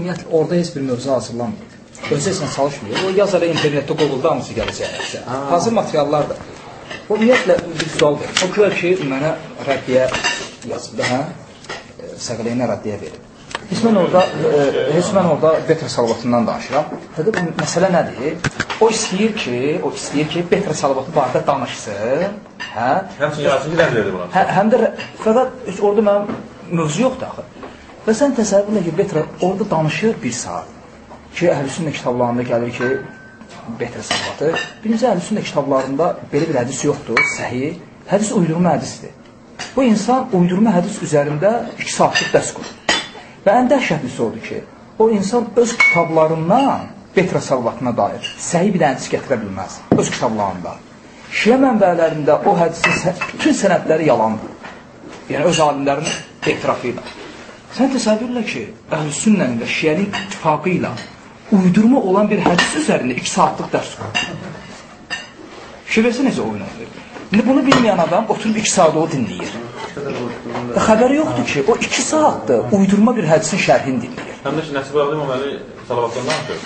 ümumiyyətlə orada heç bir mövzu hazırlanmır. Özü heç nə çalışmır. O yazar internetdə Google-da hamısı gələcək. Hazır materiallardır. O ümumiyyətlə bir sual verir. O güya ki, mənə rəddiyə yazıb da, hə? E, Səqələyinə rəddiyə verib. Heç mən orada, e, heç mən orada Betra salvatından danışıram. Dedi, bu məsələ nədir? O istəyir ki, o istəyir ki, Betra salvatı barədə danışsın. Hə? Həmçinin yazıcı rədd verdi buna. Hə, həm də fəqət orada mənim mövzu yoxdur axı. Və sən təsəvvür et ki, Betra orada danışır bir saat. Ki, əhlüsünnə kitablarında gəlir ki, Betra salvatı. Birinci əhlüsünnə kitablarında belə bir hədis yoxdur, səhih. Hədis uydurma hədisdir. Bu insan uydurma hədis üzərində 2 saatlıq dərs qurur. Və ən dəhşətlisi odur ki, o insan öz kitablarından Betra salvatına dair səhih bir hədis gətirə bilməz. Öz kitablarında. Şiə mənbələrində o hədisin bütün sənədləri yalandır. Yəni öz alimlərinin etirafı ilə. Sən təsəvvür elə ki, əhl-sünnənin və şiənin ittifaqı ilə uydurma olan bir hədis üzərində 2 saatlıq dərs qurur. Şiəsi necə oyun oynayır? İndi bunu bilməyən adam oturub 2 saat o dinləyir. Və xəbəri yoxdur ki, o 2 saatdır uydurma bir hədisin şərhini dinləyir. Həm də ki, Nəsib Əbdül Məməli salavatdan danışır.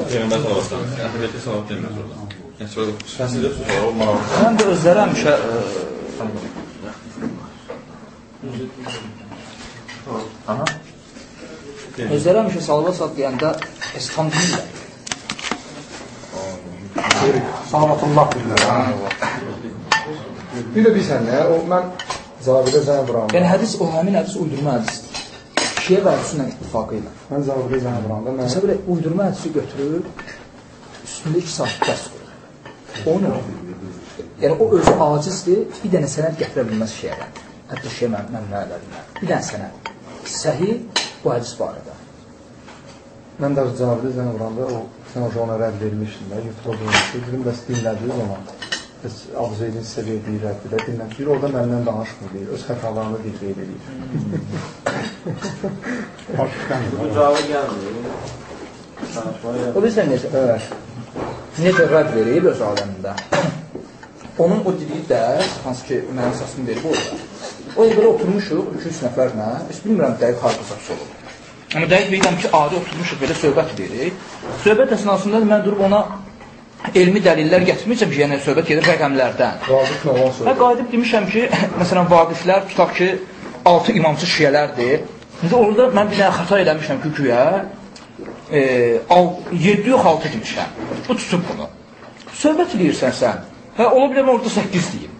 Peyğəmbər salavatdan. Əhliyəti salavat demirlər orada. Nəsib Əbdül fəsil yoxdur, o maraqlı. Mən də özləri həmişə ə, Aha. özləri həmişə salavat sat deyəndə İslam deyirlər. Salavatullah bilirlər. Bir də bilsən nə, o mən Zavidə zəng vuram. Yəni hədis o həmin hədis uydurma hədisdir. Şiə və Əhlüsünnə ittifaqı ilə. Mən Zavidə zəng vuranda mən Məsələn, belə uydurma hədisi götürür, üstündə 2 saat dərs qoyur. Onu yəni o özü acizdir, bir dənə sənəd gətirə bilməz şiədən. Hətta şiə mən mənbələrindən. Bir dənə sənəd. Səhih bu hədis barədə. mən də Zavidə zəng vuranda o sən o ona rədd vermişdin də, YouTube-da bulmuşdu. Dedim bəs dinlədiyi zaman Bəs Abu Zeydin sizə verdiyi rəddidə dinləmir. Orada məndən danışmır deyir. Öz xətalarını dil qeyd edir. Bu cavabı gəlmir. O bilirsən necə, evet. necə rədd verib öz aləmində. Onun o dediyi dərs, hansı ki, mənim əsasını verib orada. O belə oturmuşuq 2-3 nəfərlə, heç bilmirəm dəqiq harda zaps olub. Amma dəqiq bilirəm ki, adi oturmuşuq belə söhbət edirik. Söhbət əsnasında mən durub ona elmi dəlillər gətirmişəm ki, yəni söhbət gedir rəqəmlərdən. Vazif nə olan Hə, söz. qayıdıb demişəm ki, məsələn, vaqiflər tutaq ki, 6 imamçı şiyələrdir. İndi orada mən bir dənə xəta eləmişəm ki, güya e, 7 yox 6 demişəm. Bu tutub bunu. Söhbət edirsən sən. Hə, ola bilər mən orada 8 deyim.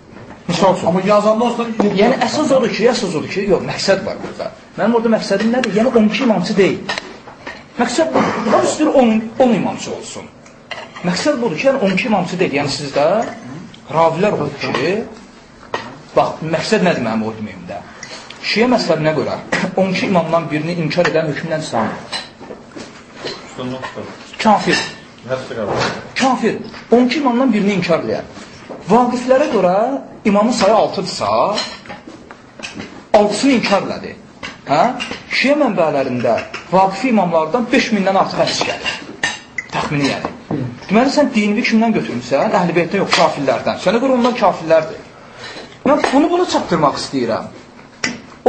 Misal üçün. Amma yazanda olsa Yəni əsas odur ki, əsas odur ki, yox, məqsəd var burada. Mənim orada məqsədim nədir? Yəni 12 imamçı deyil. Məqsəd budur. O istəyir 10, 10 imamçı olsun. Məqsəd budur ki, yəni 12 imamçı deyil. Yəni sizdə ravilər olur ki, bax, məqsəd nədir mənim o deməyimdə? Şiə məzhəbinə görə 12 imamdan birini inkar edən hökmdən tutar. Kafir. Kafir. 12 imamdan birini inkar edən. Vaqiflərə görə imamın sayı 6-dırsa, 6-sını inkar elədi. Hə? Şiə mənbələrində vaqifi imamlardan 5000-dən artıq hədis gəlir. Təxmini yəni. Deməli, sən dinini kimdən götürmüsən? Əhl-i beytdən yox, kafirlərdən. Sənə görə onlar kafirlərdir. Mən bunu bunu çatdırmaq istəyirəm.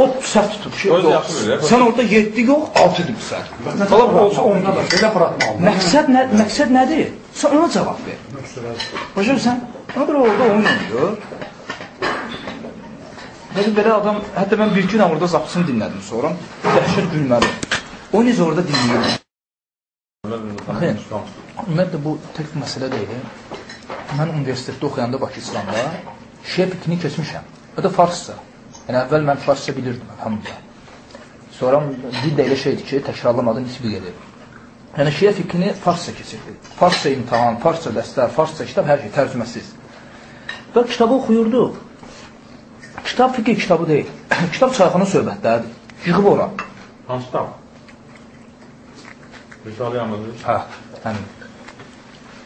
O səhv tutub ki, yox, sən orada 7 yox, 6 demirsən. Valla olsa 10 demir. Belə buraxmalı. Məqsəd, nə, məqsəd nədir? Sən ona cavab ver. Başa sən? Ona görə orada oyun oynayır. Dedi, belə adam, hətta mən bir gün orada zapısını dinlədim sonra. Dəhşət gülməli. O necə orada dinləyir? Baxın, ümumiyyətlə bu tək məsələ deyil. Mən universitetdə oxuyanda Bakı İslamda şiə fikrini keçmişəm. O da farsça. Yəni əvvəl mən farsça bilirdim, əlhamdülillah. Sonra dil də elə şeydir ki, təkrarlamadan nisbi gedir. Yəni şiə fikrini farsça keçirdi. Farsça imtahan, farsça dərslər, farsça kitab, hər şey tərcüməsiz. Və kitabı oxuyurduq. Kitab fikir kitabı deyil. kitab çayxana söhbətləridir. Yığıb ora. Hansı kitab? Risale-i Əmrdir. Hə, həmin.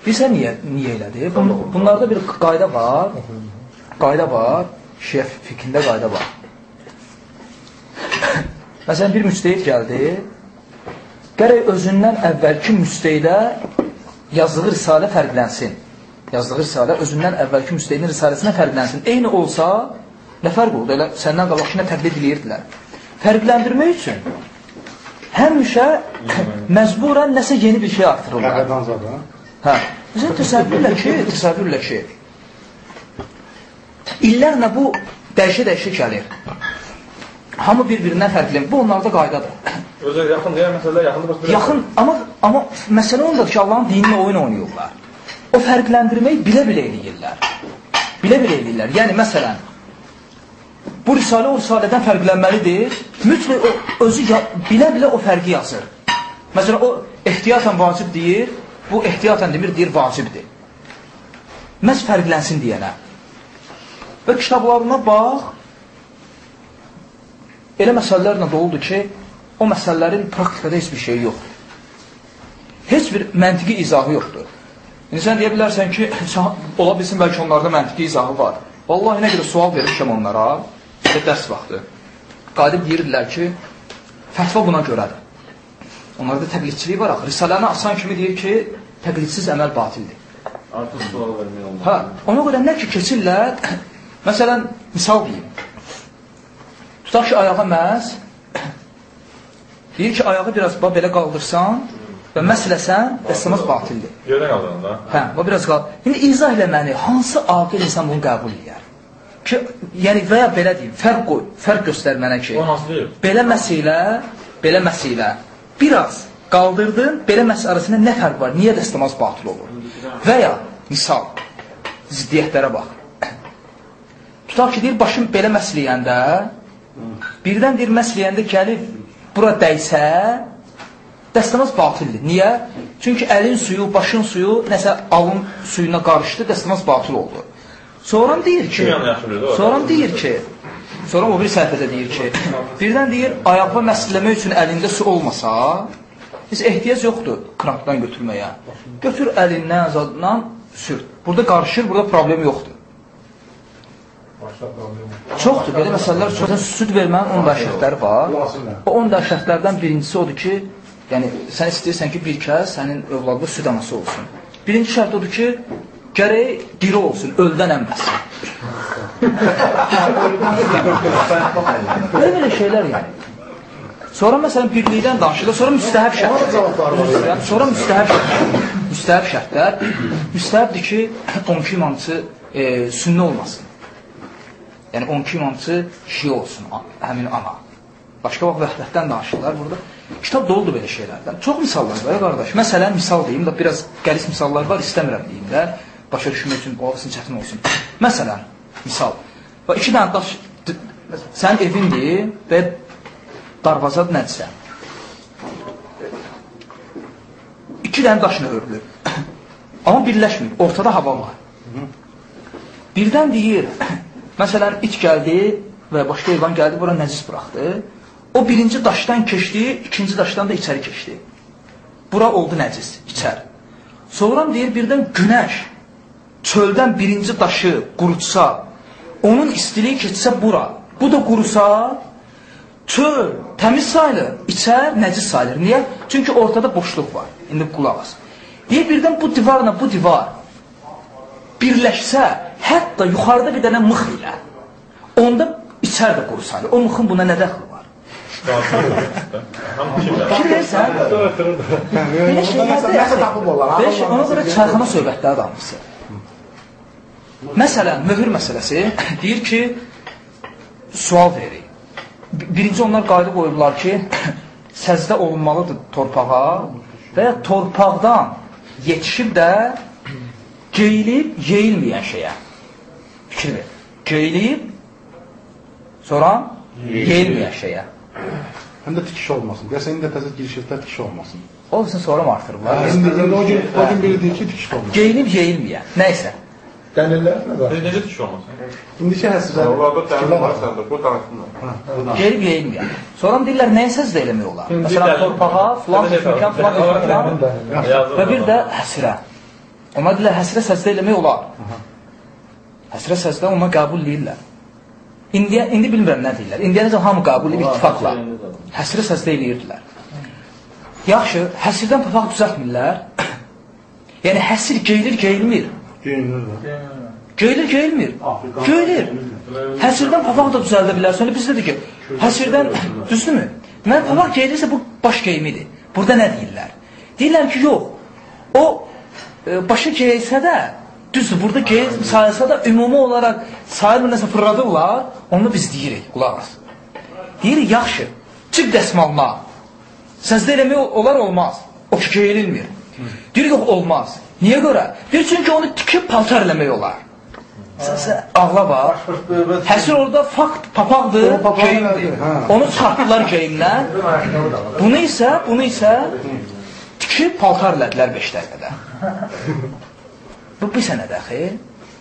Bilirsən niyə, niyə elədi? Bun, bunlarda bir qayda var. Qayda var. Şiə fikrində qayda var. Məsələn, bir müstəyid gəldi. Gərək özündən əvvəlki müstəyidə yazdığı risalə fərqlənsin. Yazdığı risalə özündən əvvəlki müstəyidin risaləsinə fərqlənsin. Eyni olsa, nə fərq oldu? Elə səndən qabaqçına təqlid edirdilər. Fərqləndirmək üçün həmişə məcburən nəsə yeni bir şey artırırlar. Qəhvədən zadı. Hə. Məsələn, təsəvvürlə ki, təsəvvürlə ki, illərlə bu dəyişə-dəyişə gəlir. Hamı bir-birindən fərqlənir. Bu onlarda qaydadır. Özə yaxın deyən məsələlər yaxındır. Yaxın, amma amma məsələ ondadır ki, Allahın dininlə oyun oynayırlar. O fərqləndirməyi bilə-bilə eləyirlər. Bilə-bilə eləyirlər. Yəni məsələn, bu risalə o risalədən fərqlənməlidir. Mütləq o özü bilə-bilə o fərqi yazır. Məsələn, o ehtiyatən vacib deyir, bu ehtiyatən demir, deyir vacibdir. Məhz fərqlənsin deyənə. Və kitablarına bax, elə məsələlərlə doludur ki, o məsələlərin praktikada heç bir şey yoxdur. Heç bir məntiqi izahı yoxdur. İndi sən deyə bilərsən ki, ola bilsin bəlkə onlarda məntiqi izahı var. Vallahi nə qədər sual vermişəm onlara, işte dərs vaxtı. Qadib deyirdilər ki, fətva buna görədir. Onlarda təqlidçilik var axı. Risaləni asan kimi deyir ki, təqlidsiz əməl batildir. Artıq sual vermək olmaz. Hə, ona görə nə ki keçirlər, məsələn, misal deyim. Tutaq ki, ayağa məhz, deyir ki, ayağı biraz belə qaldırsan və məsləsən, dəstəmaz batildir. Yerdən qaldırın da. Hə, bu biraz qal. İndi izah eləməni, hansı aqil insan bunu qəbul edir? Ki, yəni və ya belə deyim, fərq qoy, fərq göstər mənə ki, O hansı deyil? belə məsələ, belə məsələ, biraz qaldırdın, belə məsələ arasında nə fərq var? Niyə dəstəmaz batil olur? Və ya, misal, ziddiyyətlərə bax. Tutaq ki, deyir, başım belə məsləyəndə, birdən deyir, məsləyəndə gəlib, bura dəysə, dəstəmaz batildir. Niyə? Çünki əlin suyu, başın suyu nəsə alın suyuna qarışdı, dəstəmaz batil oldu. Sonra deyir ki, sonra deyir ki, sonra o bir səhifədə deyir ki, birdən deyir, ayaqla məsləmək üçün əlində su olmasa, heç ehtiyac yoxdur krankdan götürməyə. Götür əlindən, zadından sür. Burada qarışır, burada problem yoxdur. Çoxdur, belə məsələlər çoxdur. Süd vermənin 10 şərtləri var. O 10 şərtlərdən birincisi odur ki, yəni sən istəyirsən ki, bir kəs sənin övladlı süd anası olsun. Birinci şərt odur ki, gərək diri olsun, öldən əmməsin. Belə belə şeylər yəni. Sonra məsələn birlikdən danışılır, sonra müstəhəb şərtlər. Sonra müstəhəb şərtlər. Müstəhəb şərtlər. Müstəhəbdir ki, 12 imamçı e, sünnə olmasın. Yəni 12 imamçı şi olsun, həmin ana. Başqa vaxt vəhdətdən danışırlar burada. Kitab doludur belə şeylərdən. Çox misallar var ya qardaş. Məsələn, misal deyim də biraz qəlis misallar var, istəmirəm deyim də. Başa düşmək üçün olsun, çətin olsun. Məsələn, misal. Və iki dənə daş sənin evindir və darvazad nədirsə. İki dənə daşla örülür. Amma birləşmir. Ortada hava var. Birdən deyir, məsələn, it gəldi və başqa heyvan gəldi, bura nəcis buraxdı. O birinci daşdan keçdi, ikinci daşdan da içəri keçdi. Bura oldu nəcis, içər. Sonra deyir, birdən günəş çöldən birinci daşı qurutsa, onun istiliyi keçsə bura, bu da qurusa, çöl təmiz sayılır, içər nəcis sayılır. Niyə? Çünki ortada boşluq var. İndi qulaq as. Deyir, birdən bu divarla bu divar birləşsə, hətta yuxarıda bir dənə mıx ilə, onda içər də quru sayılır. O mıxın buna nə dəxli var? Fikir versən, belə şeylərdə şey, ona görə çayxana söhbətləri danışır. Məsələn, möhür məsələsi deyir ki, sual veririk. B- Birinci onlar qayda qoyublar ki, səzdə olunmalıdır torpağa və ya torpaqdan yetişib də geyilib, yeyilməyən şeyə. Fikir ver. Geyilib, sonra yeyilməyən şeyə. Həm də tikiş olmasın. Deyəsən, indi də təzə girişlikdə tikiş olmasın. O üçün sonra mı artırırlar? İndi, indi o gün, o gün biri deyir ki, tikiş olmasın. Geyilib, yeyilməyən. Nəysə. Dəlillər nə var? Necə tikiş olmasın? İndiki həsrət. Onlarda təmin var səndə, bu danışsınlar. Gelib yeyilməyən. Sonra deyirlər, nəyə səzdə eləmək olar? Məsələn, dəlil- torpağa, filan, Dəlil- hökmkan, filan, Yazılır. və bir də həsrə. Onlar deyirlər, həsrə səzdə eləmək olar. Həsrə səzdə ona qəbul deyirlər. İndiyə, indi bilmirəm nə deyirlər. İndiyənəcə hamı qəbul edib ittifaqla. Həsrə səzdə eləyirdilər. Yaxşı, həsirdən papaq düzəltmirlər. yəni həsir geyilir, geyilmir. Geyinir də. Geyilir, geyilmir. Geyilir. Həsirdən papaq da düzəldə bilərsən. Bizdə də ki, həsirdən düzdürmü? Deməli, papaq geyilirsə bu baş geyimidir. Burada nə deyirlər? Deyirlər ki, yox, o e, başı geysə də, düzdür, burada gey sayılsa da ümumi olaraq sayılmır nəsə fırladırlar, onu biz deyirik, qulaq as. Deyirik, yaxşı, çıx dəsmalına. Səzdə eləmək olar, olmaz. O ki, geyilmir. Deyirik, yox, olmaz. Niyə görə? Deyir, çünki onu tikib paltar eləmək olar. Sən ağla var. Həsir orada fakt papaqdır, geyimdir. Hə. Onu çıxartdılar geyimdən. Bunu isə, bunu isə tikib paltar elədilər 5 dəqiqədə. Bu bu sənə dəxi.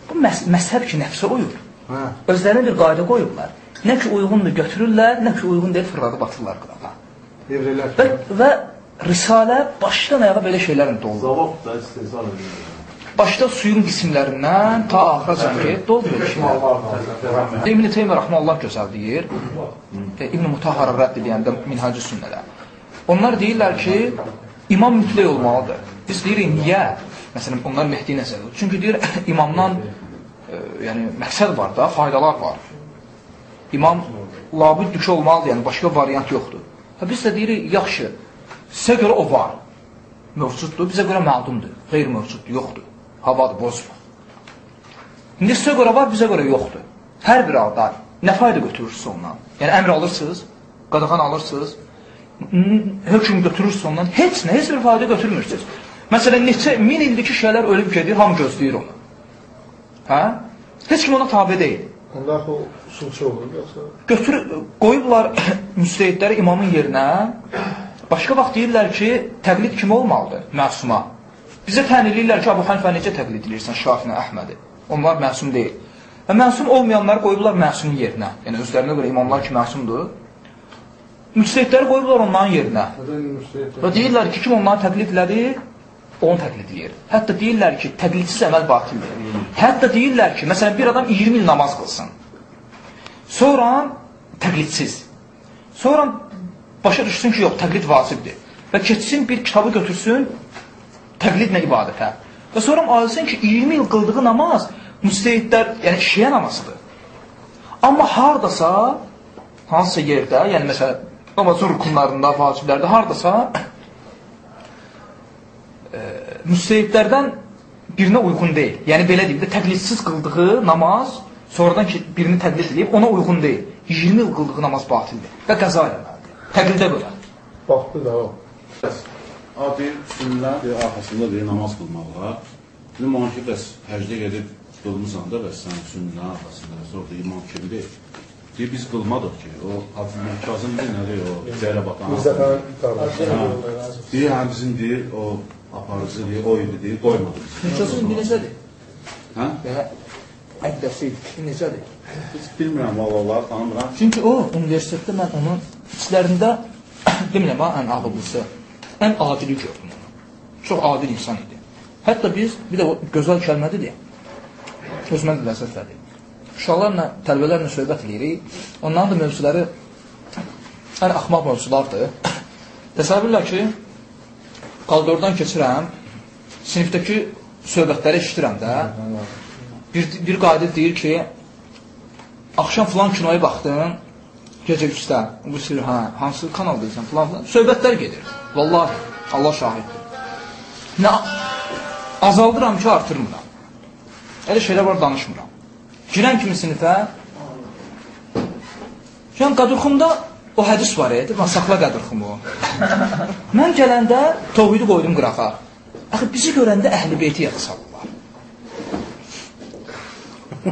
Bu məs məzhəb ki, nəfsə uyur. Hə. Özlərinə bir qayda qoyublar. Nə ki uyğundur götürürlər, nə ki uyğun deyil fırladıb atırlar qırağa. Evrelər. Və, və Risalə başdan ayağa belə şeylərlə dolu. Zavab da istehsal ediyor. Başda suyun qismlərindən ta axıra ki, dolu belə şeylər. İbn-i Teymiyyə rəhməllah gözəl deyir. E, İbn-i Mutahhara rədd edəndə Minhacı Sünnədə. Onlar deyirlər ki, imam mütləq olmalıdır. Biz deyirik, niyə? Məsələn, onlar Mehdi nəzər edir. Çünki deyir, imamdan e, yəni, məqsəd var da, faydalar var. İmam labüddür ki, olmalıdır, yəni başqa variant yoxdur. Ha, biz də deyirik, yaxşı, sizə görə o var. Mövcuddur, bizə görə məlumdur. Qeyri-mövcuddur, yoxdur. Havadır, bozma. İndi sizə görə var, bizə görə yoxdur. Hər bir halda nə fayda götürürsünüz ondan? Yəni əmr alırsınız, qadağan alırsınız, hökm götürürsünüz ondan, heç nə, heç bir fayda götürmürsünüz. Məsələn, neçə min ildir ki, şeylər ölüb gedir, hamı gözləyir onu. Hə? Heç kim ona tabe deyil. Onlar o usulçu olur yoxsa? Götür, qoyublar müstəhidləri imamın yerinə, başqa vaxt deyirlər ki, təqlid kimi olmalıdır? Məsuma. Bizə tən eləyirlər ki, Abu Hanifə necə təqlid edirsən Şafinə, Əhmədi? Onlar məsum deyil. Və məsum olmayanları qoyublar məsumun yerinə. Yəni özlərinə görə imamlar ki, məsumdur. Müstəhidləri qoyublar onların yerinə. Və deyirlər ki, kim onları təqlid elədi, onu təqlid edir. Hətta deyirlər ki, təqlidsiz əməl batildir. Hətta deyirlər ki, məsələn, bir adam 20 il namaz qılsın. Sonra təqlidsiz. Sonra başa düşsün ki, yox, təqlid vacibdir. Və keçsin bir kitabı götürsün təqlidlə ibadətə. Və sonra alsın ki, 20 il qıldığı namaz müstəhidlər, yəni şiə namazıdır. Amma hardasa, hansısa yerdə, yəni məsələn, namazın rukunlarında, vaciblərdə hardasa e, müstəhidlərdən birinə uyğun deyil. Yəni belə deyim də, təqlidsiz qıldığı namaz sonradan ki, birini təqlid edib, ona uyğun deyil. 20 il qıldığı namaz batildir və qəza eləməlidir. Təqlidə görə. Baxdı da o. Abi deyir, arxasında deyir namaz qılmağa. Dedim ona ki, bəs həcdə gedib qılmısan da bəs sən sünnə arxasında. Sonra da imam kimdir? Deyir, biz qılmadıq ki. O Hafizlər Kazımdır, nədir o? Zəyrə batan. Müzəfər qardaşı. Ha. Deyir, həm bizim deyir, o aparıcı deyir, o idi deyir, qoymadı. Müstəsin indi necədir? Hə? Və əqdəsi necədir? Heç bilmirəm, vallahi tanımıram. Çünki o universitetdə mən onun içlərində demirəm ən ağıllısı, ən adili gördüm onu. Çox adil insan idi. Hətta biz bir də o gözəl kəlmədir deyə. Özümə də ləzzət verdi. Uşaqlarla, tələbələrlə söhbət edirik. Onların da mövzuları ən axmaq mövzulardır. Təsəvvürlə ki, qaldordan keçirəm, sinifdəki söhbətləri eşidirəm də. Bir, bir qayda deyir ki, axşam filan kinoya baxdım, gecə 3-də, bu sir, hə, hansı kanal deyirsən, filan filan, söhbətlər gedir. Vallahi, Allah şahiddir. Nə azaldıram ki, artırmıram. Elə şeylər var, danışmıram. Girən kimi sinifə, yəni qadırxumda o hədis var ya, deyir, saxla qadırxumu. Mən gələndə tovhidi qoydum qırağa. Axı bizi görəndə əhl-i beyti yadı salırlar.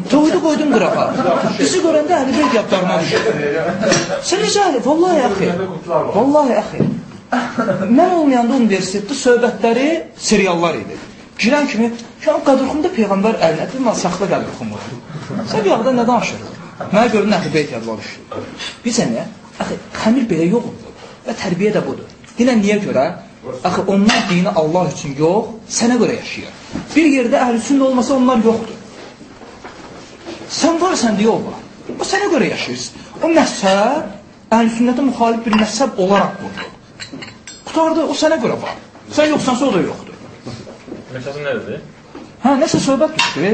Tovhidi qoydum qırağa. Bizi görəndə əhl-i beyt yadlarına düşür. Sən necə əli? Vallahi əxi. Vallahi əxi. Mən olmayanda universitetdə söhbətləri seriallar idi. Girən kimi, şu an qadırxumda Peyğəmbər əlinə deyir, mən saxla qadırxumu. Sən bir yağda nə danışırıq? Mənə görə nəhl beyt yadlar düşür. Bizə nə? Axı, xəmir belə yoxdur. Və tərbiyə də budur. Dinə niyə görə? Axı, onlar dini Allah üçün yox, sənə görə yaşayır. Bir yerdə əhlüsündə olmasa onlar yoxdur. Sən varsan deyə o var. O sənə görə yaşayırsın. O məzhəb, əhlüsünnətə müxalif bir məzhəb olaraq qurdu. Qutardı, o sənə görə var. Sən yoxsansa o da yoxdur. Məsələn nədir? Hə, nəsə söhbət düşdü.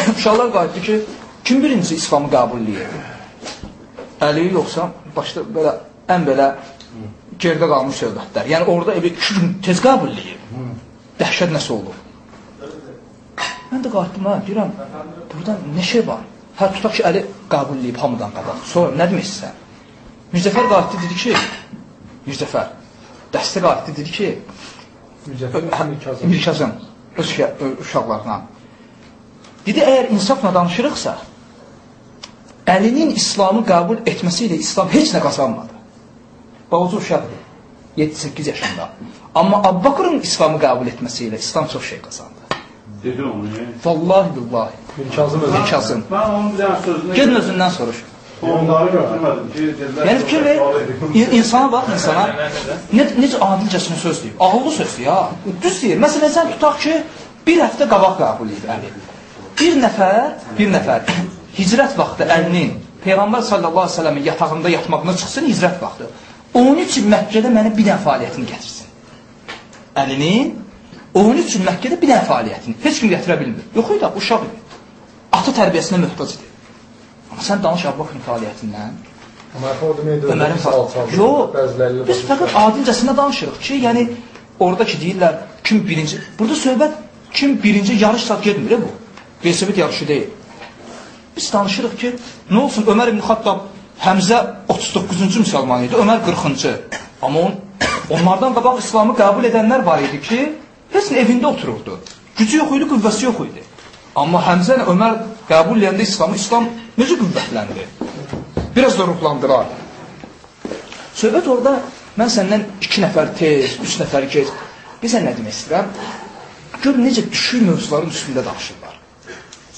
Uşaqlar qayıtdı ki, kim birincisi İslamı qəbul edir? Əli yoxsa başda belə ən belə gerdə qalmış söhbətlər. Yəni orada gün tez qəbul eləyib. Dəhşət nəsə olub. Mən də qalxdım, ha, deyirəm, burada nə şey var? Hə, tutaq ki, Əli qəbul eləyib hamıdan qabaq. Sonra nə demək istəyirsən? Mirzəfər qalxdı dedi ki, Mirzəfər, dəstə qalxdı dedi ki, Mücəffər Mir Kazım öz uşaqlarına. Dedi, əgər insafla danışırıqsa, Əlinin İslamı qəbul etməsi ilə İslam heç nə qazanmadı. Balaca uşaqdır, 7-8 yaşında. Amma Abbaqırın İslamı qəbul etməsi ilə İslam çox şey qazandı. Dedi onu. e. Vallahi billahi. Bir Kazım özü. Mir Kazım. Ben onun bir dənə sözünü Gedin özündən soruş. onları götürmədim ki, dedilər. Yəni fikir ver, in- insana bax, insana ne, necə adilcəsinə söz deyib. Ağıllı sözdür ya. Düz deyir. Məsələn, sən tutaq ki, bir həftə qabaq qəbul edib Əli. Bir nəfər, bir nəfər hicrət vaxtı Əlinin Peyğəmbər sallallahu əleyhi və səlləmin yatağında yatmağına çıxsın hicrət vaxtı. Onun üçün Məkkədə mənə bir dənə fəaliyyətini gətirsin. Əlinin onun üçün Məkkədə bir dənə fəaliyyətini heç kim gətirə bilmir. Yox idi, uşaq idi. Ata tərbiyəsinə möhtac idi. Amma sən danış Abbaqın fəaliyyətindən. Ömərin fəaliyyəti. Yox, biz fəqət adilcəsinə danışırıq ki, yəni orada ki deyirlər kim birinci, burada söhbət kim birinci yarış saat getmir e bu. Velosiped yarışı deyil. Biz danışırıq ki, nə olsun Ömər ibn Xattab Həmzə 39-cu müsəlman idi, Ömər 40-cı. Amma on, onlardan qabaq İslamı qəbul edənlər var idi ki, heç evində otururdu. Gücü yox idi, qüvvəsi yox idi. Amma Həmzə ilə Ömər qəbul edəndə İslamı, İslam necə qüvvətləndi? Biraz da ruhlandırar. Söhbət orada mən səndən iki nəfər tez, üç nəfər gec. Bizə nə demək istəyirəm? Gör necə düşük mövzuların üstündə danışırlar.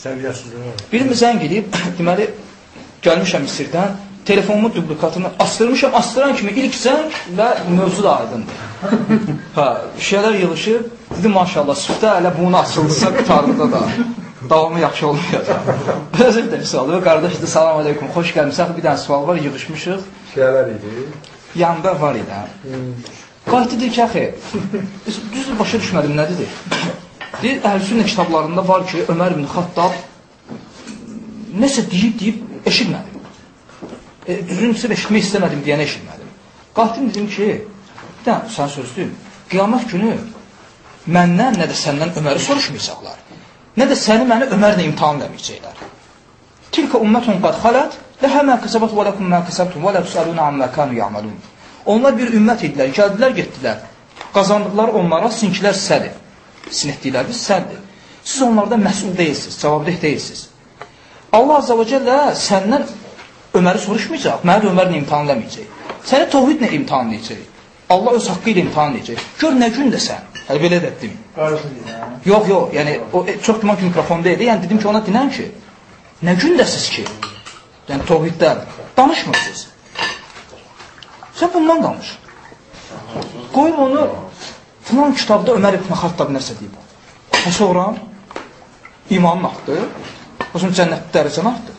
Səviyyəsizdir. Birim zəng edib, deməli, gəlmişəm Misirdən, telefonumun dublikatını astırmışam, astıran kimi ilk zəng və mövzu da aydındır. hə, şeylər yığışıb, dedim maşallah, süfdə hələ bunu açıldısa qutarında da. Davamı yaxşı olmayacaq. Özür dilərim sualı. Və qardaşdır, salam aleykum, xoş gəlmişsiniz. Bir dənə sual var, yığışmışıq. Şeylər idi. Yanında var idi. hə. Qayıtdı deyir ki, axı, düzdür başa düşmədim, nə dedi? Deyir, Əhl-Sünnə kitablarında var ki, Ömər ibn Xattab nəsə deyib, deyib, eşitmədim. E, düzünü sizə eşitmək istəmədim deyənə eşitmədim. Qalxdım dedim ki, bir dənə sən sözdün, qiyamət günü məndən nə də səndən Öməri soruşmayacaqlar, nə də səni məni Ömərlə imtihan eləməyəcəklər. Tilka ümmətun qad xalət, ləhə mə kəsəbət və ləkum mə kəsəbtum və lə tüsəlunə ammə kanu ya'malun. Onlar bir ümmət idilər, gəldilər, getdilər. Qazandıqları onlara, sinkilər sizədir. Sin etdikləriniz sizədir. Siz onlardan məsul deyilsiniz, cavabdeh deyilsiniz. Allah Azza və Cəllə səndən Öməri soruşmayacaq, məni də Ömərlə imtihan eləməyəcək. Səni tovhidlə imtihan edəcək. Allah öz haqqı ilə imtihan edəcək. Gör nə gündəsən. Hələ belə də dedim. Yox, yox, yəni o e, çox güman ki, mikrofonda idi. Yəni dedim ki, ona dinən ki, nə gündəsiz ki? Yəni tovhiddən danışmırsınız. Sən bundan danış. Qoyun onu filan kitabda Ömər ibn Xattab nəsə deyib. Və sonra imanın artdı. O zaman cənnətdə dərəcən artdı.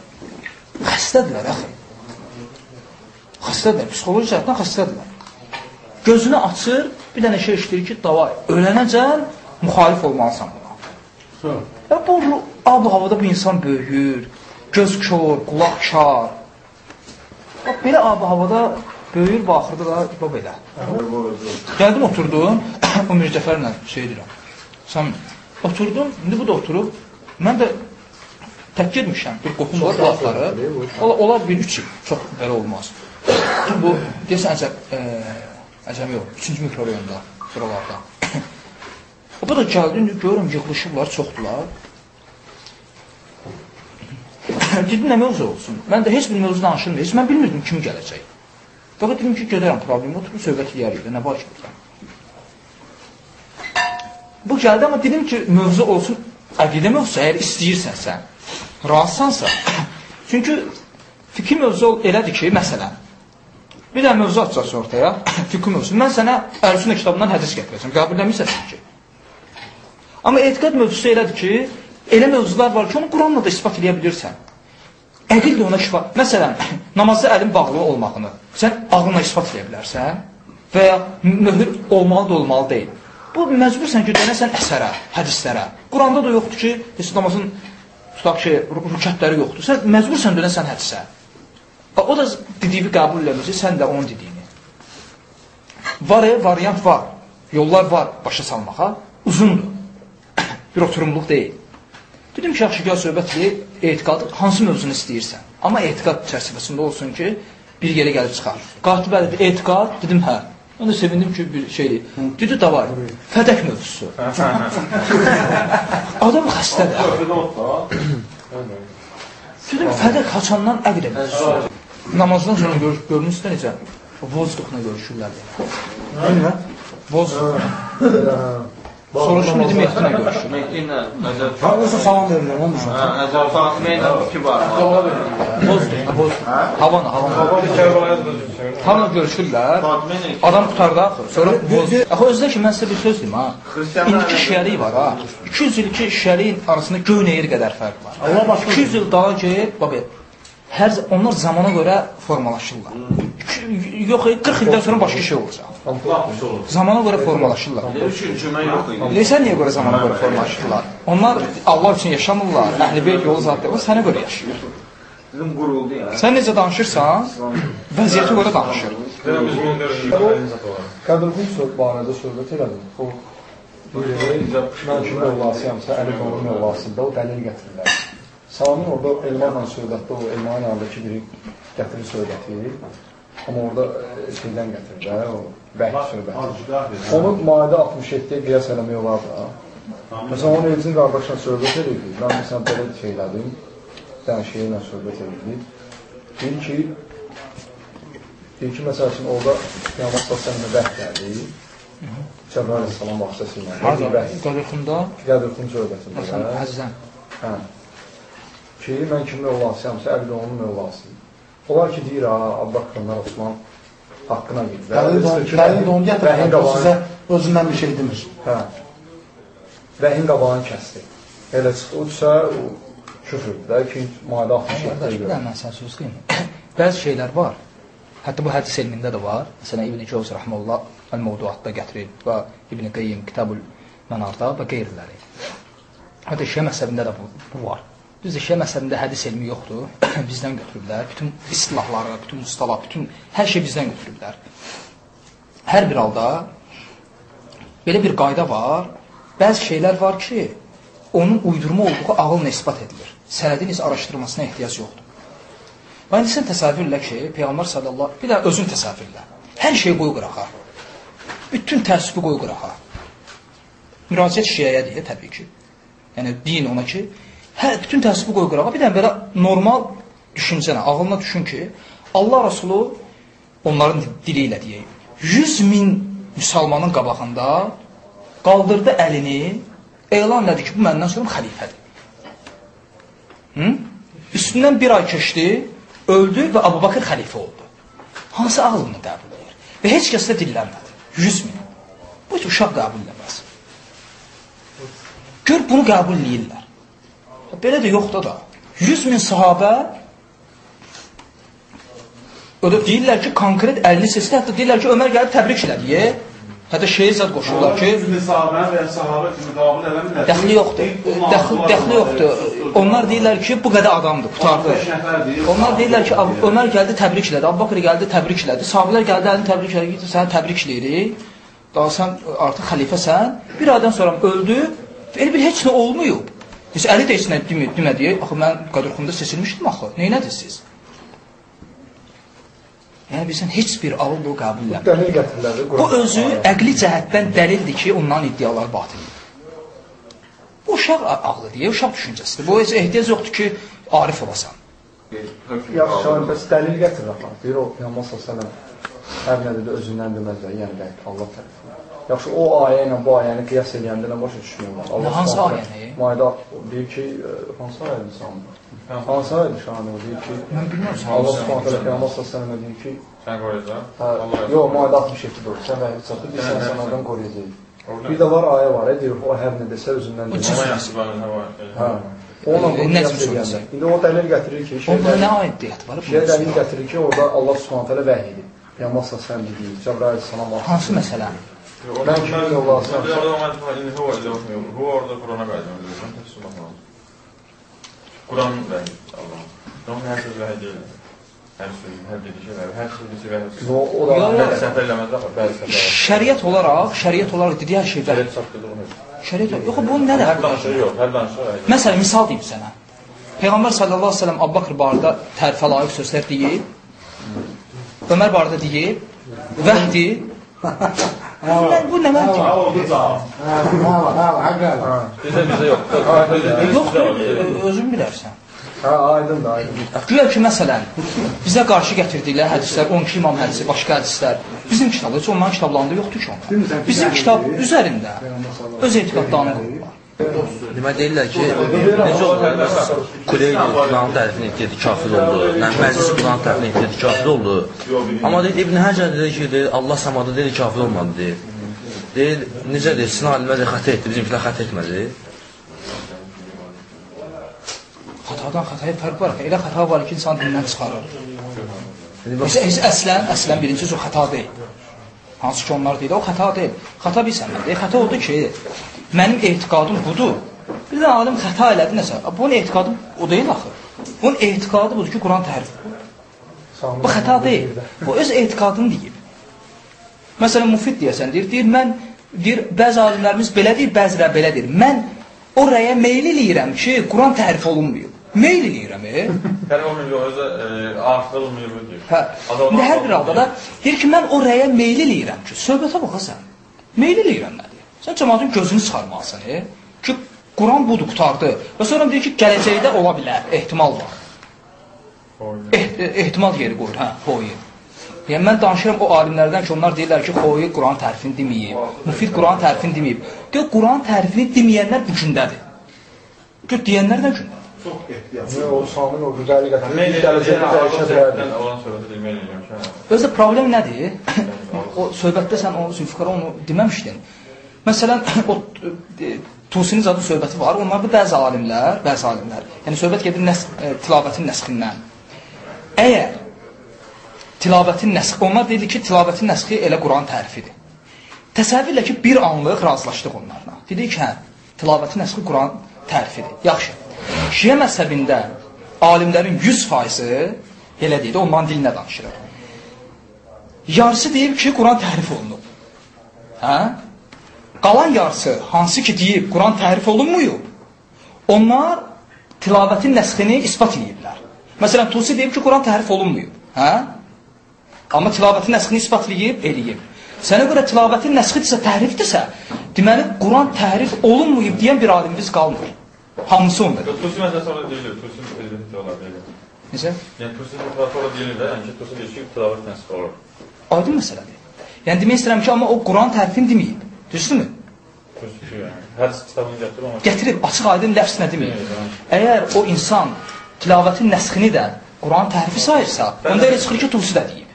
Xəstədirlər, əxi. Xəstədirlər, psixoloji cəhətdən xəstədirlər. Gözünü açır, bir dənə şey işləyir ki, davay, ölənəcən müxalif olmalısan buna. Ya bu ab havada bu insan böyüyür, göz kör, qulaq kar. Bax, belə ab havada böyüyür, baxırdı da, bax belə. Gəldim, oturdum, o Mircəfərlə şey deyirəm. Sən oturdum, indi bu da oturub. Mən də tək getmişəm, bir qoxum var, qulaqları. Ola, ola bir üç il, çox belə olmaz. Bu, deyəsən, əcəb, e, əcəb yox, üçüncü mikrorayonda, buralarda. Bu da gəldi, indi görürüm, yıxılışıblar, çoxdular. Dedim, nə mövzu olsun? Mən də heç bir mövzu danışılmıyor, heç mən bilmirdim kim gələcək. Fəqət dedim ki, gedərəm problemi, oturub söhbət eləyərik də, nə var ki burada? Bu gəldi, amma dedim ki, mövzu olsun, əqidə mövzusu, əgər istəyirsən sən, razısansa. Çünki fikir mövzu elədir ki, məsələn, bir dənə mövzu açacaqsa ortaya, fikir mövzusu. Mən sənə Əl-Sünnə kitabından hədis gətirəcəm, qəbul eləmirsən ki. Amma etiqad mövzusu elədir ki, elə mövzular var ki, onu Quranla da ispat edə bilirsən. Əqil də ona şifa. Məsələn, namazda əlin bağlı olmağını sən ağınla ispat edə bilərsən və ya möhür olmalı da olmalı deyil. Bu məcbursən ki, dönəsən əsərə, hədislərə. Quranda da yoxdur ki, heç namazın tutaq ki, rükətləri yoxdur. Sən məcbursən dönəsən hədisə. O da dediyini qəbul eləməyəcək, sən də onun dediyini. Var, variant var. Yollar var başa salmağa. Uzundur. Bir oturumluq deyil. Dedim ki, yaxşı, gəl söhbət edək, etiqad, hansı mövzunu istəyirsən? Amma etiqad çərçivəsində olsun ki, bir yerə gəlib çıxar. Qatib Əli, etiqad, dedim, hə. Mən də sevindim ki, bir şeydir. Dedi, davay, fədək mövzusu. Adam xəstədir. Dedim, fədək haçandan əqd edir. Namazdan sonra gör, görmüşsün necə? Vozduqla görüşürlər. Bilmə? Vozduqla. Soruşum dedim, Mehdi'lə görüşür. Mehdi ilə Nəcəf. Hardasa salam verirlər, onun üçün. Hə, Nəcəf Fatimə ilə iki var. Vozduqla, vozduqla. Havanı, havanı. Kərbalaya da Hamla görüşürlər. Fatimə ilə iki. Adam tutardı axı. Sonra boz. Axı özdə ki mən sizə bir söz deyim ha. İndiki şiəlik var ha. 200 ilki şiəliyin arasında göy nehir qədər fərq var. Allah başqa 200 il daha get, bax hər onlar zamana görə formalaşırlar. Yox, 40 ildən sonra başqa şey olacaq. Zamana görə formalaşırlar. Nesə niyə görə zamana görə formalaşırlar? Onlar Allah üçün yaşamırlar. Əhl-i yolu deyil, o sənə görə yaşayır. Bizim quruldu ya. Sən necə danışırsan, vəziyyətə görə danışır. Söz barədə söhbət elədim. Mən ki mövlasıyamsa, Əli Qonun mövlasında o dəlil gətirirlər. Sami orada Elmanla söhbətdə o Elmanın yanındakı biri gətirir söhbəti. Amma orada e, şeydən gətirir o bəhk söhbəti. Onu Maidə 67-yə qiyas eləmək olar da. Məsələn, onun Elcin qardaşla söhbət edirdi. Mən məsələn belə şey elədim. Bir dənə şeylə söhbət edirdi. Deyir ki, deyir ki, məsəl üçün orada Peyğəmbər sallallahu bəhk gəldi. Cəbrail əleyhissalam vasitəsilə. Qədərxunda, Qədrxun söhbətində. məsələn, Əzizən. Hə. Ki, mən kimin mövlasıyamsa, Əbd onun mövlasıyım. Onlar ki, deyir, ha, Abbaq Ömər Osman haqqına gedir. Dəlil də də onu gətirən o sizə özündən bir şey demir. Hə. Rəhin qabağını kəsdi. Elə çıxdıqsa, o küfürdür də ki, maddə 67-yə Qardaş, bir görə. dənə mən sənə söz deyim. Bəzi şeylər var. Hətta bu hədis elmində də var. Məsələn İbn Cəvz rəhməhullah Əl-Mövduatda gətirir və İbn Qayyim Kitabul Mənarda və qeyriləri. Hətta Şiə məzhəbində də bu, bu var. Düzdür, Şiə məzhəbində hədis elmi yoxdur. bizdən götürüblər. Bütün istilahları, bütün mustalah, bütün hər şey bizdən götürüblər. Hər bir halda belə bir qayda var. Bəzi şeylər var ki, onun uydurma olduğu ağılla isbat edilir. Sənədin heç araşdırmasına ehtiyac yoxdur. Və indi sən təsəvvür elə ki, Peyğəmbər sallallahu bir də özün təsəvvür elə. Hər şey qoy qırağa. Bütün təəssübü qoy qırağa. Müraciət şiəyə deyə təbii ki. Yəni din ona ki, hər bütün təəssübü qoy qırağa. Bir dənə belə normal düşüncənə, ağlına düşün ki, Allah Rəsulu onların dili ilə deyək, 100 min müsəlmanın qabağında qaldırdı əlini, elan elədi ki, bu məndən sonra xəlifədir. Hı? Üstündən bir ay keçdi, öldü və Abu Bakır xəlifə oldu. Hansı ağlını qəbul edir? Və heç kəs də dillənmədi. 100 min. Bu uşaq qəbul eləməz. Gör bunu qəbul eləyirlər. Belə də yoxdur da. 100 min sahabə da deyirlər ki, konkret əlini seçdi, hətta deyirlər ki, Ömər gəlib təbrik elədi. Hətta şeyi zad qoşurlar ki, sahabə və ya sahabə kimi qəbul eləmirlər. Dəxli yoxdur. Dəxli, dəxli yoxdur. Onlar deyirlər ki, bu qədər adamdır, qutardı. Onlar deyirlər ki, Ömər gəldi təbrik elədi, Abbaqır gəldi təbrik elədi, sahabelər gəldi əlini təbrik elədi, səni təbrik eləyirik. Daha sən artıq xəlifəsən. Bir aydan sonra öldü. Elə bir heç nə olmayıb. Heç Əli də heç nə demir, demədi. Axı mən Qədərxunda seçilmişdim axı. Neynədiniz siz? Yəni bizdən heç bir ağıl bu qəbul eləmir. Dəlil gətirirlər. Bu özü əqli cəhətdən dəlildir ki, onların iddiaları batildir. Bu uşaq ağlı deyə, uşaq düşüncəsidir. Bu heç ehtiyac yoxdur ki, arif olasan. Yaxşı, bəs dəlil gətirir axı. Deyir o, Peyğəmbər sallallahu hər nə dedi özündən deməzlər, yəni Allah tərəfindən. Yaxşı, o ayə ilə bu ayəni qiyas edəndə nə başa düşmürlər? Allah hansı ayəni? Mayda deyir ki, hansı ayədir sanmır? Hansı ayədir şahin o deyir ki, Mən bilmirəm. Allah Subhanahu taala Peyğəmbər sallallahu deyir ki, Sən qoyacaq. hə, yox, Mayda 67 doğru, sən vəhid çatır, biz sən sənədən qoruyacağıq. Bir də var ayə var, deyir o hər nə desə özündən hava. Hə. Onunla bunu qiyas edəndə. İndi o dəlil gətirir ki, şeylər nə aiddiyyət var? Şey dəlil gətirir ki, orada Allah Subhanahu taala vəhy edib. Peyğəmbər sallallahu əleyhi və səlləm Cəbrail salam. Hansı məsələ? Kimin mən hava ilə oxumuyorum. Bu orada Qurana qayıdıram. Təslim olmam. Quran vəhi Allah. Onun hər söz vəhi deyil. hər sözün, hər dedikləri, hər sözün sevəri. O, o da səhvlər eləməzlər, axı, bəzi səhvlər. Şəriət olaraq, şəriət olaraq dediyi hər şey bəli. Şəriət yox, bu nə Hər dəxli? danışığı yox, hər danışığı. Məsələn, misal deyim sənə. Peyğəmbər sallallahu əleyhi və səlləm Əbubəkr barədə tərifə layiq sözlər deyib. Ömər barədə deyib. Vəhdi. Nə mənim? Hə, hə, hə, həqiqətən. Bizdə bizdə yox. Yox, ö- özün bilərsən. Hə, aydındır, aydındır. Güya ki, məsələn, bizə qarşı gətirdikləri hədislər, 12 imam hədisi, başqa hədislər, bizim kitabda, heç onların kitablarında yoxdur ki onlar. Bizim kitab üzərində öz etiqadlarını qururlar. Demək deyirlər ki, necə olur? Bəs Kureyli Quranın tərifini etdirdi, kafir oldu. Nə məclis Quranın tərifini etdirdi, kafir oldu. Amma deyir İbn Həcər deyir ki, deyir, Allah samada deyir, kafir olmadı deyir. Deyir, necə deyir, sizin alimlər də xəta etdi, bizimkilər xəta etmədi. Xatadan xataya fərq var. Elə xəta var ki, insan dindən çıxarır. Heç, əslən, əslən birinci o xəta deyil. Hansı ki onlar deyil, o xəta deyil. Xəta bilsən nədir? Xəta oldu ki, mənim etiqadım budur. Bir də alim xəta elədi nəsə. Bunun etiqadı o deyil axı. Bunun etiqadı budur ki, Quran tərif. Bu xəta deyil. Bu öz etiqadını deyib. Məsələn, Mufid deyəsən, deyir, deyir, mən, deyir, bəzi alimlərimiz belə deyir, bəziləri belə deyir. Mən o rəyə meyl eləyirəm ki, Quran tərif olunmuyor. Meyl eləyirəm, e? Fərq olmuyor, özü artırılmıyor deyir. Hə. İndi hər bir halda da deyir ki, mən o rəyə meyl eləyirəm ki, söhbətə bax sən. Meyl eləyirəm nədir? Sən cəmaatın gözünü çıxarmalısan, e? Ki, Quran budur, qutardı. Və sonra deyir ki, gələcəkdə ola bilər, ehtimal var. Eh, ehtimal yeri qoyur, hə, xoyu. Yəni mən danışıram o alimlərdən ki, onlar deyirlər ki, xoyu Quran tərifini deməyib. Mufid Quran tərifini deməyib. Gör Quran tərifini deməyənlər bu gündədir. Gör deyənlər nə gündədir? Yəni, o Samir o güzəli gətirir, Meyl bir dərəcədə dəyişə bilərdi. Olan edirəm ki, hə. Özdə problem nədir? o söhbətdə sən o Zülfikara onu deməmişdin. Məsələn, o e, Tusinin zadı söhbəti var. Onlarda bəzi alimlər, bəzi alimlər, yəni söhbət gedir nəs e, tilabətin nəsxindən. Əgər tilabətin nəsxi, onlar deyir ki, tilabətin nəsxi elə Quran tərifidir. Təsəvvürlə ki, bir anlıq razılaşdıq onlarla. Dedik ki, hə, tilabətin nəsxi Quran tərifidir. Yaxşı. Şiə məzhəbində alimlərin 100% elə deyir, onların dilinə danışırıq. Yarısı deyib ki, Quran tərif olunub. Hə? Qalan yarısı hansı ki deyib Quran tərif olunmuyub, onlar tilabətin nəsxini isbat ediblər. Məsələn, Tusi deyib ki, Quran tərif olunmuyub. Hə? Amma tilabətin nəsxini isbatlayıb, eləyib. Sənə görə tilabətin nəsxidirsə, tərifdirsə, deməli, Quran tərif olunmuyub deyən bir alimimiz qalmır. Hamısı ondadır. Tusi məsələsi deyilir, Tusi prezidenti olar deyilir. Necə? Yəni Tusi prezidenti orada deyilir də, yəni ki, Tusi deyir ki, tilavət nəsx olur. Aydın məsələdir. Yəni demək istəyirəm ki, amma o Quran tərifini deməyib. Düzdürmü? Yəni. Hər kitabını gətirib amma Gətirib açıq aydın ləfs nə deməyib. Əgər o insan tilavətin nəsxini də Quran tərifi sayırsa, onda elə çıxır ki, Tusi də deyib.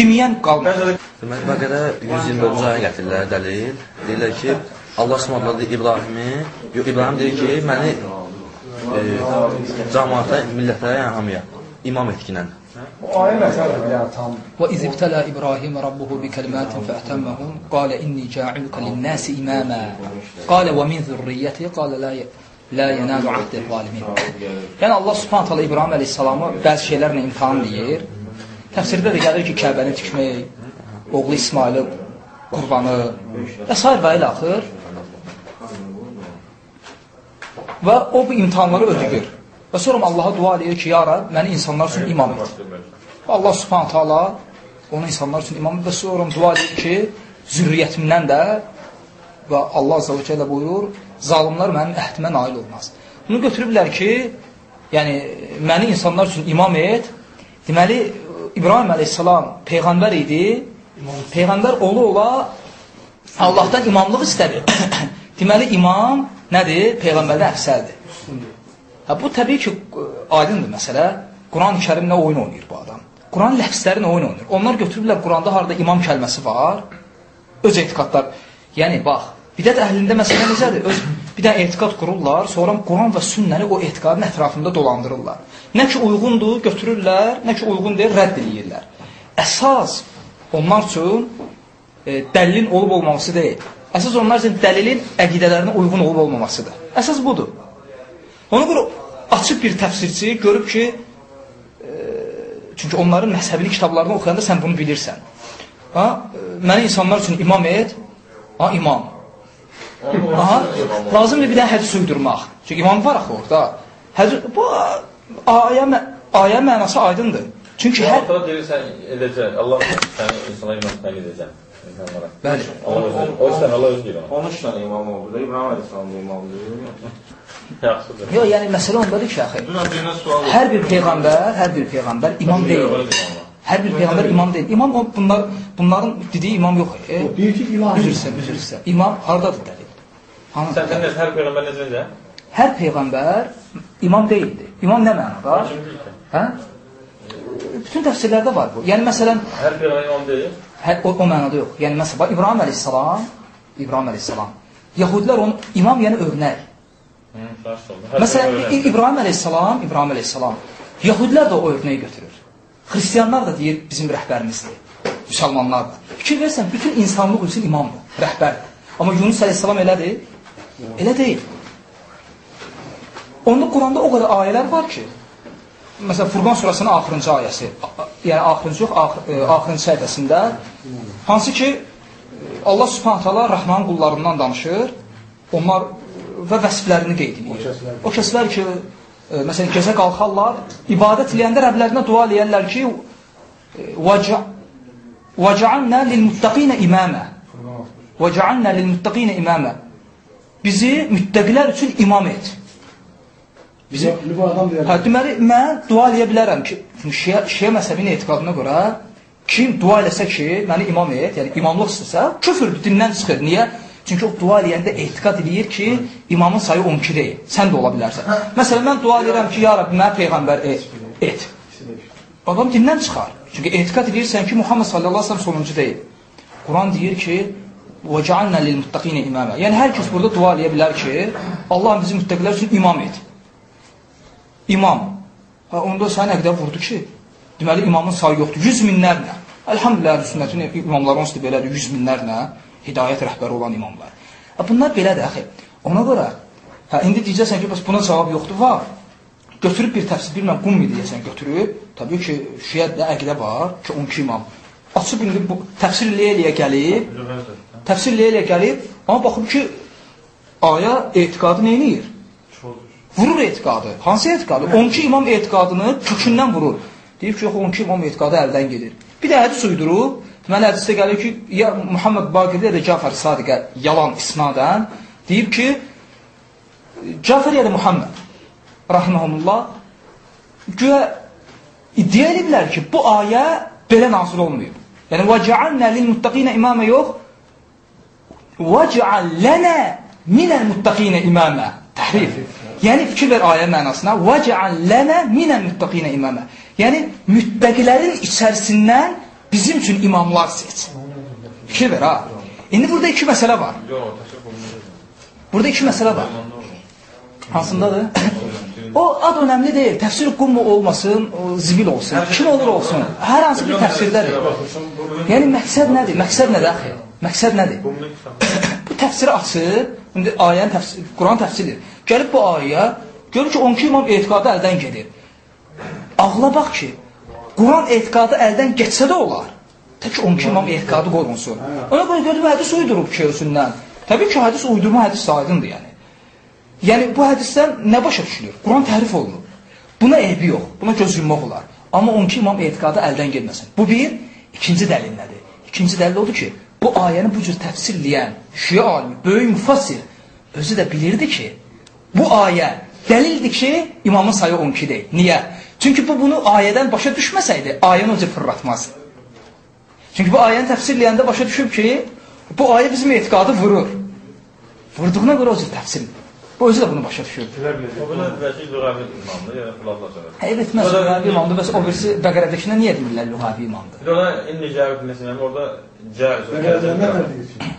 Deməyən qalmır. Demək Bəqərə 124-cü ayə gətirirlər dəlil. Deyirlər ki, Allah Subhanahu İbrahimi, yox İbrahim deyir ki, məni e, cəmaata, millətlərə, yəni hamıya imam etkinən. O ayə məsələdir ya tam. Və izibtələ İbrahim Rabbuhu bi kəlimatin fəhtəmməhum, qalə inni cə'iluka linnəsi imamə, qalə və min zürriyyəti, qalə la la yanalu ahdi zalimin. Yəni Allah Subhanahu taala İbrahim əleyhissalamı bəzi şeylərlə imtahan edir. Təfsirdə də gəlir ki, Kəbəni tikmək, oğlu İsmailı qurbanı və s. və ilə axır. Və o bu imtahanları ödəyir. Və sonra Allaha dua edir ki, ya Rab, məni insanlar üçün imam et. Allah subhanahu taala onu insanlar üçün imam və sonra dua edir ki, zürriyyətimdən də və Allah azza və cəllə buyurur, zalimlər mənim əhdimə nail olmaz. Bunu götürüblər ki, yəni məni insanlar üçün imam et. Deməli İbrahim əleyhissalam peyğəmbər idi. Peyğəmbər ola ola Allahdan imamlıq istədi. Deməli imam nədir? Peyğəmbərdən əfsəldir. Ha, bu təbii ki, aydındır məsələ. Quran-ı Kərimlə oyun oynayır bu adam. Quran ləfsləri ilə oyun oynayır. Onlar götürürlər Quranda harada imam kəlməsi var, öz etiqadlar. Yəni, bax, bidət əhlində məsələ necədir? Öz bir dənə etiqad qururlar, sonra Quran və sünnəni o etiqadın ətrafında dolandırırlar. Nə ki uyğundur, götürürlər, nə ki uyğun deyil, rədd edirlər. Əsas onlar üçün e, dəlilin olub olmaması deyil. Əsas onlar üçün dəlilin əqidələrinə uyğun olub olmamasıdır. Əsas budur. Ona görə açıq bir təfsirçi görüb ki, e, Çünki onların məzhəbini kitablarını oxuyanda sən bunu bilirsən. Ha, e, məni insanlar üçün imam et. Ha, imam. Aha, lazımdır bir dənə hədis uydurmaq. Çünki imam var axı orada. Hədis bu ayə ayə mənası aydındır. Çünki hər Ortada deyirsən edəcək. Allah səni insana təyin edəcək. İnsanlara. Bəli. O istər Allah özü deyir ona. 13 dənə imam oldu da İbrahim Əleyhisselam da imamdır. Yaxşıdır. Yox, yəni məsələ ondadır ki, axı. Hər bir peyğəmbər, hər bir peyğəmbər imam deyil. Hər bir peyğəmbər imam deyil. İmam o bunlar bunların dediyi imam yox. E, Deyir ki, ilahi. üzr istəyirəm, üzr istəyirəm. İmam hardadır dəlil? Hanı? Sən sən hər peyğəmbər necə necə? Hər peyğəmbər imam deyildi. İmam nə mənada? Deyir ki? Hə? Bütün təfsirlərdə var bu. Yəni məsələn, Hər peyğəmbər imam deyil. Hə, o, o mənada yox. Yəni məsələn, bax, İbrahim əleyhissalam, İbrahim əleyhissalam. Yahudilər onu imam yəni örnək. Məsələn, İbrahim əleyhissalam, İbrahim əleyhissalam. Yahudilər də o örnəyi götürür. Xristianlar da deyir bizim rəhbərimizdir. Müsəlmanlar da. Fikir versən, bütün insanlıq üçün imamdır, rəhbərdir. Amma Yunus əleyhissalam elədir? Elə deyil. Onda Quranda o qədər ayələr var ki, Məsələn, Furqan surəsinin axırıncı ayəsi, yəni axırıncı yox, axır, ə, axırıncı səhifəsində hansı ki Allah Subhanahu taala Rəhmanın qullarından danışır. Onlar və vəsflərini qeyd edir. O kəslər ki, ə, məsələn, gecə qalxarlar, ibadət eləyəndə Rəblərinə dua eləyirlər ki, e, "Vəcəalnə lil-muttaqina imama." "Vəcəalnə lil-muttaqina imama." Bizi müttəqilər üçün imam et. Bizim lübadan bilərəm. Hə, deməli, mən dua eləyə bilərəm ki, şiə, şiə məzhəbinin etiqadına görə kim dua eləsə ki, məni imam et, yəni imamlıq istəsə, küfürdür, dindən çıxır. Niyə? Çünki o dua eləyəndə etiqad eləyir ki, imamın sayı 12 deyil, sən də ola bilərsən. Hə. Məsələn, mən dua eləyirəm ki, ya Rabbi, mənə peyğəmbər et. et. Adam dindən çıxar. Çünki etiqad eləyirsən ki, Muhammed sallallahu əleyhi və səlləm sonuncu deyil. Quran deyir ki, "Və cealna lil-muttaqina imama." Yəni hər kəs burada dua eləyə bilər ki, Allah bizi müttəqilər üçün imam et. İmam. Ha, onda sənə nə qədər vurdu ki, deməli imamın sayı yoxdur. 100 minlərlə. Elhamdülillah, sünnətin imamları onsuz da belədir, 100 minlərlə hidayət rəhbəri olan imamlar. Ha, bunlar belədir, axı. Ona görə, hə, indi deyəcəksən ki, bəs buna cavab yoxdur, var. Götürüb bir təfsir, bilməm, qum deyəsən, götürüb, təbii ki, şiyyətlə əqidə var ki, 12 imam. Açıb indi bu təfsir eləyə gəlib, təfsir eləyə gəlib, amma baxıb ki, aya etiqadı neynir? Vurur etiqadı. Hansı etiqadı? 12 imam etiqadını kökündən vurur. Deyir ki, yox, 12 imam etiqadı əldən gedir. Bir də hədis uydurub, deməli hədisdə gəlir ki, ya Muhammed Baqir ya da Cafər Sadiqə yalan isnadən deyib ki, Cafər ya da Muhammed rahimehullah güya iddia ediblər ki, bu ayə belə nazil olmayıb. Yəni lil muttaqina imamə yox, cəal lənə minəl muttaqina imamə. Təhrif. Yəni fikir ver ayə mənasına. Və cəal lənə minəl muttaqina imamə. Yəni müttəqilərin içərisindən bizim üçün imamlar seç. Fikir ver ha. İndi burada iki məsələ var. Burada iki məsələ var. Hansındadır? o ad önəmli deyil. Təfsir qum mu olmasın, zibil olsun. Kim olur olsun. Hər hansı bir təfsirdədir. Yəni məqsəd nədir? Məqsəd nədir axı? Məqsəd nədir? bu təfsiri açıb, indi ayənin təfsiri, Quran təfsiridir. Gəlib bu ayəyə, görür ki, 12 imam etiqadı əldən gedir. Ağla bax ki, Quran etiqadı əldən getsə də olar. Tək 12 imam etiqadı qorunsun. Ona görə gördüm hədis uydurub ki, özündən. Təbii ki, hədis uydurma hədis aydındır yəni. Yəni bu hədisdən nə başa düşülür? Quran təhrif olunub. Buna eybi yox, buna göz yummaq olar. Amma 12 imam etiqadı əldən getməsin. Bu bir, ikinci dəlil nədir? İkinci dəlil odur ki, bu ayəni bu cür təfsirləyən şiə alimi, böyük müfassir özü də bilirdi ki, bu ayə dəlildir ki, imamın sayı 12 deyil. Niyə? Çünki bu bunu ayədən başa düşməsəydi, ayəni o cür fırlatmaz. Çünki bu ayəni təfsirləyəndə başa düşüb ki, bu ayə bizim etiqadı vurur. Vurduğuna görə o cür təfsirdir. Bu özü də bunu başa düşür. O belə bəlkə lüğəvi imamdır, yəni bəs o birisi Bəqərədəkinə niyə demirlər Lüğəvi imamdır? Bir ona inni cəvab məsələn, orada cəvab Bəqərədə nə fərqi?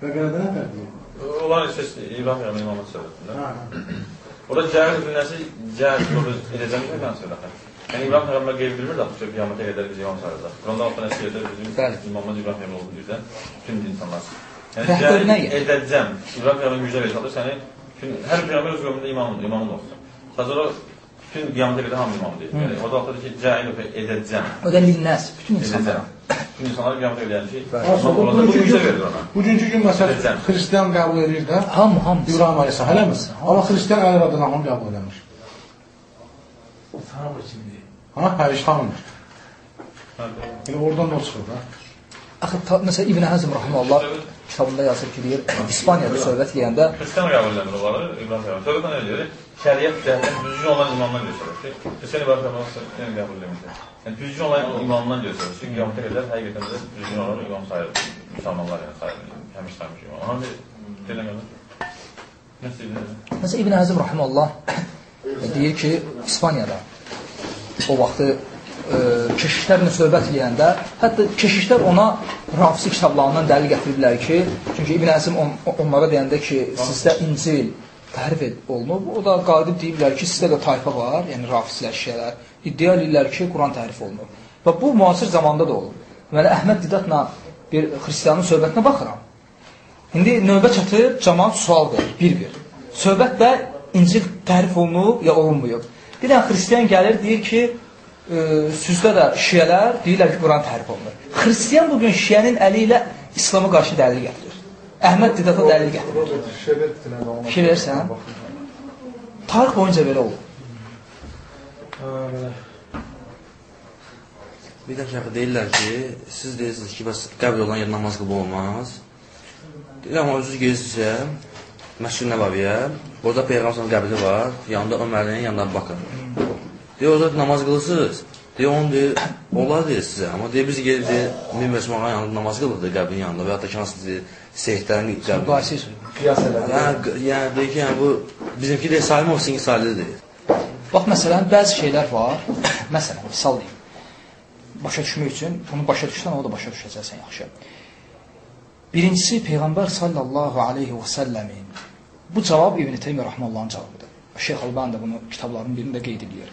Bəqərədə nə fərqi? Onlar isə İbrahim imamət söhbətində. Ha, Orada cəvab cümləsi cəvab yolu edəcəm ki, mən söyləxəm. Yəni İbrahim Peyğəmbər qeyb bilmir də ki, qiyamətə qədər biz imam sayılacaq. Quranda altına şeydə bizim Bəli. imamımız İbrahim Peyğəmbər olduğu üzrə bütün insanlar. Yəni gəl. edəcəm. İbrahim Peyğəmbər müjdə verir. Sən çünki hər peyğəmbər öz qövmündə imamdır, imamın olsun. Sadəcə o Bütün qiyamətə qədər hamı imam deyir. Yəni, o da altında ki, cəhil edəcəm. O da linnəs, bütün insanlara. İnsanlar qiyamətə qədər ki, bugünkü gün, məsələn. Xristian qəbul edir də. Hamı, hamı. İbrahim Aleyhisselam, eləmi? Amma Xristian əl adına hamı qəbul eləmiş. Tanımır kimdir. Ha, hə, heç tanımır. Yəni oradan da çıxır da. Axı, məsələn, İbn Həzm rahimehullah kitabında yazır ki, deyir, İspaniyada söhbət eləyəndə Xristian qəbul edir onları, İbrahim qəbul. Da nə deyir? Şəriət cəhətdən düzgün olan imamdan göstərir ki, Hüseyin İbrahim qəbul edir, qəbul edir. Yəni düzgün olan imamdan göstərir ki, qiyamətə qədər həqiqətən də düzgün olan imam sayılır. Müsəlmanlar yəni sayılır. Həmiş sayılmış imam. Ona bir deyilən qədər. Nə istəyirlər? Məsələn, İbn Həzm rahimehullah deyir ki, İspaniyada o vaxtı e, keşişlərlə söhbət eləyəndə, hətta keşişlər ona Rafisi kitablarından dəlil gətiriblər ki, çünki İbn Həzm on, onlara deyəndə ki, sizdə İncil ed- olunub, o da qalib deyiblər ki, sizdə də tayfa var, yəni Rafislər, şişələr, iddia edirlər ki, Quran təhrif olunub. Və bu müasir zamanda da olub. Deməli, Əhməd Didatla bir xristiyanın söhbətinə baxıram. İndi növbə çatır, cəmaat sual verir, bir-bir. Söhbətdə İncil tərif olunub ya olunmayıb. Bir dənə xristiyan gəlir, deyir ki, e, süzdə də şiyələr deyirlər ki, Quran tərif olunur. Xristiyan bugün şiyənin əli ilə İslam'a qarşı dəlil gətirir. Əhməd Didata dəlil gətirir. Fikir verirsən? Tarix boyunca belə olub. Bir də şəxə deyirlər ki, siz deyirsiniz ki, bəs qəbul olan yer namaz qılıb olmaz. Deyirəm, amma özünüz gedirsinizsə, Məscid Nəbaviyə, orada Peyğəmbər qəbri var, yanında Ömərin, yanında Bakır. Deyir, orada namaz qılırsınız. Deyir, onu deyir, olar deyir sizə, amma deyir, biz gedib deyir, min Müslümanın yanında namaz qılırdı qəbrin yanında və ya da ki, hansı deyir, seyidlərin. Müqayisə edilir. Qiyas elədi. Yəni, yəni deyir ki, yəni bu bizimki deyir, Salimov sizinki Salihdir deyir. Bax, məsələn, bəzi şeylər var. məsələn, misal deyim. Başa düşmək üçün, bunu başa düşsən, o da başa düşəcəksən yaxşı. Birincisi, Peyğəmbər sallallahu aleyhi və səlləmin bu cavab İbn-i Teymiyyə rəhməllahın cavabıdır. Şeyx Alban da bunu kitablarının birində qeyd edir.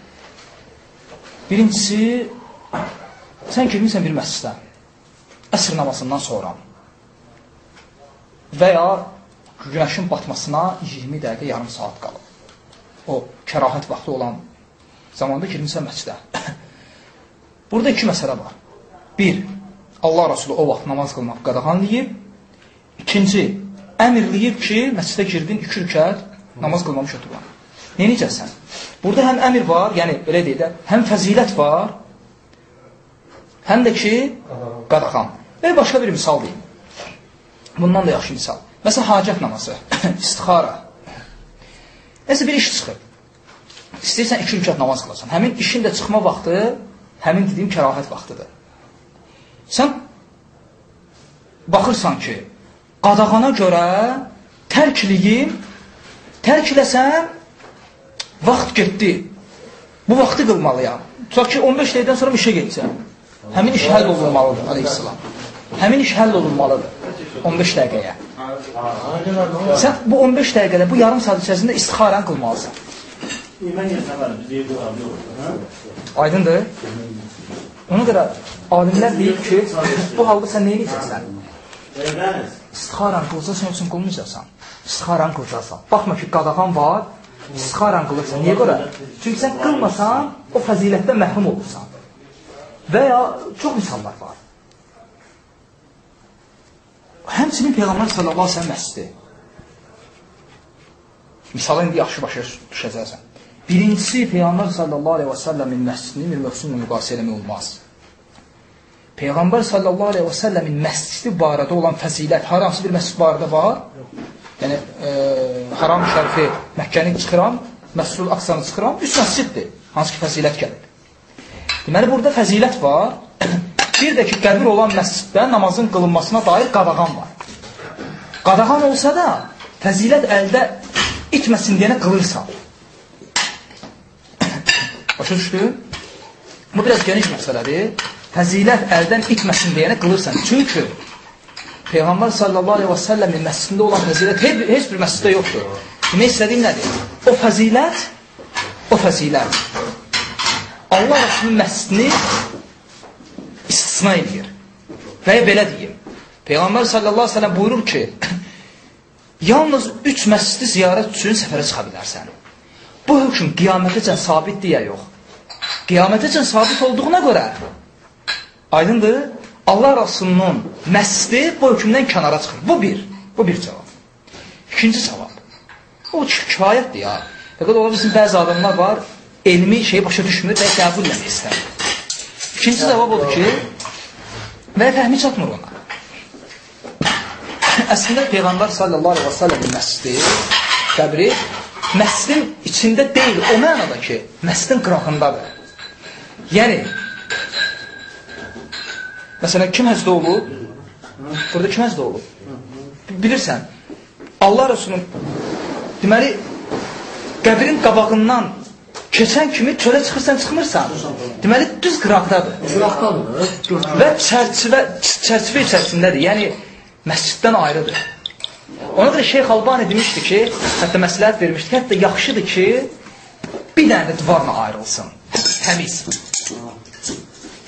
Birincisi, sən girmirsən bir məscidə, əsr namazından sonra və ya günəşin batmasına 20 dəqiqə, yarım saat qalıb. O kərahət vaxtı olan zamanda girmirsən məscidə. Burada iki məsələ var. Bir, Allah Rasulü o vaxt namaz qılmaq qadağanlayıb. İkinci, əmirləyib ki, məscidə girdin, iki rükət namaz qılmamış oturan. Neyəcəksən? Burada həm əmir var, yəni belə deyək də, həm fəzilət var, həm də ki, qadağan. Və başqa bir misal deyim. Bundan da yaxşı misal. Məsələn, hacət namazı, istixara. Nəsə bir iş çıxıb. İstəyirsən iki rükət namaz qılasan. Həmin işin də çıxma vaxtı, həmin dediyim kərahət vaxtıdır. Sən baxırsan ki, qadağana görə tərk eləyim, tərk eləsəm, vaxt getdi. Bu vaxtı qılmalıyam. Tutaq ki, 15 dəqiqədən sonra işə getsən. Həmin iş həll olunmalıdır, aleyhissalam. Həmin iş həll olunmalıdır 15 dəqiqəyə. Sən bu 15 dəqiqədə, bu yarım saat içərisində istixarən qılmalısan. Aydındır? Ona görə alimlər deyir ki, bu halda sən nə edəcəksən? İstixaran qılacaqsan, yoxsa qılmayacaqsan? İstixaran qılacaqsan. Baxma ki, qadağan var, istixaran qılırsan. Niyə görə? Çünki sən qılmasan, o fəzilətdən məhrum olursan. Və ya çox insanlar var. Həmçinin Peyğəmbər sallallahu əleyhi və səlləm məscidi. Misalı indi yaxşı başa düşəcəksən. Birincisi Peyğəmbər sallallahu əleyhi və səlləmin məscidini bir mövsümlə müqayisə etmək olmaz. Peyğəmbər sallallahu əleyhi və səlləmin məscidi barədə olan fəzilət hər hansı bir məscid barədə var? Yəni e, Haram şərifi Məkkəni çıxıram, Məscid-ül Aqsanı çıxıram, üç məsciddir. Hansı ki fəzilət gəlir. Deməli burada fəzilət var. Bir də ki qəbir olan məsciddə namazın qılınmasına dair qadağan var. Qadağan olsa da fəzilət əldə itməsin deyənə qılırsan. Başa düşdü? Bu biraz geniş məsələdir. Fəzilət əldən itməsin deyənə qılırsan. Çünki Peyğəmbər sallallahu aleyhi və səlləmin məscidində olan fəzilət heç, heç bir məsciddə yoxdur. Demək istədiyim nədir? O fəzilət, o fəzilət Allah Rasulun məscidini istisna edir. Və ya belə deyim. Peyğəmbər sallallahu aleyhi və səlləm buyurur ki, yalnız üç məscidi ziyarət üçün səfərə çıxa bilərsən. bu hökm qiyamətəcən sabitdir ya yox? Qiyamətəcən sabit olduğuna görə aydındır, Allah Rasulunun məsdi bu hökmdən kənara çıxır. Bu bir, bu bir cavab. İkinci cavab. O kifayətdir ya. Fəqət ola bizim bəzi adamlar var, elmi şeyi başa düşmür və qəbul etmək istəmir. İkinci cavab odur ki, və fəhmi çatmır ona. Əslində Peyğəmbər sallallahu aleyhi və səlləmin məscidi, qəbri məscidin içində deyil, o mənada ki, məscidin qırağındadır. Yəni, məsələn, kim həcdə olub? Burada kim həcdə olub? Bilirsən, Allah Resulün deməli, qəbrin qabağından keçən kimi çölə çıxırsan, çıxmırsan. Deməli, düz qıraqdadır. Qıraqdadır. Və çərçivə, çərçivə içərisindədir. Yəni, məsciddən ayrıdır. Ona görə Şeyx Albani demişdi ki, hətta məsləhət vermişdi ki, hətta yaxşıdır ki, bir dənə də divarla ayrılsın. Təmiz.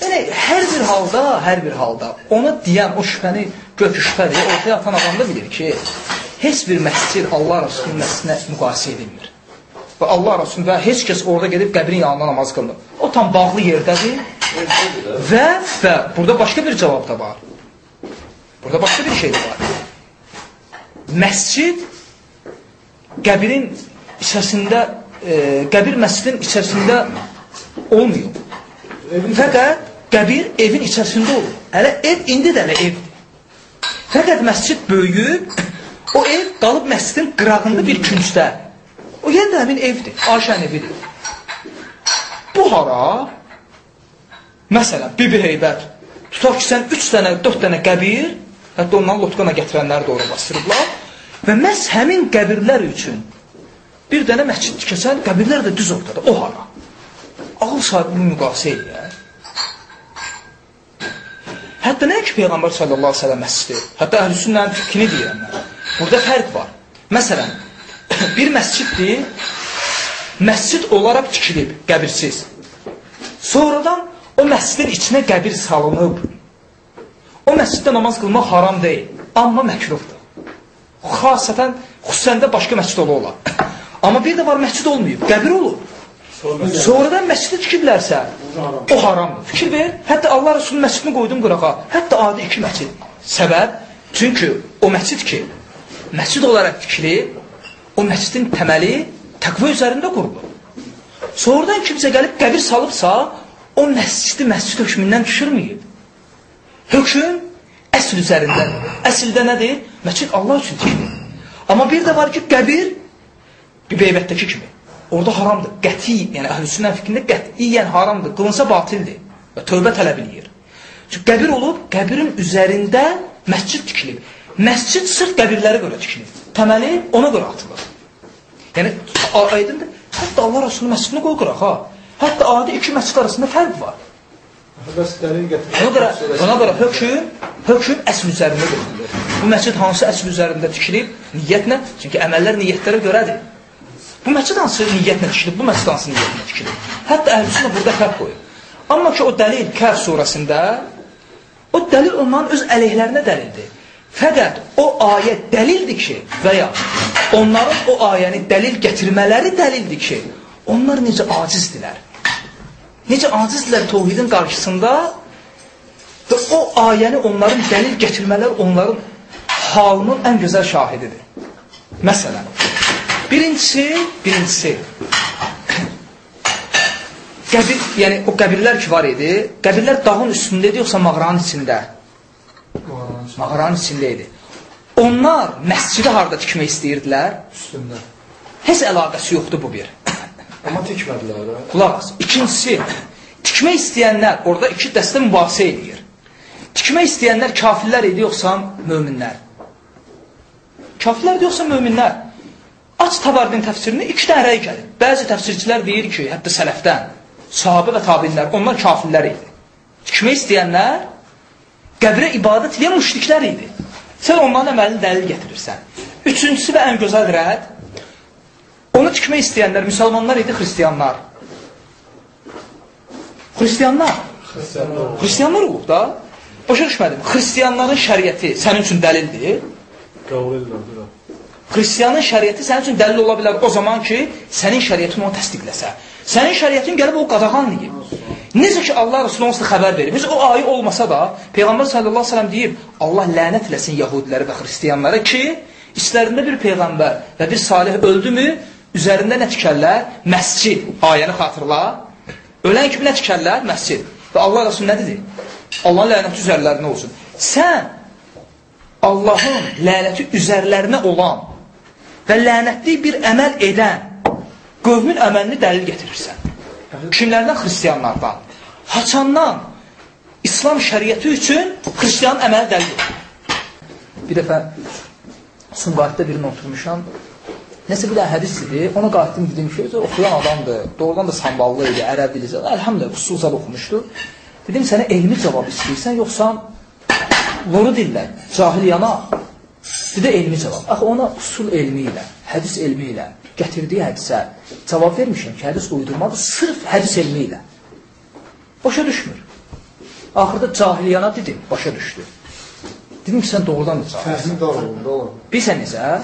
Yəni, hər bir halda, hər bir halda ona deyən o şübhəni, gök şübhədir, ortaya atan adam da bilir ki, heç bir məscid Allah Rasulunun məscidinə müqayisə edilmir. Və Allah və heç kəs orada gedib qəbrin yanında namaz qılmır. O tam bağlı yerdədir və, və burada başqa bir cavab da var. Burada başqa bir şey də var. Məscid qəbrin içərisində, e, qəbir məscidin içərisində olmuyor. Fəqət qəbir evin içərisində olur. Hələ ev indi də hələ evdir. Fəqət məscid böyüyüb, o ev qalıb məscidin qırağında bir küncdə. O yenə də həmin evdir, Ayşənin evidir. Bu hara? Məsələn, Bibi Heybət. Tutaq ki, sən 3 dənə, 4 dənə qəbir, hətta ondan lotqana gətirənləri də ora bastırıblar və məhz həmin qəbirlər üçün bir dənə məscid tikəsən, qəbirlər də düz ortada, o hara? Ağıl sahibi bunu müqayisə edir. Hətta nə ki, Peyğəmbər sallallahu aleyhi ve sellem məscidi, hətta əhlüsünnənin fikrini deyirəm mən. Burada fərq var. Məsələn, bir məsciddir, məscid olaraq tikilib, qəbirsiz. Sonradan o məscidin içinə qəbir salınıb. O məsciddə namaz qılmaq haram deyil, amma məkruhdur. Xasətən, xüsusən də başqa məscid ola ola. Amma bir də var, məscid olmayıb, qəbir olub. Sonradan məscidi tikiblərsə, o haramdır. Fikir ver, hətta Allah Resulünün məscidini qoydum qırağa, hətta adi iki məscid. Səbəb, çünki o məscid ki, məscid olaraq tikilib, o məscidin təməli təqva üzərində qurulur. Sonradan kimsə gəlib qəbir salıbsa, o məscidi məscid hökmündən düşürməyib. Hökm əsl üzərindədir. Əsldə nədir? Məscid Allah üçün tikilir. Amma bir də var ki, qəbir bir beybətdəki kimi. Orada haramdır. Qəti, yəni əhlüsünnə fikrində qətiyyən haramdır. Qılınsa batildir və tövbə tələb eləyir. Çünki qəbir olub, qəbirin üzərində məscid tikilib. Məscid sırf qəbirlərə görə tikilib. Təməli ona görə atılır. Yəni, aydındır. Hətta Allah Rasulü məscidini qoy qıraq, ha. Hətta adi iki məscid arasında fərq var. Ona görə, ona görə hökm, hökm əsl üzərində götürülür. Bu məscid hansı əsl üzərində tikilib? Niyyətlə. Çünki əməllər niyyətlərə görədir. Bu məscid hansı niyyətlə tikilib? Bu məscid hansı niyyətlə tikilib? Hətta əhlüsünə burada fərq qoyur. Amma ki, o dəlil Kəhv surəsində, o dəlil onların öz əleyhlərinə dəlildir. Fəqət o ayə dəlildir ki, və ya onların o ayəni dəlil gətirmələri dəlildir ki, onlar necə acizdirlər. Necə acizdirlər tohidin qarşısında və o ayəni onların dəlil gətirmələri onların halının ən gözəl şahididir. Məsələn, birincisi, birincisi, qəbir, yəni o qəbirlər ki var idi, qəbirlər dağın üstündə idi, yoxsa mağaranın içində? Mağaranın içində idi. Onlar məscidi harada tikmək istəyirdilər? Üstündə. Heç əlaqəsi yoxdur bu bir. Amma tikmədilər. ha? Qulaq as. İkincisi, tikmək istəyənlər orada iki dəstə mübahisə edir. Tikmək istəyənlər kafirlər idi, yoxsa möminlər? Kafirlər yoxsa möminlər? Aç Tabardin təfsirini iki dənə rəy gəlir. Bəzi təfsirçilər deyir ki, hətta sələfdən, sahabə və tabinlər, onlar kafirlər idi. Tikmək istəyənlər qəbrə ibadət edən müşriklər idi. Sən onların əməlini dəlil gətirirsən. Üçüncüsü və ən gözəl rədd, onu tikmək istəyənlər müsəlmanlar idi, xristiyanlar. Xristiyanlar. Xristiyanlar olub da. Başa düşmədim. Xristiyanların şəriəti sənin üçün dəlildir. Xristiyanın şəriəti sənin üçün dəlil ola bilər o zaman ki, sənin şəriətin onu təsdiqləsə. Sənin şəriətin gəlib o qadağanlayıb. Necə ki Allah Resulü onsuz xəbər verir. Biz o ayı olmasa da Peyğəmbər sallallahu əleyhi və səlləm deyib, Allah lənət eləsin yahudiləri və xristianlara ki, istərində bir peyğəmbər və bir salih öldümü, üzərində nə tikərlər? Məscid. Ayəni xatırla. Ölən kimi nə tikərlər? Məscid. Və Allah Resulü nə dedi? Allahın lənəti üzərlərinə olsun. Sən Allahın lənəti üzərlərinə olan və lənətli bir əməl edən qövmün əməlini dəlil getirirsən. Kimlərdən? Xristiyanlardan. Haçandan İslam şəriəti üçün xristiyanın əməli dəlil Bir dəfə Sumqayıtda birini oturmuşam. Nəsə bir dənə hədis idi. Ona qayıtdım dedim ki, oxuyan adamdır. Doğrudan da samballı idi, ərəb dili. Əlhamdülillah, usulsal oxumuşdu. Dedim, sənə elmi cavab istəyirsən, yoxsa loru dillər, cahil yana? Dedi, elmi cavab. Axı ona usul elmi ilə, hədis elmi ilə, gətirdiyi hədisə cavab vermişəm ki, hədis uydurmadır, sırf hədis elmi ilə. Başa düşmür. Axırda cahiliyana dedim, başa düşdü. Dedim ki, sən doğrudan da doğru. Bilsən necə?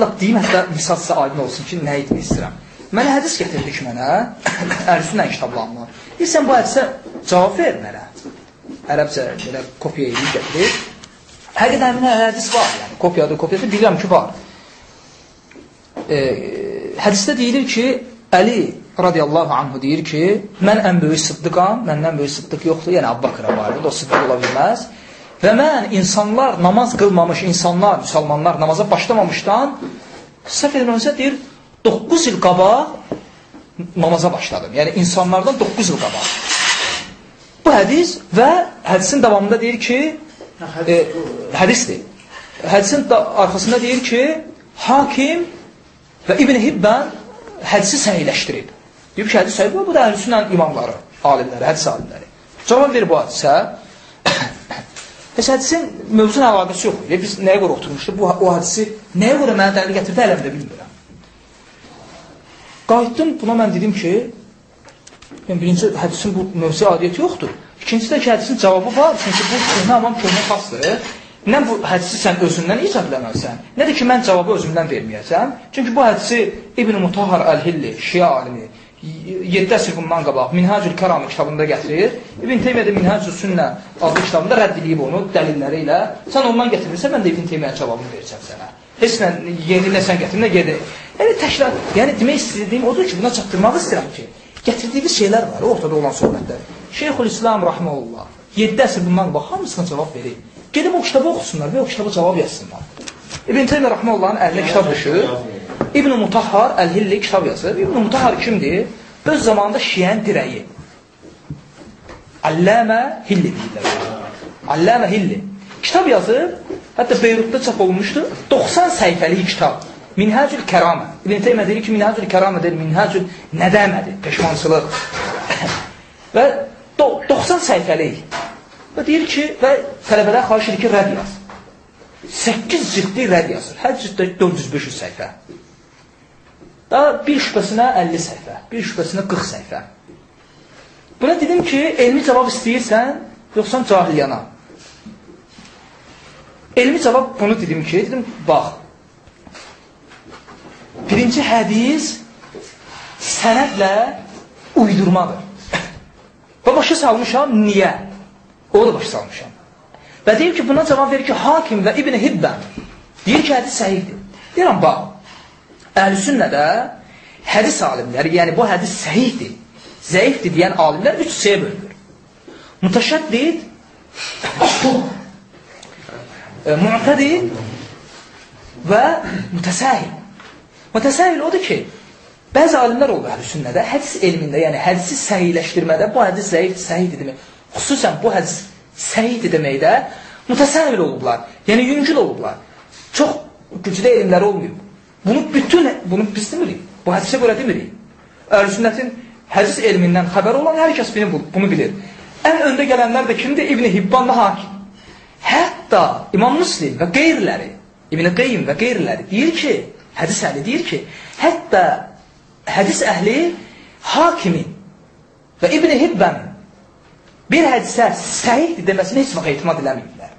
Lap deyim, hətta misal sizə aydın olsun ki, nə etmək istəyirəm. Mənə hədis gətirdi ki, mənə, ərsünlə kitablanma. Deyirsən, bu hədisə cavab ver mənə. Ərəbcə belə kopya edib gətirir. Həqiqətən mənə hədis var, yəni kopyadır, kopyadır, bilirəm ki, var. E, hədisdə deyilir ki, Əli radiyallahu anhu deyir ki, mən ən böyük sıddıqam, məndən böyük sıddıq yoxdur, yəni Abbaqıra var, o sıddıq ola bilməz. Və mən insanlar, namaz qılmamış insanlar, müsəlmanlar namaza başlamamışdan, səhv edilməmsə deyir, 9 il qabaq namaza başladım. Yəni insanlardan 9 il qabaq. Bu hədis və hədisin davamında deyir ki, e, hədisdir. Hədisin da, arxasında deyir ki, hakim və İbn Hibbən hədisi səhiləşdirib. Deyib ki, hədis səhih, bu da əhlüsünlə imamları, alimləri, hədis alimləri. Cavab verir bu hadisə. Heç hədisin mövzuna əlaqəsi yox. Yəni, biz nəyə görə oturmuşduq? Bu, o hədisi nəyə görə mənə dəlil gətirdi, ələm də bilmirəm. Qayıtdım, buna mən dedim ki, yəni, birinci hədisin bu mövzu adiyyəti yoxdur. İkincisi də ki, hədisin cavabı var. Çünki bu köhnə avam köhnə xasdır. Nə bu hədisi sən özündən icad eləməlisən, nə də ki, mən cavabı özümdən verməyəcəm. Çünki bu hədisi İbn Mutahhar Əl-Hilli, Şia alimi, 7 əsr bundan qabaq Minhacül Kəram kitabında gətirir. İbn Teymiyyə də Minhacül Sünnə adlı kitabında rədd edib onu dəlilləri ilə. Sən ondan gətirirsən, mən də İbn Teymiyyə cavabını verəcəm sənə. Heç nə yeni nə sən gətir, nə gedi. Yəni təkrar, yəni demək istədiyim odur ki, buna çatdırmaq istəyirəm ki, gətirdiyimiz şeylər var, ortada olan söhbətlər. Şeyxülislam rahmeullah 7 əsr bundan qabaq hamısına cavab verir. Gedib o kitabı oxusunlar və o kitabı cavab yazsınlar. İbn Teymiyyə Rəhməllahın əlinə kitab düşür. İbn Mutahhar Əl-Hilli kitab yazır. İbn Mutahhar kimdir? Öz zamanında Şiənin dirəyi. Alləmə Hilli deyirlər. Alləmə Hilli. Kitab yazır. Hətta Beyrutda çap olunmuşdur. 90 səhifəlik kitab. Minhacül Kəramə. İbn Teymiyyə deyir ki, Minhacül Kəramə deyir, Minhacül nədəmədir, peşmançılıq. və 90 səhifəlik. Və deyir ki, və tələbələr xahiş edir ki, rəd yaz. 8 ciddi rəd yazır. Hər ciddə 400-500 səhifə. Daha bir şübhəsinə 50 səhifə, bir şübhəsinə 40 səhifə. Buna dedim ki, elmi cavab istəyirsən, yoxsa cahiliyana. Elmi cavab bunu dedim ki, dedim, bax, birinci hədis sənədlə uydurmadır. Və başa salmışam, niyə? O da başa salmışam. Və deyir ki, buna cavab verir ki, Hakim və İbn Hibbən deyir ki, hədis səhihdir. Deyirəm, bax, əhl-i sünnədə hədis alimləri, yəni bu hədis səhihdir, zəifdir deyən alimlər üç hissəyə bölünür. Mutaşəddid, e, mu'tədid və mütəsahil. Mütəsahil odur ki, bəzi alimlər olur əhl-i sünnədə, hədis elmində, yəni hədisi səhiləşdirmədə bu hədis zəifdir, səhihdir demək xüsusən bu hədis səhihdir deməkdə mütəsəvvir olublar. Yəni yüngül olublar. Çox güclü elmləri olmayıb. Bunu bütün bunu biz demirik. Bu hədisə görə demirik. Əhlüsünnətin hədis elmindən xəbər olan hər kəs bunu, bunu bilir. Ən öndə gələnlər də kimdir? İbn Hibban və Hakim. Hətta İmam Müslim və qeyriləri, İbn Qeyyim və qeyriləri deyir ki, hədis əhli deyir ki, hətta hədis əhli Hakimin və İbn Hibbanın bir hədisə səhihdir deməsini heç vaxt etimad eləməyiblər.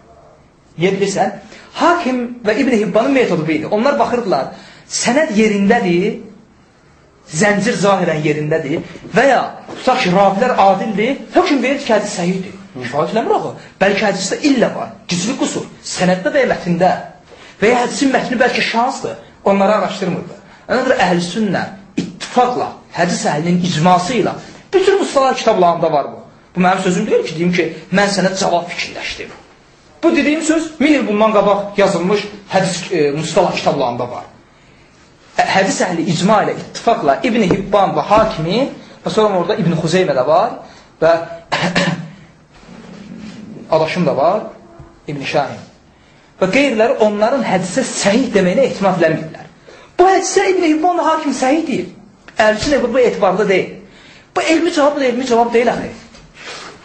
Niyə bilirsən? Hakim və İbn Hibbanın metodu bu idi. Onlar baxırdılar, sənəd yerindədir, zəncir zahirən yerindədir və ya tutaq ki, ravilər adildir, hökm verir ki, hədis səhihdir. Kifayət eləmir axı. Bəlkə hədisdə illə var, güclü qusur, sənəddə və mətndə və ya hədisin mətni bəlkə şansdır. Onları araşdırmırdı. Ona görə əhl-i sünnə ittifaqla, hədis əhlinin icması ilə bütün mustalah kitablarında var bu. Bu mənim sözüm deyil ki, deyim ki, mən sənə cavab fikirləşdim. Bu dediyim söz min il bundan qabaq yazılmış hədis e, mustalah kitablarında var. Hədis əhli icma ilə, ittifaqla İbn Hibban və Hakimi və sonra orada İbn Xuzeymə də var və adaşım da var, İbn Şahin. Və qeyriləri onların hədisə səhih deməyinə ehtimad eləmirlər. Bu hədisə İbn Hibban və Hakim səhih deyil. Əlçin Ebu bu etibarlı deyil. Bu elmi cavabdır, elmi cavab deyil axı.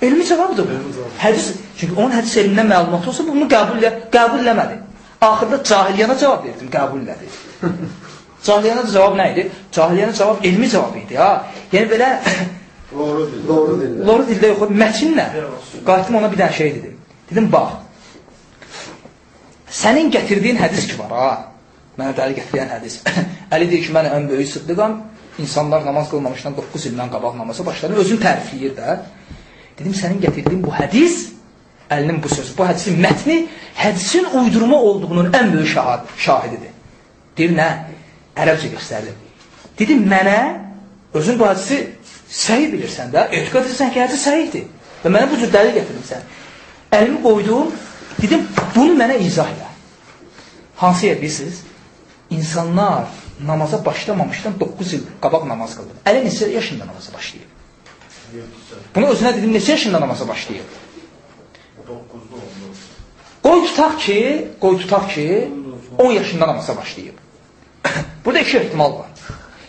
Elmi cavabdır bu. Hədis, çünki onun hədis elmindən məlumat olsa, bunu qəbul, elə, qəbul eləmədi. Axırda cahiliyana cavab verdim, qəbul elədi. cahiliyana cavab nə idi? Cahiliyana cavab elmi cavab idi, ha. Yəni belə Doğru dildə. Doğru dildə. Doğru dildə yox, mətinlə. Qayıtdım ona bir dənə şey dedim. Dedim, bax, sənin gətirdiyin hədis ki var, ha, mənə dəli gətirən hədis. Əli deyir ki, mən ən böyük sıddıqam, insanlar namaz qılmamışdan 9 ildən qabaq namaza başladı, özünü tərifləyir də. Dedim, sənin gətirdiyin bu hədis, əlinin bu sözü, bu hədisin mətni, hədisin uydurma olduğunun ən böyük şahid, şahididir. Deyir, nə? Ərəbcə göstərdim. Dedim, mənə, özün bu hədisi səhi bilirsən də, etiqat edirsən ki, hədis səhihdir. Və mənə bu cür dəlil gətirmirsən. Əlimi qoydum, dedim, bunu mənə izah elə. Hansı yer bilirsiniz? İnsanlar namaza başlamamışdan 9 il qabaq namaz qıldı. Əli neçə yaşında namaza başlayıb? Bunu özünə dedim, neçə yaşında namaza başlayıb? Qoy tutaq ki, qoy tutaq ki, 10 yaşında namaza başlayıb. Burada iki ehtimal var.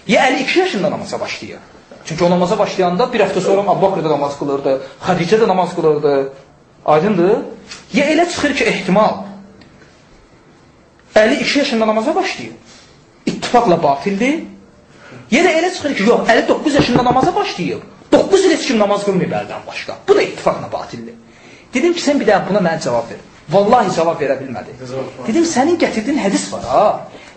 Ya Əli 2 yaşında namaza başlayıb. Çünki o namaza başlayanda bir həftə sonra Abu Bakr da namaz qılırdı, Xədicə də namaz qılırdı. Aydındır? Ya elə çıxır ki, ehtimal. Əli 2 yaşında namaza başlayıb. İttifaqla batildir. Ya da elə çıxır ki, yox, Əli 9 yaşında namaza başlayıb. 9 il heç kim namaz qılmayıb əldən başqa. Bu da ittifaqla batildir. Dedim ki, sən bir daha buna mənə cavab ver. Vallahi cavab verə bilmədi. Dedim, sənin gətirdiyin hədis var ha.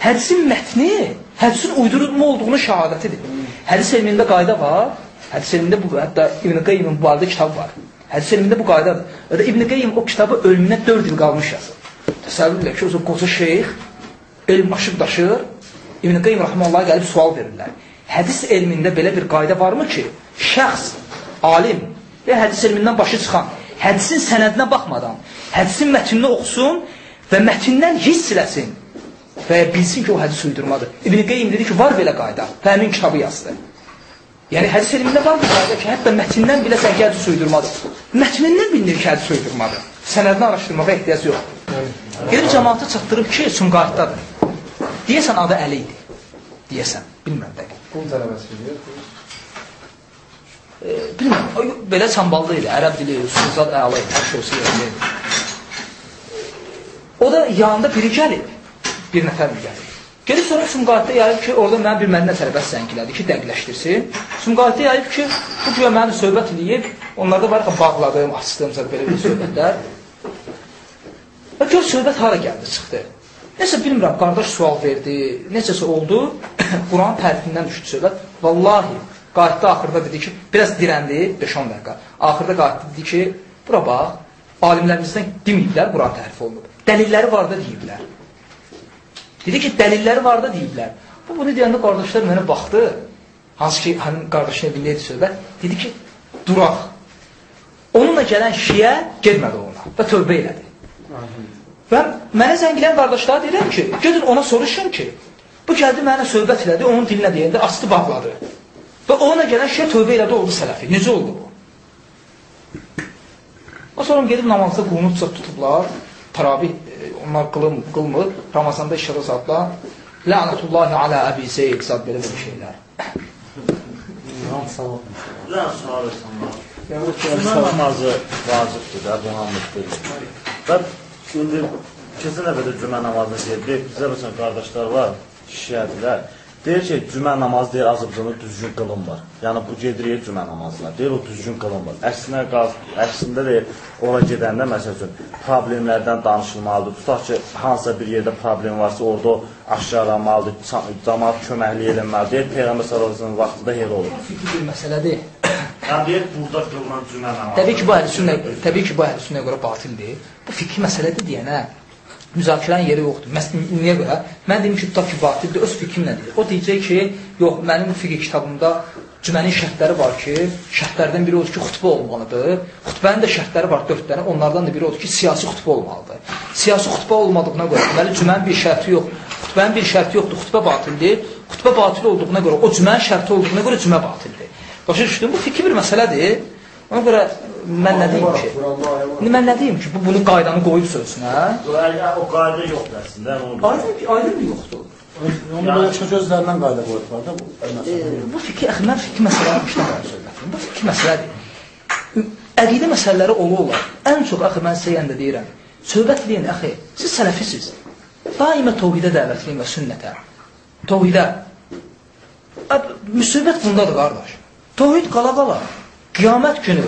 Hədisin mətni, hədisin uydurulma olduğunu şəhadətidir. Hədis elmində qayda var. Hədis elmində bu, hətta İbn Qeyyimin bu barədə kitab var. Hədis elmində bu qaydadır. Və İbn Qeyyim o kitabı ölümünə 4 il qalmış yazır. Təsəvvür elə ki, o qoca şeyx elm aşıb daşır. İbn Qeyyim rahmeullah gəlib sual verirlər. Hədis elmində belə bir qayda varmı ki, şəxs, alim və hədis elmindən başı çıxan hədisin sənədinə baxmadan, hədisin mətnini oxusun və mətnindən hiss eləsin və bilsin ki, o hədis uydurmadır. İbn Qeyyim dedi ki, var belə qayda. Və həmin kitabı yazdı. Yəni hədis elmində var bir qayda ki, hətta mətnindən biləsən ki, hədis uydurmadır. Mətnindən bilinir ki, hədis uydurmadır. Sənədini araşdırmağa ehtiyac yoxdur. Gedir cəmaata çatdırıb ki, Sumqayıtdadır. Deyəsən adı Əli idi. Deyəsən, bilmirəm dəqiq. Qul tələbəsi edir. E, bilmirəm, belə çamballı idi, ərəb dili, suzad əla idi, hər şey olsa yerində idi. O da yanında biri gəlib, bir nəfər mi gəlib. Gedib sonra Sumqayıtda yayıb ki, orada mənə bir məndən tələbət zəngilədi ki, dəqiqləşdirsin. Sumqayıtda yayıb ki, bu güya mənə söhbət eləyib, onlarda var ki, bağladığım, açdığım belə bir söhbətlər. Və gör söhbət hara gəldi, çıxdı. Nəsə bilmirəm, qardaş sual verdi, necəsə oldu, Quran tərifindən düşdü söhbət. Vallahi, qayıtda axırda dedi ki, biraz dirəndi, 5-10 dəqiqə. Axırda qayıtda dedi ki, bura bax, alimlərimizdən deməyiblər, Quran tərifi olunub. Dəlilləri var da deyiblər. Dedi ki, dəlilləri var da deyiblər. Bu, bunu deyəndə qardaşlar mənə baxdı. Hansı ki, həmin qardaşın evində idi söhbət. Dedi ki, duraq. Onunla gələn şiyə getmədi ona və tövbə elədi. Və mənə zəngilən qardaşlara deyirəm ki, gedin ona soruşun ki, bu gəldi mənə söhbət elədi, onun dilinə deyəndə astı bağladı. Və ona gələn şiyə tövbə elədi, oldu sələfi. Necə oldu bu? O sonra gedib namazda qunut tutublar, taravih onlar qılım, qılmır, Ramazanda işığı satlar, Lənətullahi alə Əbi Zeyd, zat belə bir şeylər. Sünnə namazı vacibdir də, bu hamlıqdır. Və indi keçən dəfə də cümə namazını deyib, bizə məsələn qardaşlar var, şişiyədilər. Deyir ki, cümə namazı deyir Azərbaycanda düzgün qılınmır. Yəni bu gedirik cümə namazına. Deyir o düzgün qılınmır. Əksinə qaz, əksində deyir ora gedəndə məsəl üçün problemlərdən danışılmalıdır. Tutaq ki, hansısa bir yerdə problem varsa orada aşkarlanmalıdır, cəmaət köməklik edilməlidir. Deyir Peyğəmbər sallallahu əleyhi vaxtında yer olur. Fikir bir məsələdir. Yəni deyir burada qılınan cümə namazı. Təbii ki, bu əhlüsünnə, təbii ki, bu əhlüsünnəyə görə batildir. Bu fikri məsələdir deyənə müzakirənin yeri yoxdur. Məs niyə görə? Mən deyim ki, tutaq ki, batildir, öz fikrimlə deyir. O deyəcək ki, yox, mənim fiqh kitabımda cümənin şərtləri var ki, şərtlərdən biri odur ki, xutbə olmalıdır. Xutbənin də şərtləri var 4 dənə. Onlardan da biri odur ki, siyasi xutbə olmalıdır. Siyasi xutbə olmadığına görə, deməli cümənin bir şərti yox, xutbənin bir şərti yoxdur, xutbə batildir. Xutbə batil olduğuna görə, o cümənin şərti olduğuna görə cümə batildir. Başa düşdün? Bu fikri bir məsələdir. Ona görə mən nə deyim ki? İndi mən nə deyim ki? Bu bunu qaydanı qoyub sözünə. O qayda yoxdur əslində. Onu Aydın aydın yoxdur. Onu belə çox gözlərindən qayda qoyublar da bu E, bu fikir axı mən fikir məsələləri işləmirəm. Bu fikir məsələdir. Əqidə məsələləri ola olar. Ən çox axı mən sizə yəndə deyirəm. Söhbət eləyin axı. Siz sələfisiz. Daima təvhidə dəvət edin və sünnətə. Təvhidə. Müsibət bundadır qardaş. Təvhid qala qala. Qiyamət günü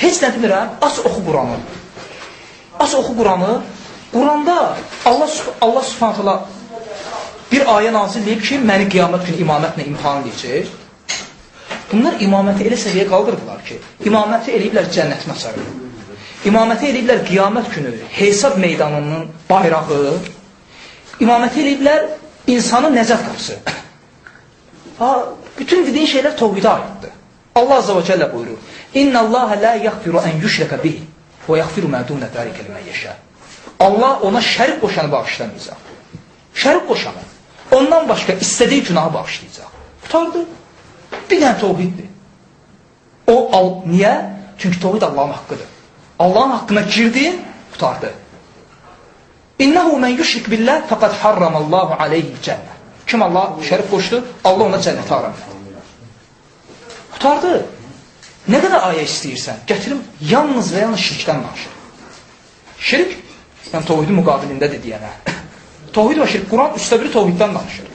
heç nə demirəm, aç oxu Quranı. Aç oxu Quranı. Quranda Allah Allah Subhanahu bir ayə nazil edib ki, məni qiyamət günü imamətlə imtahan edəcək. Bunlar imaməti elə səviyyəyə qaldırdılar ki, imaməti eləyiblər cənnətin açarı. İmaməti eləyiblər qiyamət günü hesab meydanının bayrağı. İmaməti eləyiblər insanın nəcət qapısı. Ha, bütün dediyin şeylər təvhidə aiddir. Allah azza və cəllə buyurur: "İnna Allaha la yaghfiru an yushraka bihi və yaghfiru ma dun zalika limen yasha." Allah ona şərik qoşanı bağışlamayacaq. Şərik qoşanı ondan başqa istədiyi günahı bağışlayacaq. Qutardı. Bir dənə təvhiddir. O al, niyə? Çünki təvhid Allahın haqqıdır. Allahın haqqına girdin, qutardı. İnnehu men yushrik billah faqad harramallahu alayhi cennə. Kim Allah şərik qoşdu, Allah ona cənnəti haram etdi. Qutardı. Nə qədər ayə istəyirsən, gətirim yalnız və yalnız şirkdən danışır. Şirk, yəni təvhidin müqabilində deyənə. Təvhid və şirk, Quran üstə biri təvhiddən danışır.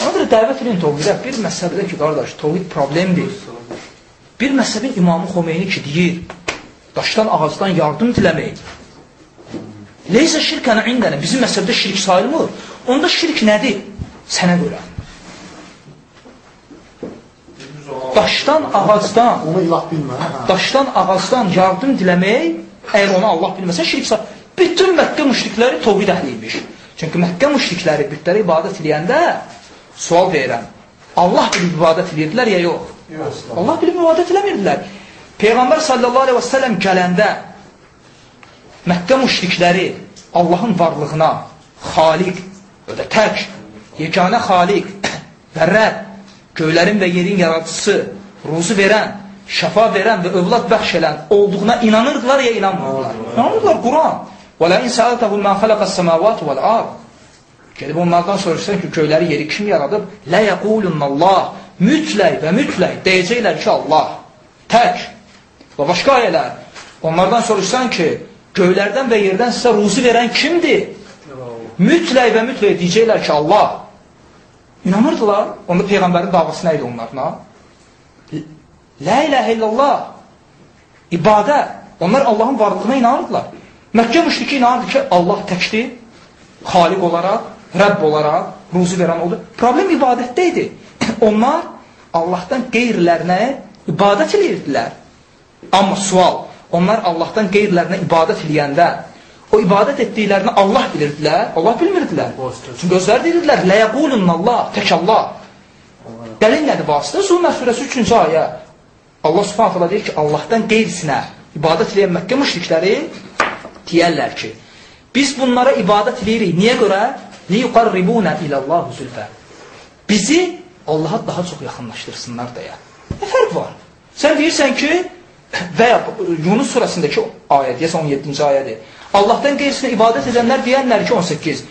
Ona görə dəvət edin təvhidə. Bir məsələdə ki, qardaş, təvhid problemdir. Bir məsələbin imamı Xomeyni ki, deyir, daşdan, ağacdan yardım diləmək. Leysə şirkən indənə, bizim məsələdə şirk sayılmır. Onda şirk nədir? Sənə görə. Daşdan, ağacdan, Onu ilah bilmə. hə. daşdan, ağacdan yardım diləmək, əgər onu Allah bilməsə, şirk sayılır. Bütün Məkkə müşrikləri təvhid əhliymiş. Çünki Məkkə müşrikləri bütlərə ibadət edəndə sual verirəm. Allah bilib ibadət edirdilər ya yox? Allah bilib ibadət eləmirdilər. Peyğəmbər sallallahu əleyhi və səlləm gələndə Məkkə müşrikləri Allahın varlığına Xaliq, da tək, yeganə Xaliq və Rəbb, göylərin və yerin yaradıcısı, ruzu verən, şəfa verən və övlad bəxş elən olduğuna inanırdılar ya inanmırdılar. İnanırdılar Quran. Və la in sa'atahum man khalaqas samawati vel ard. Gedib onlardan soruşsan ki, göyləri yeri kim yaradıb? La yaqulunallah. Mütləq və mütləq deyəcəklər ki, Allah. Tək. Və başqa ayələr. Onlardan soruşsan ki, göylərdən və yerdən sizə ruzu verən kimdir? Mütləq və mütləq deyəcəklər ki, Allah. İnanırdılar. Onda Peyğəmbərin davası nə idi onlarına? Lə iləhə illallah. İbadə. Onlar Allahın varlığına inanırdılar. Məkkə müşriki inanırdı ki, Allah təkdir, xaliq olaraq, Rəbb olaraq, ruzi verən odur. Problem ibadətdə idi. Onlar Allahdan qeyrilərinə ibadət edirdilər. Amma sual, onlar Allahdan qeyrilərinə ibadət edəndə o ibadət etdiklərini Allah bilirdilər, Allah bilmirdilər. Çünki özləri deyirdilər, ləyəqulunnallah, tək Allah. Dəlil nədir vasitə? Zumər surəsi 3-cü ayə. Allah subhanət hala deyir ki, Allahdan qeyrisinə ibadət edən Məkkə müşrikləri deyərlər ki, biz bunlara ibadət edirik. Niyə görə? Liyuqarribuna ilallahu zülfə. Bizi Allaha daha çox yaxınlaşdırsınlar deyə. Nə fərq var? Sən deyirsən ki, və ya Yunus surəsindəki ayə, deyəsən 17-ci ayədir. Allahdan qeyrisinə ibadət edənlər deyənlər ki, 18.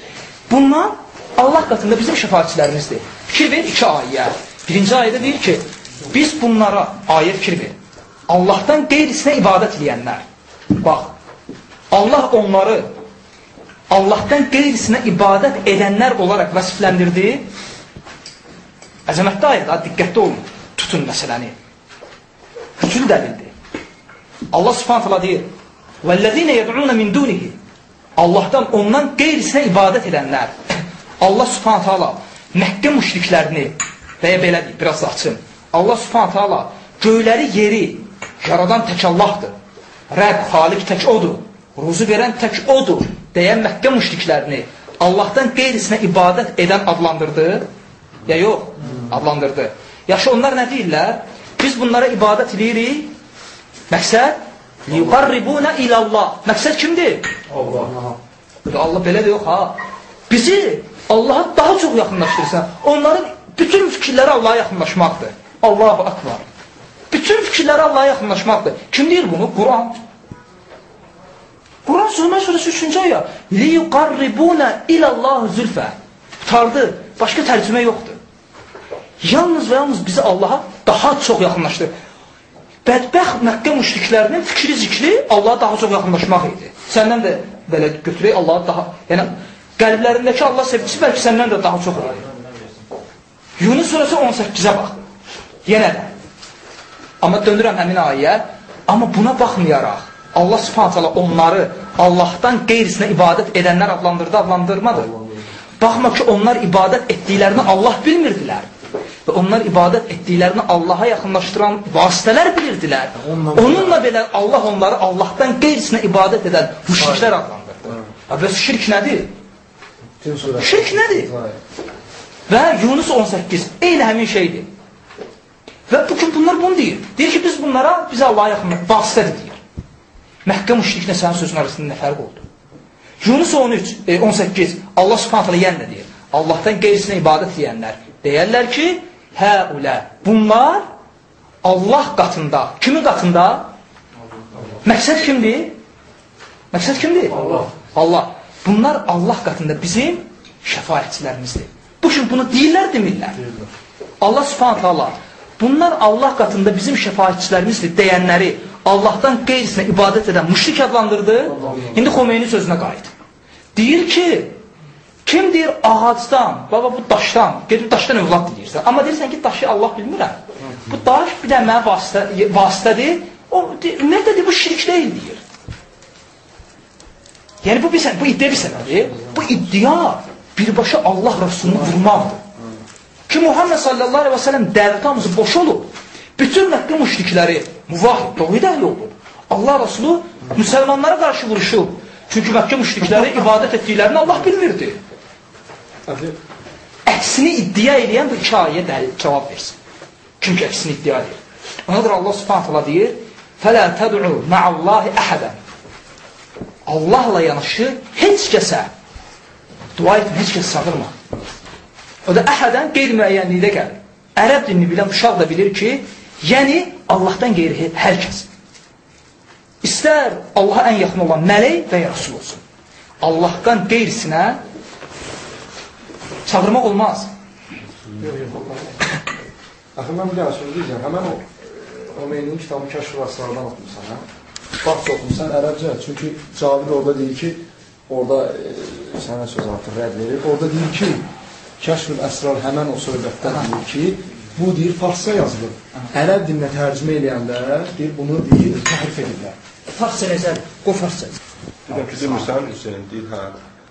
Bunlar Allah qatında bizim şəfaatçilərimizdir. Fikir ver iki ayə. Birinci ayədə deyir ki, biz bunlara, ayə fikir ver. Allahdan qeyrisinə ibadət edənlər. Bax, Allah onları Allahdan qeyrisinə ibadət edənlər olaraq vəsifləndirdi. Əzəmətli ayədir, diqqətli olun, tutun məsələni. Güclü dəlildir. Allah subhanət hala deyir, وَالَّذِينَ يَدْعُونَ مِنْ دُونِهِ Allahdan ondan qeyrisinə ibadət edənlər. Allah subhanət hala Məkkə müşriklərini və ya belə deyil, biraz da açın. Allah subhanət hala göyləri, yeri yaradan tək Allahdır. Rəbb, xalik tək odur. Ruzu verən tək odur. Deyən Məkkə müşriklərini Allahdan qeyrisinə ibadət edən adlandırdı. Ya yox, adlandırdı. Yaxşı, onlar nə deyirlər? Biz bunlara ibadət edirik. Məqsəd? Yuqarribuna ilallah. Məqsəd kimdir? Allah. Allah belə də yox ha. Bizi Allaha daha çox yaxınlaşdırırsan. Onların bütün fikirləri Allaha yaxınlaşmaqdır. Allahu akbar. Bütün fikirləri Allaha yaxınlaşmaqdır. Kim deyir bunu? Quran. Quran Zümər surəsi 3-cü ayə. Li yuqarribuna ilallah zülfə. Tutardı. Başqa tərcümə yoxdur. Yalnız və yalnız bizi Allaha daha çox yaxınlaşdırır. Bədbəxt Məkkə müşriklərinin fikri zikri Allaha daha çox yaxınlaşmaq idi. Səndən də belə götürək Allaha daha, yəni qəlblərindəki Allah sevgisi bəlkə səndən də daha çox olur. Yunus surəsi 18-ə bax. Yenə də. Amma dönürəm həmin ayəyə. Amma buna baxmayaraq Allah subhanət onları Allahdan qeyrisinə ibadət edənlər adlandırdı, adlandırmadı. Baxma ki, onlar ibadət etdiklərini Allah bilmirdilər. Və onlar ibadət etdiklərini Allaha yaxınlaşdıran vasitələr bilirdilər. Onunla belə Allah onları Allahdan qeyrisinə ibadət edən müşriklər adlandırdı. Və şirk nədir? Şirk nədir? Və Yunus 18 eyni həmin şeydir. Və bugün bunlar bunu deyir. Deyir ki, biz bunlara, bizi Allaha yaxınlaşdırır. Vasitədir deyir. Məkkə müşriklə sənin sözün arasında nə fərq oldu? Yunus 13, e, 18 Allah subhanətlə yenə deyir. Allahdan qeyrisinə ibadət edənlər deyərlər ki, hə ulə, bunlar Allah qatında, kimin qatında? Məqsəd kimdir? Məqsəd kimdir? Allah. Allah. Bunlar Allah qatında bizim şəfayətçilərimizdir. Bu gün bunu deyirlər, demirlər. Allah subhanətlə Allah, bunlar Allah qatında bizim şəfayətçilərimizdir deyənləri Allahdan qeyrisinə ibadət edən müşrik adlandırdı. İndi Xomeyni sözünə qayıt. Deyir ki, kim deyir ağacdan, baba bu daşdan, gedib daşdan övlad deyirsən. Amma deyirsən ki, daşı Allah bilmirəm. Bu daş bir də mənə vasitə, vasitədir. O, ümumiyyətlə deyir, bu şirk deyil deyir. Yəni bu, bilsən, bu iddia bir sənədir. Bu iddia birbaşa Allah Rasulunu vurmaqdır. Ki Muhammed sallallahu aleyhi ve sellem dəvət hamısı boş olub. Bütün Məkkə müşrikləri muvahid, tohid əhli olub. Allah Rasulü müsəlmanlara qarşı vuruşub. Çünki Məkkə müşrikləri ibadət etdiklərini Allah bilmirdi. Əksini iddia edən bu iki ayə dəlil cavab versin. Çünki əksini iddia edir. Onadır Allah Subhanahu taala deyir: "Fələ təd'u ma'allahi əhadən." Allahla yanaşı heç kəsə dua etmə, heç kəsə çağırma. O da əhadən qeyri-müəyyənlikdə gəlir. Ərəb dilini bilən uşaq da bilir ki, yəni Allahdan qeyri hər kəs. İstər Allaha ən yaxın olan mələk və ya Rasul olsun. Allahdan qeyrisinə çağırmaq olmaz. Axı mən bir dənə söz deyəcəm. Həmən o Omeynin kitabı Kəşf Əsrardan oxumusan, hə? Baxça oxumusan ərəbcə. Çünki Cavid orada deyir ki, orada e, sənə söz artıq rədd verir. Orada deyir ki, Kəşf Əsrar həmən o söhbətdən deyir ki, bu deyir farsça yazılır. Ərəb dilinə tərcümə edənlər deyir bunu deyir təhrif edirlər. Farsça necədir? Qoy farsça. Bir də ki, demirsən, Hüseyin deyir, hə.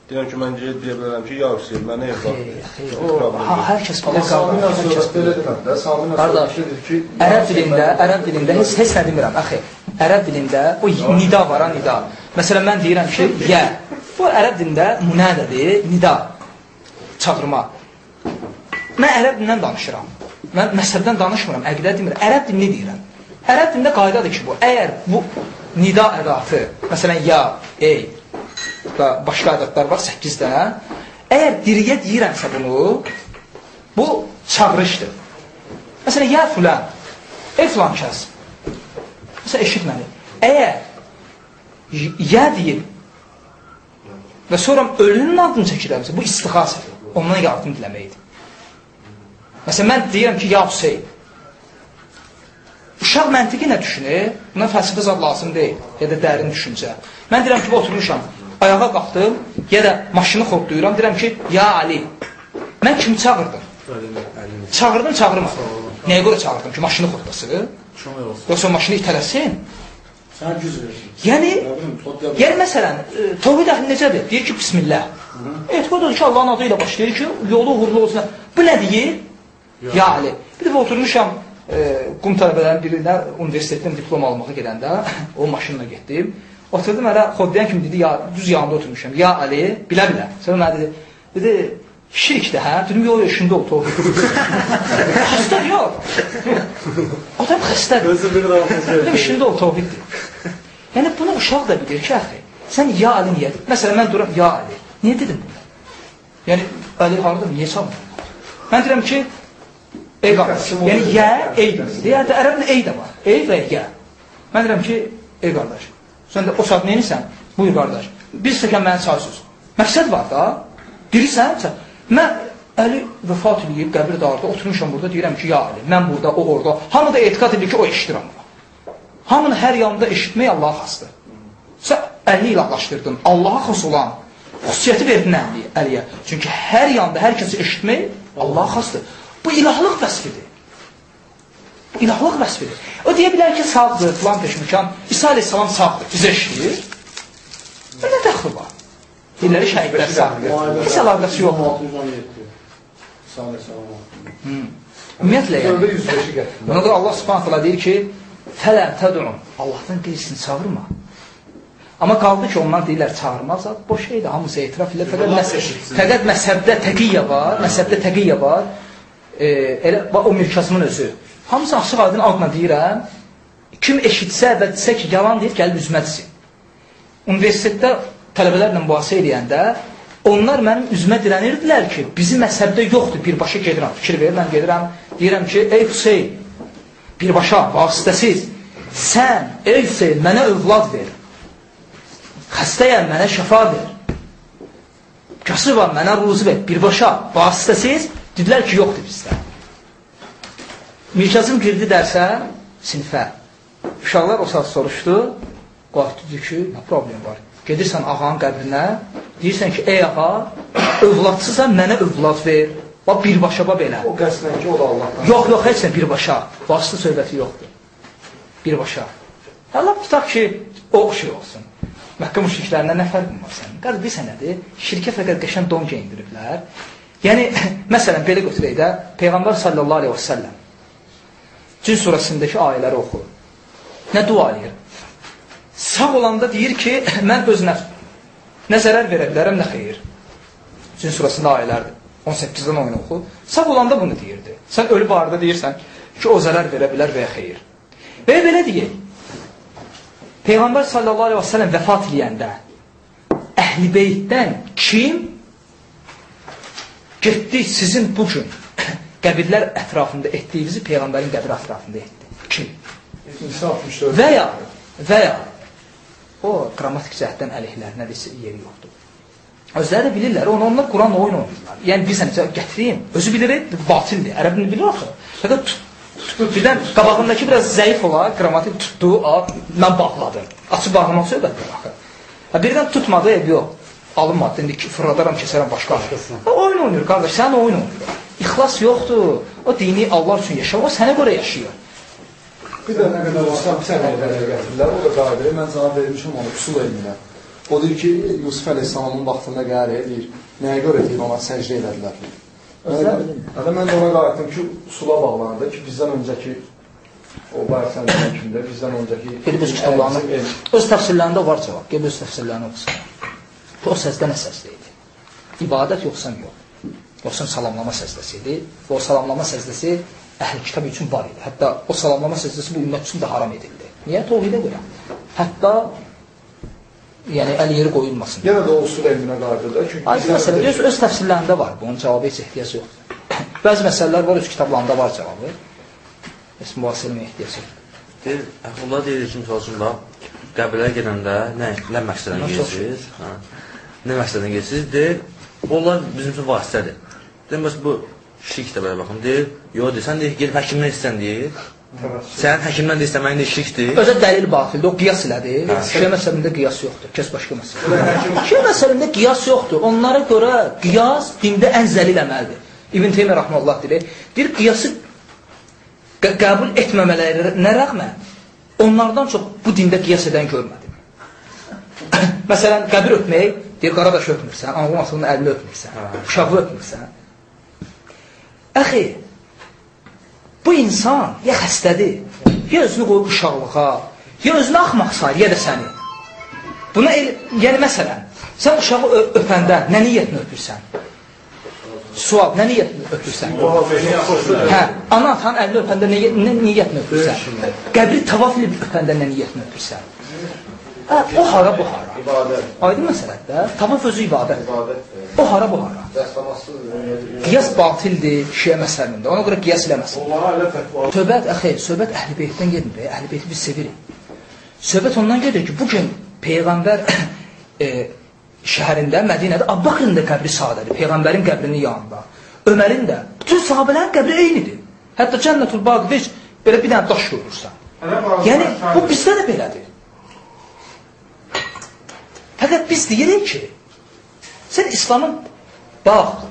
Deyirəm ki, mən deyə bilərəm ki, ya Hüseyin, mənə evlad. Ha, hər kəs bilir Sami söhbət belə demədi də. Sami Qardaş, söhbət ki, ərəb dilində, ərəb dilində heç, heç nə demirəm, axı. Ərəb dilində o nida var, ha, nida. Məsələn, mən deyirəm ki, yə. Bu ərəb dilində munədədir, nida. Çağırma. Mən ərəb dilindən danışıram. Mən məsələdən danışmıram, əqidə demirəm. Ərəb dilini deyirəm. Ərəb dilində qaydadır ki, bu, əgər bu nida ədatı, məsələn, ya, ey, və başqa ədatlar var, 8 dənə. Əgər diriyə deyirəmsə bunu, bu çağırışdır. Məsələn, ya filan, ey filan kəs, məsələn, eşit məni. Əgər ya deyib və sonra ölünün adını çəkirəmsə, bu istixasıdır. Ondan yardım diləməkdir. Məsələn, mən deyirəm ki, ya Hüseyin, Uşaq məntiqi nə düşünür? Buna fəlsəfə zad lazım deyil, ya da dərin düşüncə. Mən deyirəm ki, oturmuşam, ayağa qalxdım, ya da maşını xodlayıram, deyirəm ki, ya Ali, mən kimi çağırdım? Çağırdım, çağırmadım. Nəyə görə çağırdım ki, maşını xodlasın? Yoxsa maşını itələsin? Sən güc verirsən. Yəni, yəni məsələn, e, Tövhid əhli necədir? Deyir ki, Bismillah. Etiqad edir ki, Allahın adı ilə başlayır ki, yolu uğurlu olsun. Bu nə deyir? Ya Ali. Bir dəfə oturmuşam e, qum tələbələrinin birinə universitetdən diplom almağa gedəndə, o maşınla getdim. Oturdum hələ xodlayan kimi dedi, ya düz yanında oturmuşam. Ya Ali, bilə-bilə. Sonra mənə dedi, dedi, şirkdə hə? Dedim, yox, işində ol, Tövhid. Xəstə yox. Adam xəstədir. Özü bir rahatsız Dedim, işində ol, Tövhiddir. Yəni bunu uşaq da bilir ki, əxi. Sən ya Ali niyə? Məsələn, mən duram, ya Ali. Niyə dedim bunu? Yəni, Ali harada, niyə çalmır? Mən deyirəm ki, ey qardaş, yəni yə, ey. Yəni, ərəbdə ey də var. Ey və yə. Mən deyirəm ki, ey qardaş, sən də o saat neyinisən? Buyur qardaş. Bir stəkan mənə çay Məqsəd var da. Bilirsən, sən. Mən Əli vəfat edib qəbir dağında oturmuşam burada deyirəm ki, ya Ali, mən burada, o orada. Hamı da etiqad edir ki, o eşidir amma. Hamını hər yanda eşitmək Allaha xasdır. Sən Əli ilə anlaşdırdın. Allaha xas olan xüsusiyyəti verdin Əli, Əliyə. Çünki hər yanda hər kəsi eşitmək Allaha xasdır. Bu ilahlıq vəsfidir. Bu ilahlıq vəsfidir. O deyə bilər ki, sağdır, filan peşməkan. İsa aleyhissalam sağdır, bizə eşitir. Bu nə dəxli var? Dilləri şəhidlər sağdır. Heç əlaqəsi yoxdur. 617. Salih salam. Ümumiyyətlə, yəni, Tövbə 105-i gətirin. Buna da Allah subhanət hala deyir ki, Fələ tədun, Allahdan qeyrisini çağırma. Amma qaldı ki, onlar deyirlər çağırmazsa, boş şeydir, hamısı etiraf edir. Fəqət, məs fəqət məzhəbdə təqiyyə var, məzhəbdə təqiyyə var. E, elə, o mirkasımın özü. Hamısı açıq adın adına deyirəm, kim eşitsə və desə ki, yalan deyir, gəlib üzmə desin. Universitetdə tələbələrlə mübahisə edəndə, onlar mənim üzümə dirənirdilər ki, bizim məzhəbdə yoxdur, birbaşa gedirəm, fikir verir, mən gedirəm, deyirəm ki, ey Hüseyin, birbaşa, vasitəsiz, sən, ey Hüseyin, mənə övlad ver. Xəstəyəm, mənə şəfa ver. Kasıb var, mənə ruzu ver. Birbaşa, vasitəsiz, dedilər ki, yoxdur bizdə. Mirkazım girdi dərsə, sinifə. Uşaqlar o saat soruşdu, qalxdı ki, nə problem var? Gedirsən ağanın qəbrinə, deyirsən ki, ey ağa, övladsızsan, mənə övlad ver. Bax, birbaşa, bax belə. O qəsdən ki, o da Allahdan. Yox, yox, heç nə birbaşa. Vasitə söhbəti yoxdur. Birbaşa. Allah tutaq ki, o şey olsun. Məkkə müşriklərindən nə fərqin var sənin? Qarı, bilsən nədir? Şirkə fəqət qəşən don geyindiriblər. Yəni, məsələn, belə götürək də, Peyğəmbər sallallahu aleyhi və səlləm Cin surəsindəki ayələri oxu. Nə dua edir? Sağ olanda deyir ki, mən öz nəfs nə zərər verə bilərəm, nə xeyir. Cin surəsində ayələrdir. 18-dən oyunu oxu. Sağ olanda bunu deyirdi. Sən ölü barədə deyirsən ki, o zərər verə bilər və ya xeyir. Və belə deyək, Peyğəmbər sallallahu aleyhi və sələm vəfat eləyəndə əhl-i beytdən kim getdi sizin bu gün qəbirlər ətrafında etdiyinizi Peyğəmbərin qəbri ətrafında etdi? Kim? İnsan 64. Və ya, və ya o qrammatik cəhətdən əleyhlərinə desə yeri yoxdur. Özləri də bilirlər, onu onlar Quran oyun oynayırlar. Yəni bilirsən, gətireyim, özü bilir, batildir. Ərəbini bilir axı. Fəqət tut, tut, birdən qabağındakı biraz zəif olar, qrammatik tutdu, a, mən bağladım. Açıb bağlamaq söhbətdir axı. Ha, birdən tutmadı, ev yox. Alınmadı, indi fırladaram, kəsərəm başqa. Ha, oyun oynayır, qardaş, sən oyun oynayır. İxlas yoxdur. O dini Allah üçün yaşayır, o sənə görə yaşayır. Bir də nə qədər İslam səviyyələrə gətirirlər, o da qadir. Mən cavab vermişim ona usul elminə. O deyir ki, Yusuf əleyhissalamın vaxtında qərə edir. Nəyə görə deyir ona səcdə elədilər. Hələ mən də ona qayıtdım ki, usula bağlandı ki, bizdən öncəki o Bayırsan kimdə, bizdən öncəki öz kitablarını, öz təfsirlərində var cavab. Öz təfsirlərini oxusun. O səsdə nə səsdə idi? İbadət yoxsa yox? Yoxsa salamlama səsdəsi idi? O salamlama səsdəsi əhl kitab üçün var idi. Hətta o salamlama səsdəsi bu ümmət üçün də haram edildi. Niyə? Tohidə görə. Hətta yəni əl yeri qoyulmasın. Yenə də o usul elminə qayıdır da. Çünki Aydın məsələ, öz, öz təfsirlərində var. Bunun cavabı heç ehtiyac yoxdur. Bəzi məsələlər var, öz kitablarında var cavabı. Heç müasir elmə ehtiyac yoxdur. Deyir, Allah deyir ki, misal üçün bax, qəbirlərə gedəndə nə, nə məqsədlə gedirsiniz? Hə. Nə məqsədlə gedirsiniz? Deyir, onlar bizim üçün vasitədir. Deyir, bəs bu şirk də belə baxın, deyir, yox deyir, sən deyir, gedib həkimdən istəyən deyir, Sənin həkimdən də istəməyin də şirkdir. Özə dəlil batildir, o qiyas elədi. Şiə məsəlində qiyas yoxdur, kəs başqa məsələ. Şiə məsəlində qiyas yoxdur. Onlara görə qiyas dində ən zəlil əməldir. İbn Teymiyyə rahmeullah deyir, deyir qiyası qəbul etməmələrinə rəğmən onlardan çox bu dində qiyas edən görmədim. Məsələn, qəbir öpmək, deyir qaradaş öpmürsən, anğun asılının əlini öpmürsən, uşağı öpmürsən. Əxi, bu insan ya xəstədir, ya özünü qoyub uşaqlığa, ya özünü axmaq sayır, ya da səni. Buna el, yəni məsələn, sən uşağı öpəndə nə niyyətlə öpürsən? Sual, nə niyyətlə öpürsən? Hə, ana atanın əlini öpəndə nə, niyyətlə öpürsən? Qəbri tavaf ilə öpəndə nə niyyətlə öpürsən? Hə, o hara, bu hara. İbadət. Aydın məsələdir. Tavaf özü ibadət. İbadət. O hara, bu hara. Dəstəmasız. Qiyas batildir şiə məsəlində. Ona görə qiyas eləməsin. Onlara elə fətva. Söhbət əxi, söhbət əhl-i beytdən gedir. Əhl-i beyti biz sevirik. Söhbət ondan gedir ki, bu gün peyğəmbər e, şəhərində, Mədinədə Abbaqrin də qəbri sadədir. Peyğəmbərin qəbrinin yanında. Ömərin də. Bütün sahabələrin qəbri eynidir. Hətta Cənnətul heç belə bir dənə daş görürsən. Yəni bu bizdə də belədir. Fəqət biz deyirik ki, sən İslamın bax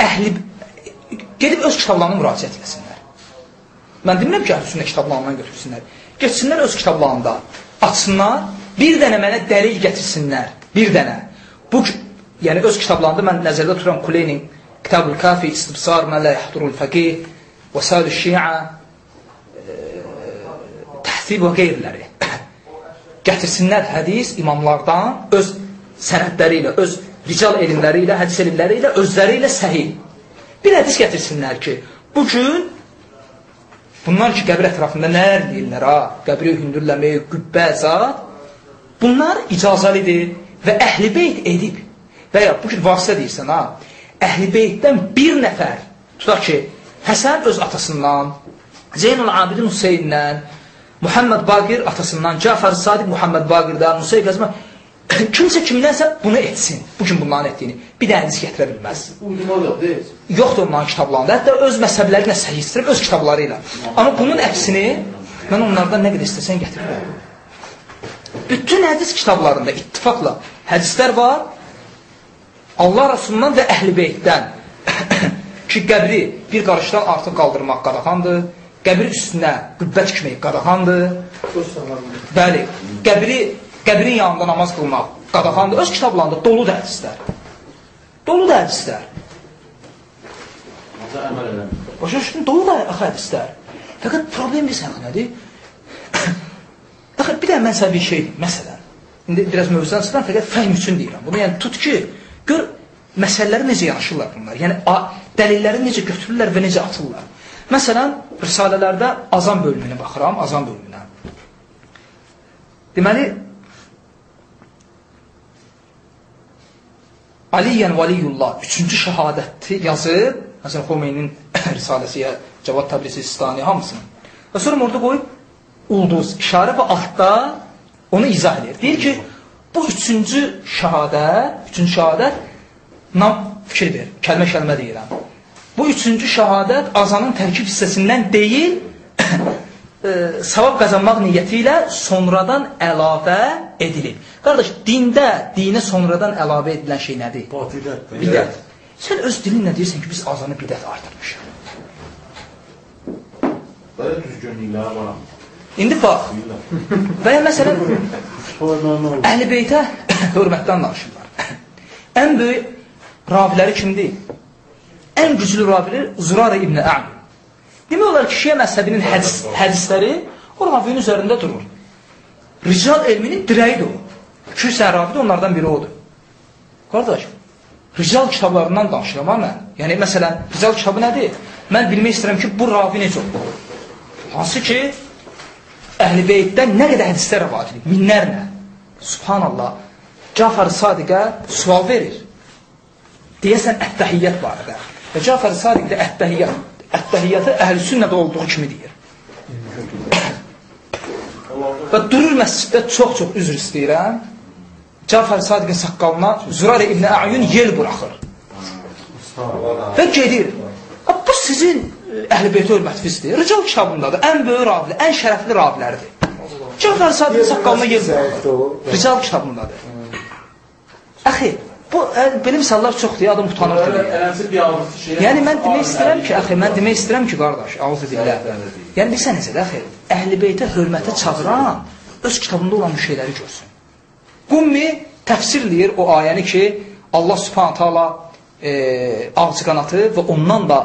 əhli gedib öz kitablarına müraciət etsinlər. Mən demirəm ki, əhl-i sünnə kitablarından götürsünlər. Getsinlər öz kitablarında, açsınlar, bir dənə mənə dəlil gətirsinlər, bir dənə. Bu, yəni öz kitablarında mən nəzərdə tuturam Kuleynin Kitab-ül Kafi, İstibsar, Mən lə yəhdurul fəqih, Vəsail-ü Şi'a, Təhsib və qeyriləri. Gətirsinlər hədis imamlardan öz sənədləri ilə, öz rical elmləri ilə, hədis elmləri ilə, özləri ilə səhih. Bir hədis gətirsinlər ki, bu gün bunlar ki, qəbir ətrafında nələr deyirlər, ha? qəbri hündürləmək, qübbə, zat, bunlar icazəlidir və əhl-i beyt edib. Və ya bu gün vasitə deyirsən, ha? Əhl-i beytdən bir nəfər, tutaq ki, Həsən öz atasından, Zeynul Abidin Hüseyndən, Muhammed Baqir atasından, Cafar Sadiq Muhammed Baqirdən, Musa Qəzmə, kimsə kimdənsə bunu etsin, bu gün bunların etdiyini. Bir də hədis gətirə bilməz. Yoxdur onların kitablarında. Hətta öz məsəbləri ilə səhiyyə öz kitabları ilə. Amma bunun əksini mən onlardan nə qədər istəsən gətirirəm. Bütün hədis kitablarında ittifaqla hədislər var. Allah Rasulundan və Əhl-i Beytdən ki, qəbri bir qarışdan artıq qaldırmaq qadağandır. Qəbri üstünə qübbə tikmək qadağandır. Bəli, qəbri, qəbrin yanında namaz qılmaq qadağandır. Öz kitablarında hədislər. Doludur hədislər. Ancaq əməl eləmir. Başa düşdün, doludur axı hədislər. Fəqət problem bilsən nədir? Axı bir də mən sənə bir şey, məsələn, indi biraz mövzudan çıxıram, fəqət fəhm üçün deyirəm. Bunu yəni tut ki, gör məsələləri necə yanaşırlar bunlar. Yəni dəlilləri necə götürürlər və necə atırlar. Məsələn, risalələrdə azan bölümünə baxıram, azan bölümünə. Deməli, Aliyyən Valiyullah üçüncü şəhadəti yazıb, məsələn, Xomeynin risaləsiyə, Cavad Təbrisi Sistani hamısını. Və sonra orada qoyub ulduz, işarə və altda onu izah edir. Deyir ki, bu üçüncü şəhadət, üçüncü şəhadət nam fikir ver, kəlmə-kəlmə deyirəm. Bu üçüncü şəhadət azanın tərkib hissəsindən deyil, e, savab qazanmaq niyyəti ilə sonradan əlavə edilib. Qardaş, dində, dinə sonradan əlavə edilən şey nədir? Batilət. Bidət. Sən öz dilinlə deyirsən ki, biz azanı bidət artırmışıq. Belə düzgünlüklər var. İndi bax, və ya məsələn, Əhl-i Beytə hörmətdən danışırlar. Ən böyük raviləri kimdir? Ən güclü raviləri Zurara İbn A'm. Demək olar ki, Şiə məzhəbinin hədis, hədisləri o ravinin üzərində durur. Rical elminin dirəyidir o. İki sən ravi onlardan biri odur. Qardaş, Rical kitablarından danışıram mən. Yəni, məsələn, Rical kitabı nədir? Mən bilmək istəyirəm ki, bu ravi necə olur? Hansı ki, Əhl-i Beytdən nə qədər hədislər rəvat edib, minlərlə. Subhanallah, Cafar Sadiqə sual verir. Deyəsən, ət-təhiyyət barədə. Və Cafar Sadiq də ət-təhiyyət, ət-təhiyyatı əhl-i sünnədə olduğu kimi deyir. Və durur məsciddə çox-çox üzr istəyirəm. Cafar Sadiqin saqqalına Zürarə İbn Əyun yel buraxır. Və gedir. Bu sizin e, Əhl-i hörmət fisdir. Rical kitabındadır. Ən böyük ravilər, ən şərəfli ravilərdir. Cəfər Sadiq saqqalına gelmir. Rical kitabındadır. Əxi, bu ə, belə misallar çoxdur, adam utanır. Yəni mən demək istəyirəm ki, axı mən demək istəyirəm ki, qardaş, auzu billah. Yəni bilirsən necədir axı? Əhl-i hörmətə çağıran öz kitabında olan şeyləri görsün. Qummi təfsirləyir o ayəni ki, Allah Subhanahu taala e, ağcı qanatı və ondan da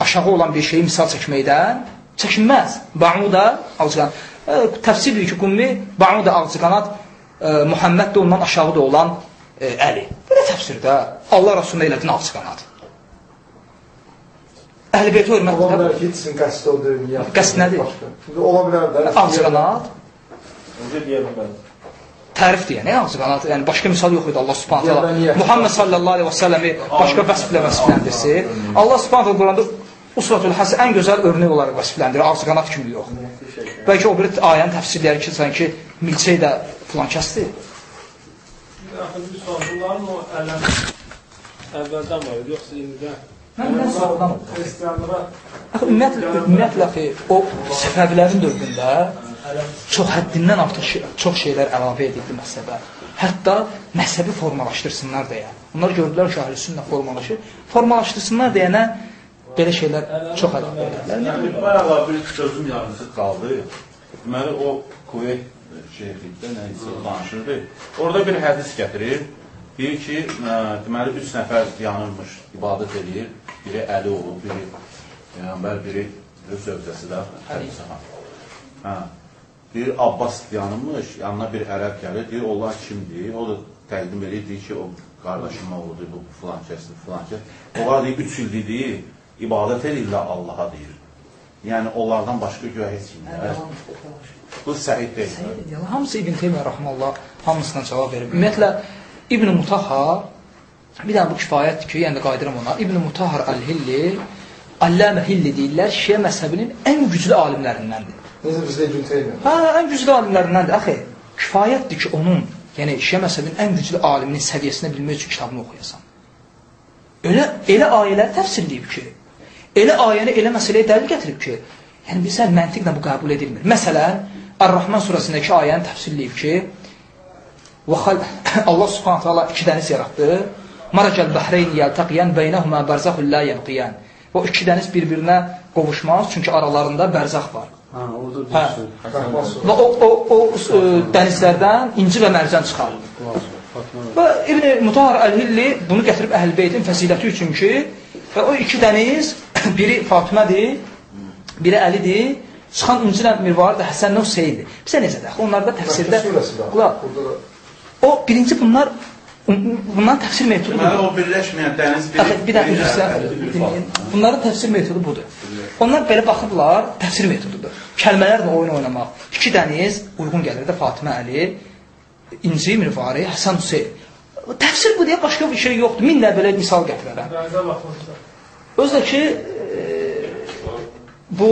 aşağı olan bir şeyi misal çəkməkdən çəkinməz. Ba'uda ağcı qanat. E, təfsirləyir ki, Qummi Ba'uda ağcı qanat e, Muhammed də ondan aşağıda olan e, Əli. Belə təfsirdə Allah Rasuluna elədin ağcı qanat. Əhl-i Beytə Ola hörmətində bilər ki, sizin qəsd ya- Qəsd nədir? Ola bilər də. ağcı qanat Necə deyə bilmərəm. tərif deyən, nə ağzı qanat, yəni başqa misal yox idi Allah ben niyə- Muhammed sallallahu əleyhi və səlləmi başqa vəsflə vəsfləndirsin. Allah Subhanahu taala Quranda Usratul Hasan ən gözəl örnək olaraq vəsfləndirir, ağzı qanat kimi yox. Bəlkə o bir ayənin təfsirləri ki, sanki milçək də filan kəsdir. Axı bir sual, bunların o ələm əvvəldən var idi, yoxsa indidən? Mən mən sonradan Xristianlara Axı ümumiyyətlə, ümumiyyətlə axı, o Səfəvilərin dövründə çox həddindən artıq şey, çox şeylər əlavə edildi məzhəbə. Hətta məzhəbi formalaşdırsınlar deyə. Onlar gördülər ki, əhl sünnə formalaşır. Formalaşdırsınlar deyənə belə şeylər çox əlavə edilirlər. Yəni, bayağı bir sözüm yarısı qaldı. Deməli, o Kuveyt şeyhlikdə nə isə danışırdı. Orada bir hədis gətirir. Deyir ki, ə, deməli, üç nəfər yanılmış, ibadət edir. Biri Əli olub, biri Peyğəmbər, biri öz sövcəsi də. Hə. Deyir, Abbas yanılmış, yanına bir ərəb gəlir, deyir, onlar kimdir? O da təqdim edir, deyir ki, o qardaşım oğludur, bu filan kəsdir, filan kəs. Onlar deyir, üç ildir, deyir, ibadət edirlər Allaha deyir. Yəni, onlardan başqa göyə heç kimlər. Bu səhid deyil. Yəni, hamısı İbn Teymiyyə rahmanullah hamısına cavab verir. Ümumiyyətlə İbn Mutahhar bir dənə bu kifayətdir ki, yəni də qayıdıram ona. İbn Mutahhar Əl-Hilli Allamə Hilli deyirlər, Şiə məzhəbinin ən güclü alimlərindəndir. Necə bizdə İbn Teymiyyə? Hə, ən güclü alimlərindəndir. Axı, kifayətdir ki, onun, yəni Şiə məzhəbinin ən güclü aliminin səviyyəsinə bilmək üçün kitabını oxuyasan. Elə elə ayələr təfsirləyib ki, elə ayəni elə məsələyə dəlil gətirib ki, yəni bilsən məntiqlə bu qəbul edilmir. Məsələn, Ar-Rahman surəsindəki ayəni təfsirləyib ki, Allah Subhanahu taala iki dəniz yaratdı. Marajal bahreyn yaltaqiyan beynəhuma barzaxun la yabqiyan. O iki dəniz bir-birinə qovuşmaz, çünki aralarında bərzaq var. Hə. deyirsən. Və o, o, o e, dənizlərdən inci və mərcan çıxar. Və İbn Mutahhar Əl-Hilli bunu gətirib Əhl-Beytin fəziləti üçün ki, və o iki dəniz, biri Fatimədir, biri Əlidir, çıxan İncillə Mirvarı da Həsənlə Hüseyndir. Bizə necədir? Onlarda təfsirdə. Qulaq, o birinci bunlar bunların təfsir metodu Deməli, budur. o birləşməyən dəniz Axı, bir dəqiqə üzr istəyirəm. Bunların təfsir metodu budur. Onlar belə baxıblar, təfsir metodudur. Kəlmələrlə oyun oynamaq. İki dəniz uyğun gəlir də Fatimə Əli, İnci Mirvari, Həsən Hüseyn. Təfsir bu deyə başqa bir şey yoxdur. Minlə belə misal gətirərəm. Özü də ki, e, bu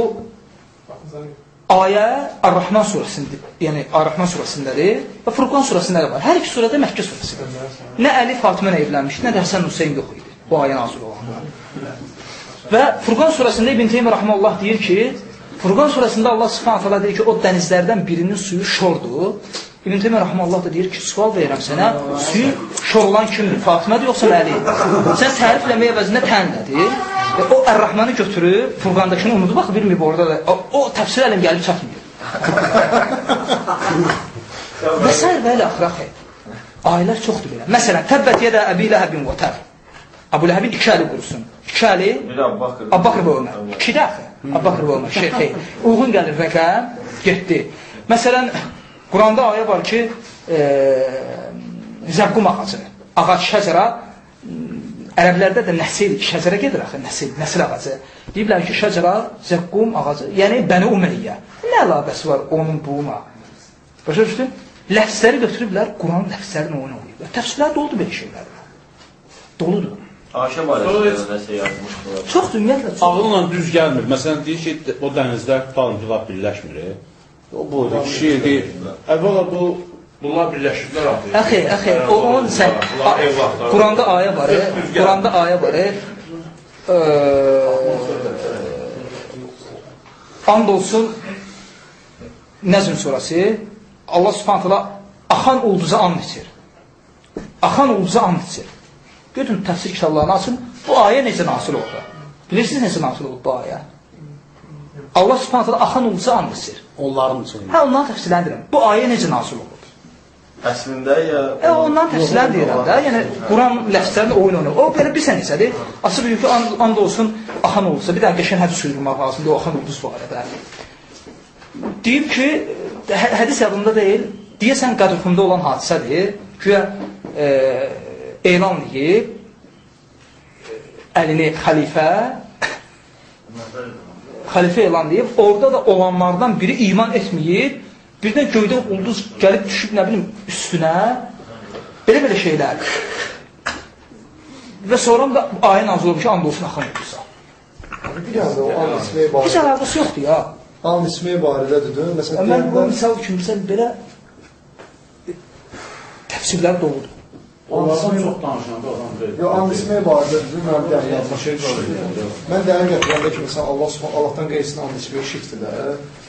ayə Ar-Rahman surəsində, yəni Ar-Rahman surəsindədir və Furqan surəsində də var. Hər iki surədə Məkkə surəsidir. Nə Əli Fatimə ilə evlənmişdi, nə də Həsən Hüseyn yox idi bu ayə nazil olanda. Və Furqan surəsində İbn Teymiyyə rahmeullah deyir ki, Furqan surəsində Allah Subhanahu taala deyir ki, o dənizlərdən birinin suyu şordur. İbn Teymiyyə rahmeullah da deyir ki, sual verirəm sənə, suyu şor olan kimdir? Fatimədir yoxsa Əli? Sən tərifləmək əvəzində tənlədir. Və o Ər-Rahmanı götürüb Furqandakını unudub baxı bilməyib orada da. O, o təfsir əlim gəlib çatmıyor. və s. və ilə axıra Ayələr çoxdur belə. Məsələn, təbbət yedə Əbi Ləhəbin və təb. Əbu Ləhəbin iki əli qurusun. İki əli Abbaqır. Və Ömər. İkidə axı. Abbaqır və Ömər. Şey, xeyr. Uyğun gəlir rəqəm, getdi. Məsələn, Quranda ayə var ki, e, zəqqum ağacı, ağac şəcərə, ərəblərdə də nəsil, şəcərə gedir axı, nəsil, nəsil ağacı. Deyiblər ki, şəcərə, zəqqum ağacı, yəni Bəni Umeyyə. Nə əlaqəsi var onun buna? Başa düşdün? Ləfsləri götürüblər, Quran ləfslərini oyun oynayıblar. Təfsirlər doludur belə şeylər. Doludur. Aşə barəsində nəsə yazmışdılar. Çoxdur, ümumiyyətlə çox. Ağılla düz gəlmir. Məsələn, deyir ki, o dənizlər tutalım ki, lap birləşmir. e. O boyda kişi deyir. Əvvəla bu bunlar birləşiblər artıq. Əxi, əxi, o onun sən Bunlar evlatlar. Quranda ayə var, e, Quranda ayə var. e, eee, and olsun Nəzm surası Allah subhanət hala axan ulduza and içir. Axan ulduza and içir. Götürün təfsir kitablarını açın. Bu ayə necə nasıl oldu? Bilirsiniz necə nasıl oldu bu ayə? Allah subhanət hala axan ulduza and içir. Onların üçün. Hə, ondan təfsirləndirirəm. Bu ayə necə nasıl oldu? Əslində ya... E, ondan təfsirlər deyirəm də. Yəni, Quran ləfslərini oyun oynayır. O belə bir sən necədir? Asıl yükü and, and olsun, axan olsa, bir dənə qəşən hədis uydurmaq lazımdır, o axan ulduz barədə. Deyib ki, hə hədis yadında deyil, deyəsən qədrxunda olan hadisədir, güya e, elan edib, əlini xəlifə, xəlifə elan edib, orada da olanlardan biri iman etməyib, birdən göydən ulduz gəlib düşüb, nə bilim, üstünə, belə-belə şeylər. Və sonra da ayə nazil olmuş ki, and olsun axan olursa. Bir yanda o and içməyə Heç barədə. əlaqəsi yoxdur ya. And içməyə barədədir. Məsələn, Mən bu misal üçün, məsələn, belə təfsirlər doludur. Onlardan çox danışanda adam deyil. Yo, and içməyə barədədir. Mən dərin yazmışam. Mən dərin gətirəndə ki, məsələn, Allah Subhanahu Allahdan qeyrisini and içməyə şirkdir də.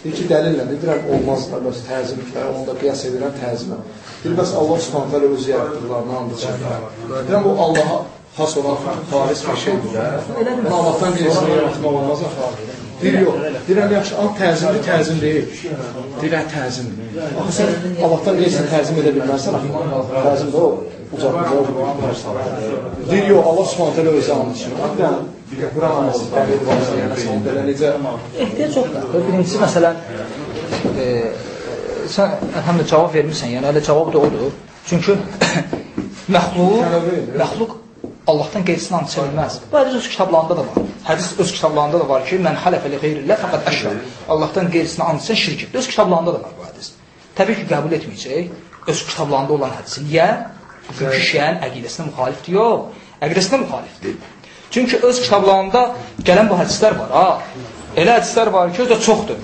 Deyir ki, dəlillə deyirəm olmaz da, bəs təzimlə, onda qiyas edirəm təzimə. Deyir, bəs Allah Subhanahu taala öz yaratdıqlarını and içər. Deyirəm bu Allaha xas olan xalis bir şeydir də. Allahdan qeyrisini yaratmaq olmaz axı. Deyir, yox. Deyirəm, yaxşı, and təzimli təzim deyil. Deyirəm, təzimdir. Axı sən Allahdan qeyrisini təzim edə bilmərsən, axı. Təzim də o uzaqlıqda Deyir, yox, Allah subhanət hələ özü and içir. Bir Quran ayəsi dəqiq vasitəsilə belə necə Ehtiyac yoxdur. Birincisi, məsələn, e, sən həm də cavab vermirsən, yəni hələ cavab da odur. Çünki məxluq, məxluq Allahdan qeyrisini and içə bilməz. Bu hədis öz kitablarında da var. Hədis öz kitablarında da var ki, mən hələfə li qeyrillə fəqət əşrək. Allahdan qeyrisini and içən şirk etdi. Öz kitablarında da var bu hədis. Təbii ki, qəbul etməyəcək öz kitablarında olan hədisi. Niyə? Çünki şiənin əqidəsinə müxalifdir. Yox, əqidəsinə müxalifdir. Çünki öz kitablarında gələn bu hədislər var. Ha? Elə hədislər var ki, o da çoxdur.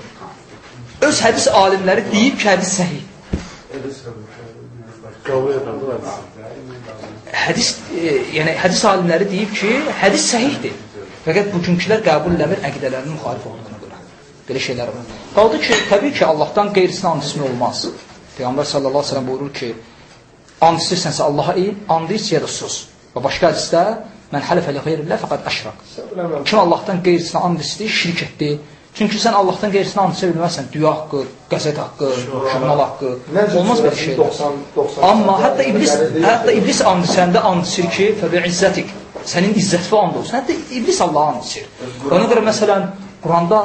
Öz hədis alimləri deyib ki, hədis səhih. Hədis, e, yəni hədis alimləri deyib ki, hədis səhihdir. Fəqət bugünkülər qəbul eləmir əqidələrinin müxalif olduğuna görə. Belə şeylər var. Qaldı ki, təbii ki, Allahdan qeyrisinə içmək olmaz. Peyğəmbər sallallahu əleyhi və səlləm buyurur ki, and içirsənsə Allaha in, and iç ya da sus. Və başqa hədisdə mən həlifə li qeyrillah fəqət əşrak. Kim Allahdan qeyrisinə and içdi, şirk etdi. Çünki sən Allahdan qeyrisinə and içə bilməzsən. Dünya haqqı, qəzet haqqı, jurnal haqqı. Olmaz belə şeylər. Amma hətta iblis, hətta iblis and içəndə and içir ki, fəbi izzətik. Sənin izzətli and olsun. Hətta iblis Allaha and içir. Ona görə məsələn Quranda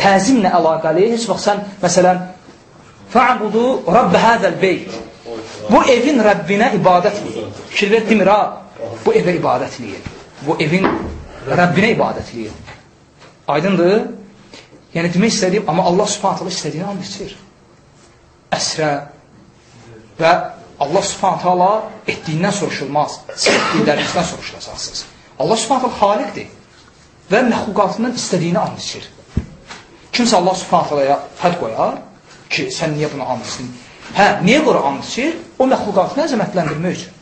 təzimlə əlaqəli heç vaxt sən məsələn fa'budu rabb hadal beyt. Bu evin Rəbbinə ibadət edin. Fikir ver demir ha. Bu evə ibadət edin. Bu evin Rəbbinə ibadət edin. Aydındır? Yəni demək istədiyim, amma Allah Subhanahu taala istədiyini and içir. Əsrə və Allah Subhanahu taala etdiyindən soruşulmaz. Siz etdiklərinizdən soruşulacaqsınız. Allah Subhanahu taala xaliqdir və məxluqatından istədiyini and içir. Kimsə Allah Subhanahu taalaya hədd qoyar ki, sən niyə bunu and içdin? Hə, niyə görə and içir? O məxluqatını əzəmətləndirmək üçün.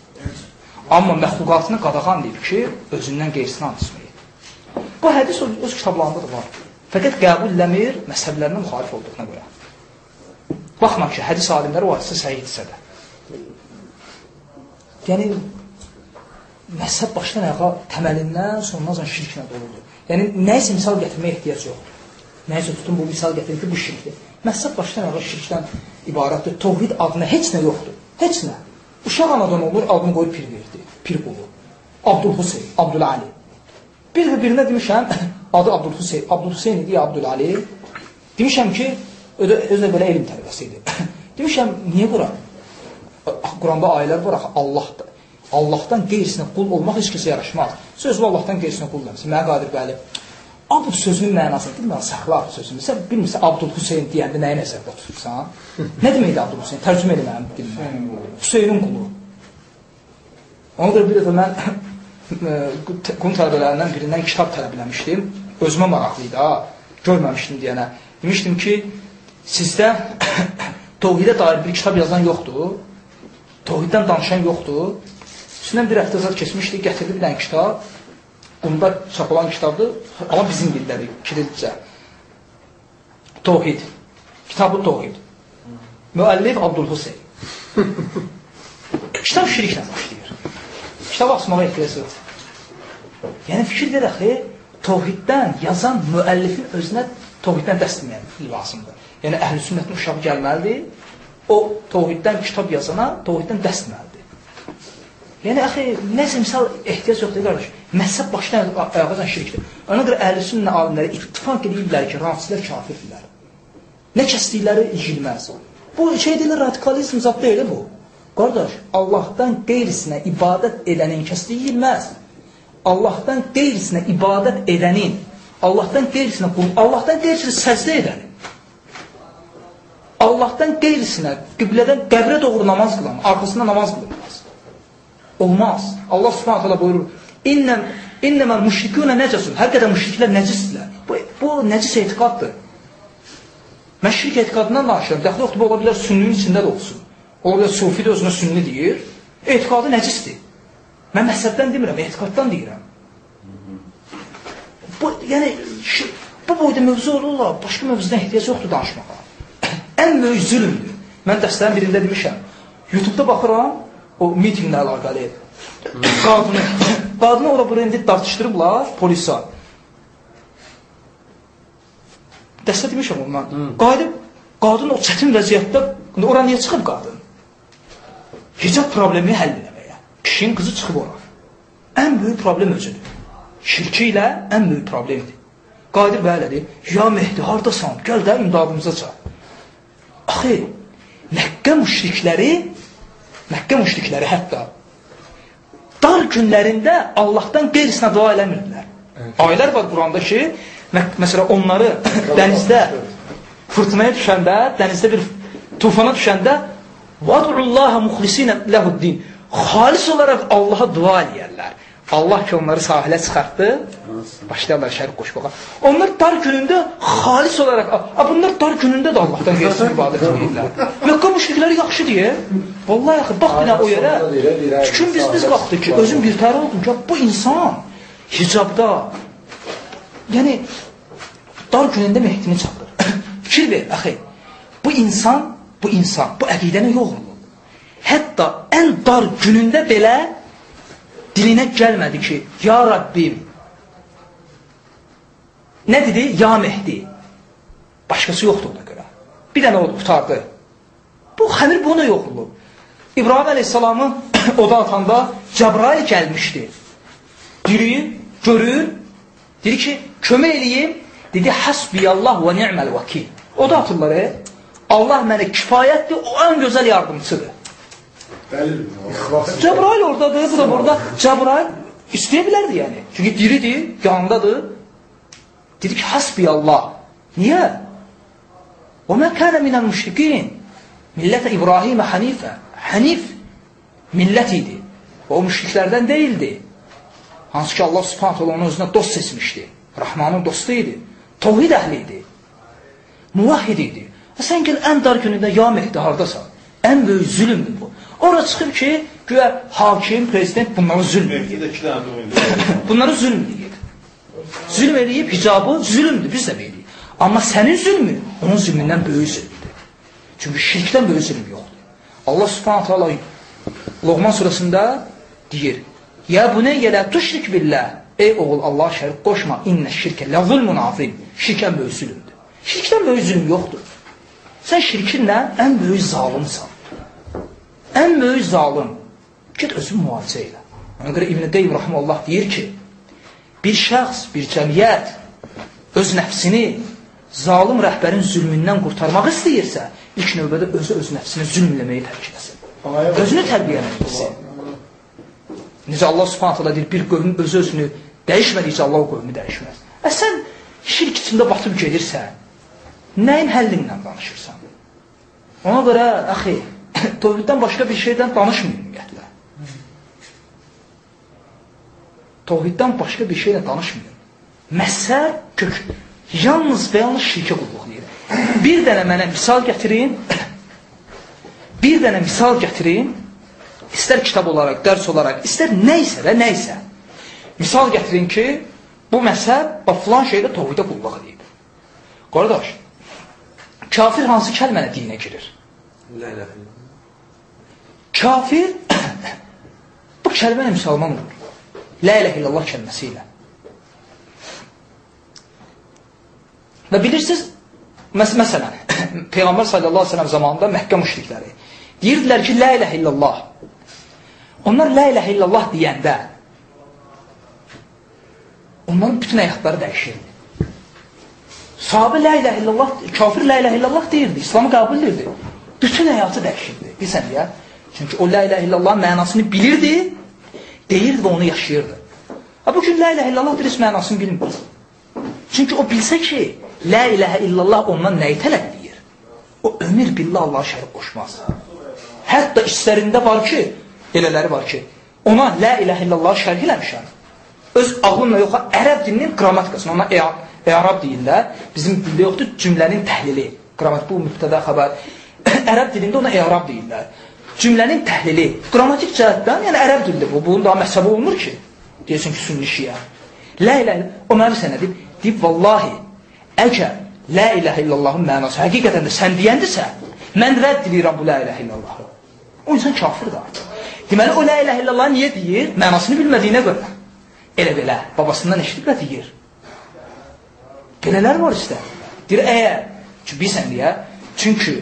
Amma məxluqatını qadağan deyib ki, özündən qeyrisini and içməyi. Bu hədis öz, öz kitablarında da var. Fəqət qəbul eləmir, məzhəblərinə müxalif olduğuna görə. Baxma ki, hədis alimləri o hadisə səhidsə də. Yəni, məzhəb başdan ayağa təməlindən sonundan şirklə doludur. Yəni, nəyisə misal gətirməyə ehtiyac yoxdur. Nəyisə tutun bu misal gətirin ki, bu şirkdir. Məzhəb başdan ayağa şirkdən ibarətdir. Tohid adına heç nə yoxdur. Heç nə. Uşaq anadan olur, adını qoyub pir verdi. Pir qulu. Abdul Hüseyin, Abdul Ali. Bir də birinə demişəm, adı Abdul Hüseyin idi ya Abdul Ali. Demişəm ki, özü belə elm tələbəsi idi. demişəm, niyə bura? Quranda ayələr var Allahdır. Allahdan qeyrisinə qul olmaq heç kəsə yaraşmaz. Sözlü Allahdan qeyrisinə qul deməsin. Mənə qadir bəli. Abd sözünün mənasını bilmirəm, saxlar sözünü. Sən bilmirsən Abdul Hüseyin deyəndə nəyi nəzərdə tutursan? nə deməkdir Abdul Hüseyin? Tərcümə elə mənim dilimə. Hüseynin qulu. Ona görə bir dəfə mən qum tələbələrindən birindən kitab tələb eləmişdim. Özümə maraqlıydı ha. Görməmişdim deyənə. Demişdim ki, sizdə Tohidə dair bir kitab yazan yoxdur. Tohiddən danışan yoxdur. Üstündən bir həftə zat keçmişdi, gətirdi bir dənə kitab. Bunda çap olan kitabdır, amma bizim dilləri, kirilcə. Tohid. Kitabı Tohid. Müəllif Abdülhüseyn. Kitab şirklə başlayır. Kitab açmağa ehtiyac yoxdur. Yəni fikir ver axı, tohiddən yazan müəllifin özünə tohiddən dəst etmək lazımdır. Yəni əhl-i sünnətin uşağı gəlməlidir. O tohiddən kitab yazana tohiddən dəst etməlidir. Yəni axı nəsə misal ehtiyac yoxdur qardaş. Məhsəb başdan ayağacan şirkdir. Ona görə əhl-i sünnə alimləri ittifaq edirlər ki, rafizlər kafirdirlər. Nə kəsdikləri ilgilməz. Bu şey deyilir radikalizm zad deyil bu. Qardaş, Allahdan qeyrisinə ibadət edənin kəsdiyi yilməz. Allahdan qeyrisinə ibadət edənin, Allahdan qeyrisinə qul, Allahdan qeyrisinə səcdə edənin, Allahdan qeyrisinə qiblədən qəbrə doğru namaz qılan, arxasında namaz qılınmaz. Olmaz. Allah subhanahu teala buyurur, İnnəm, innəməl müşrikünə nəcəsun. Həqiqətən müşriklər nəcisdirlər. Bu, bu nəcis etiqaddır. Mən şirk etiqadından danışıram. Dəxli yoxdur, bu ola bilər sünninin içində də olsun. Ola bilər sufi də özünə sünni deyir. Etiqadı nəcisdir. Mən məhzəbdən demirəm, etiqaddan deyirəm. Bu, yəni, şi, bu boyda mövzu olurlar, başqa mövzudan ehtiyac yoxdur danışmağa. Ən böyük zülümdür. Mən dəstərin birində demişəm. YouTube-da baxıram, o mitinqlə əlaqəli. Qadını, qadını ora bura indi dartışdırıblar polisa. Dəstə demişəm ondan. Qayıdıb, qadın o çətin vəziyyətdə, ora niyə çıxıb qadın? Hicab problemi həll eləməyə. Kişinin qızı çıxıb ora. Ən böyük problem özüdür. Şirki ilə ən böyük problemdir. Qadir bəylədir, ya Mehdi, haradasan? Gəl də imdadımıza çağır. Axı, Məkkə müşrikləri, Məkkə müşrikləri hətta dar günlərində Allahdan qeyrisinə dua eləmirdilər. Ayələr var Quranda ki, məsələn, onları dənizdə fırtınaya düşəndə, dənizdə bir tufana düşəndə Vadullaha muxlisinə lehuddin xalis olaraq Allaha dua eləyərlər. Allah ki onları sahilə çıxartdı, başlayarlar şərik qoşmağa. Onlar dar günündə xalis olaraq, a, bunlar dar günündə də Allahdan qeyrisinə ibadət edirlər. Məkkə müşrikləri yaxşı deyə, vallahi axı, bax binə o yerə, tükün biz biz qalxdı ki, özüm bir tərə oldum ki, bu insan hicabda, yəni, dar günündə mehdini çapır. Fikir ver, əxi, bu insan, bu insan, bu əqidəni yoxdur. Hətta ən dar günündə belə dilinə gəlmədi ki, ya Rabbim, nə dedi? Ya Mehdi. Başqası yoxdur ona görə. Bir dənə oldu, qutardı. Bu xəmir buna yox olub. İbrahim Aleyhisselamı oda atanda Cəbrail gəlmişdi. Diri, görür, dedi ki, kömək eləyim, dedi, həsbiyallah və ni'məl vəkil. Oda atırlar, e? Allah mənə kifayətdir, o ən gözəl yardımçıdır. Cəbrail oradadır, bu da burada. Cəbrail istəyə bilərdi yəni. Çünki diridir, yanındadır. Dedi ki, hasbiyallah. Niyə? Və mə kənə minəl müşrikin. Millətə İbrahimə hənifə. Hənif millət idi. O müşriklərdən deyildi. Hansı ki, Allah subhanət onu özünə dost seçmişdi. Rahmanın dostu idi. Tohid əhli idi. Muvahhid idi. Və sən gəl ən dar günündə ya Mehdi hardasan? Ən böyük zülümdür bu. Ora çıxıb ki, güya hakim, prezident bunlara zülm edir. bunlara zülm edir. Zülm eləyib hicabı zülmdür, biz də bilirik. Amma sənin zülmün onun zülmündən böyük zülmdür. Çünki şirkdən böyük zülm yoxdur. Allah subhanət hala Loğman surasında deyir, Ya bu nə gələ tuşrik billah. Ey oğul Allah şərik qoşma, innə şirkə lə zulmun azim. Şirkən böyük zülmdür. Şirkdən böyük zülm yoxdur. Sən şirkinlə ən böyük zalimsan. Ən böyük zalim. Get özün müalicə elə. Ona görə İbn-i Qeym Rahmanullah deyir ki, bir şəxs, bir cəmiyyət öz nəfsini zalim rəhbərin zülmündən qurtarmaq istəyirsə, ilk növbədə özü öz nəfsinə zülm eləməyi tərk etsin. Özünü tərbiyələndirsin. Necə Allah subhanət hala deyir, bir qövmün özü özünü dəyişmədikcə Allah o qövmü dəyişməz. Ə sən şirk içində batıb gedirsən, nəyin həllindən danışırsan? Ona görə, əxi, Tohiddən başqa bir şeydən danışmayın ümumiyyətlə. Tohiddən başqa bir şeylə danışmayın. Məsəl kök. Yalnız və yalnız şirkə qulluq edir. Bir dənə mənə misal gətirin. Bir dənə misal gətirin. İstər kitab olaraq, dərs olaraq, istər nə isə və nə isə. Misal gətirin ki, bu məsəl filan şeydə tohidə qulluq edir. Qardaş, Kafir hansı kəlməni dinə girir? Kafir bu kəlmə ilə müsəlman olur. La ilahe illallah kəlməsi ilə. Və bilirsiniz, məs məsələn, Peyğəmbər sallallahu və səlləm zamanında Məkkə müşrikləri deyirdilər ki, la ilahe illallah. Onlar la ilahe illallah deyəndə onların bütün həyatları dəyişirdi. Sahabə la ilahe illallah, kafir la ilahe illallah deyirdi, İslamı qəbul edirdi. Bütün həyatı dəyişirdi. Bilsən deyə. Çünki o la ilahe illallah mənasını bilirdi, deyirdi və onu yaşayırdı. Ha bugün la ilahe illallah birisi mənasını bilmir. Çünki o bilsə ki, la ilahe illallah ondan nəyi tələb edir? O ömür billah Allah'a şərik qoşmaz. Hətta işlərində var ki, elələri var ki, ona la ilahe illallah şərh eləmişəm. Öz ağlımla yox, ərəb dilinin qrammatikasını, ona ərab deyirlər. Bizim dildə yoxdur, cümlənin təhlili. Qrammatik bu mübtədə xəbər. ərəb dilində ona ərab deyirlər. Cümlənin təhlili. Qrammatik cəhətdən, yəni ərəb dilində bu. Bunun daha məsəbə olmur ki. Deyirsən ki, sünni şiə. La ilahe o mənə sənə deyib, deyib vallahi əgər la ilahe illallahın mənası həqiqətən də sən deyəndirsə, mən rədd edirəm bu la ilahe illallahı. O insan kafirdir artıq. Deməli, o la ilahe illallah niyə deyir? Mənasını bilmədiyinə görə. Elə belə, babasından eşidib və deyir. Belələr var istə. Deyir, əgər, ki, bilsən deyə, çünki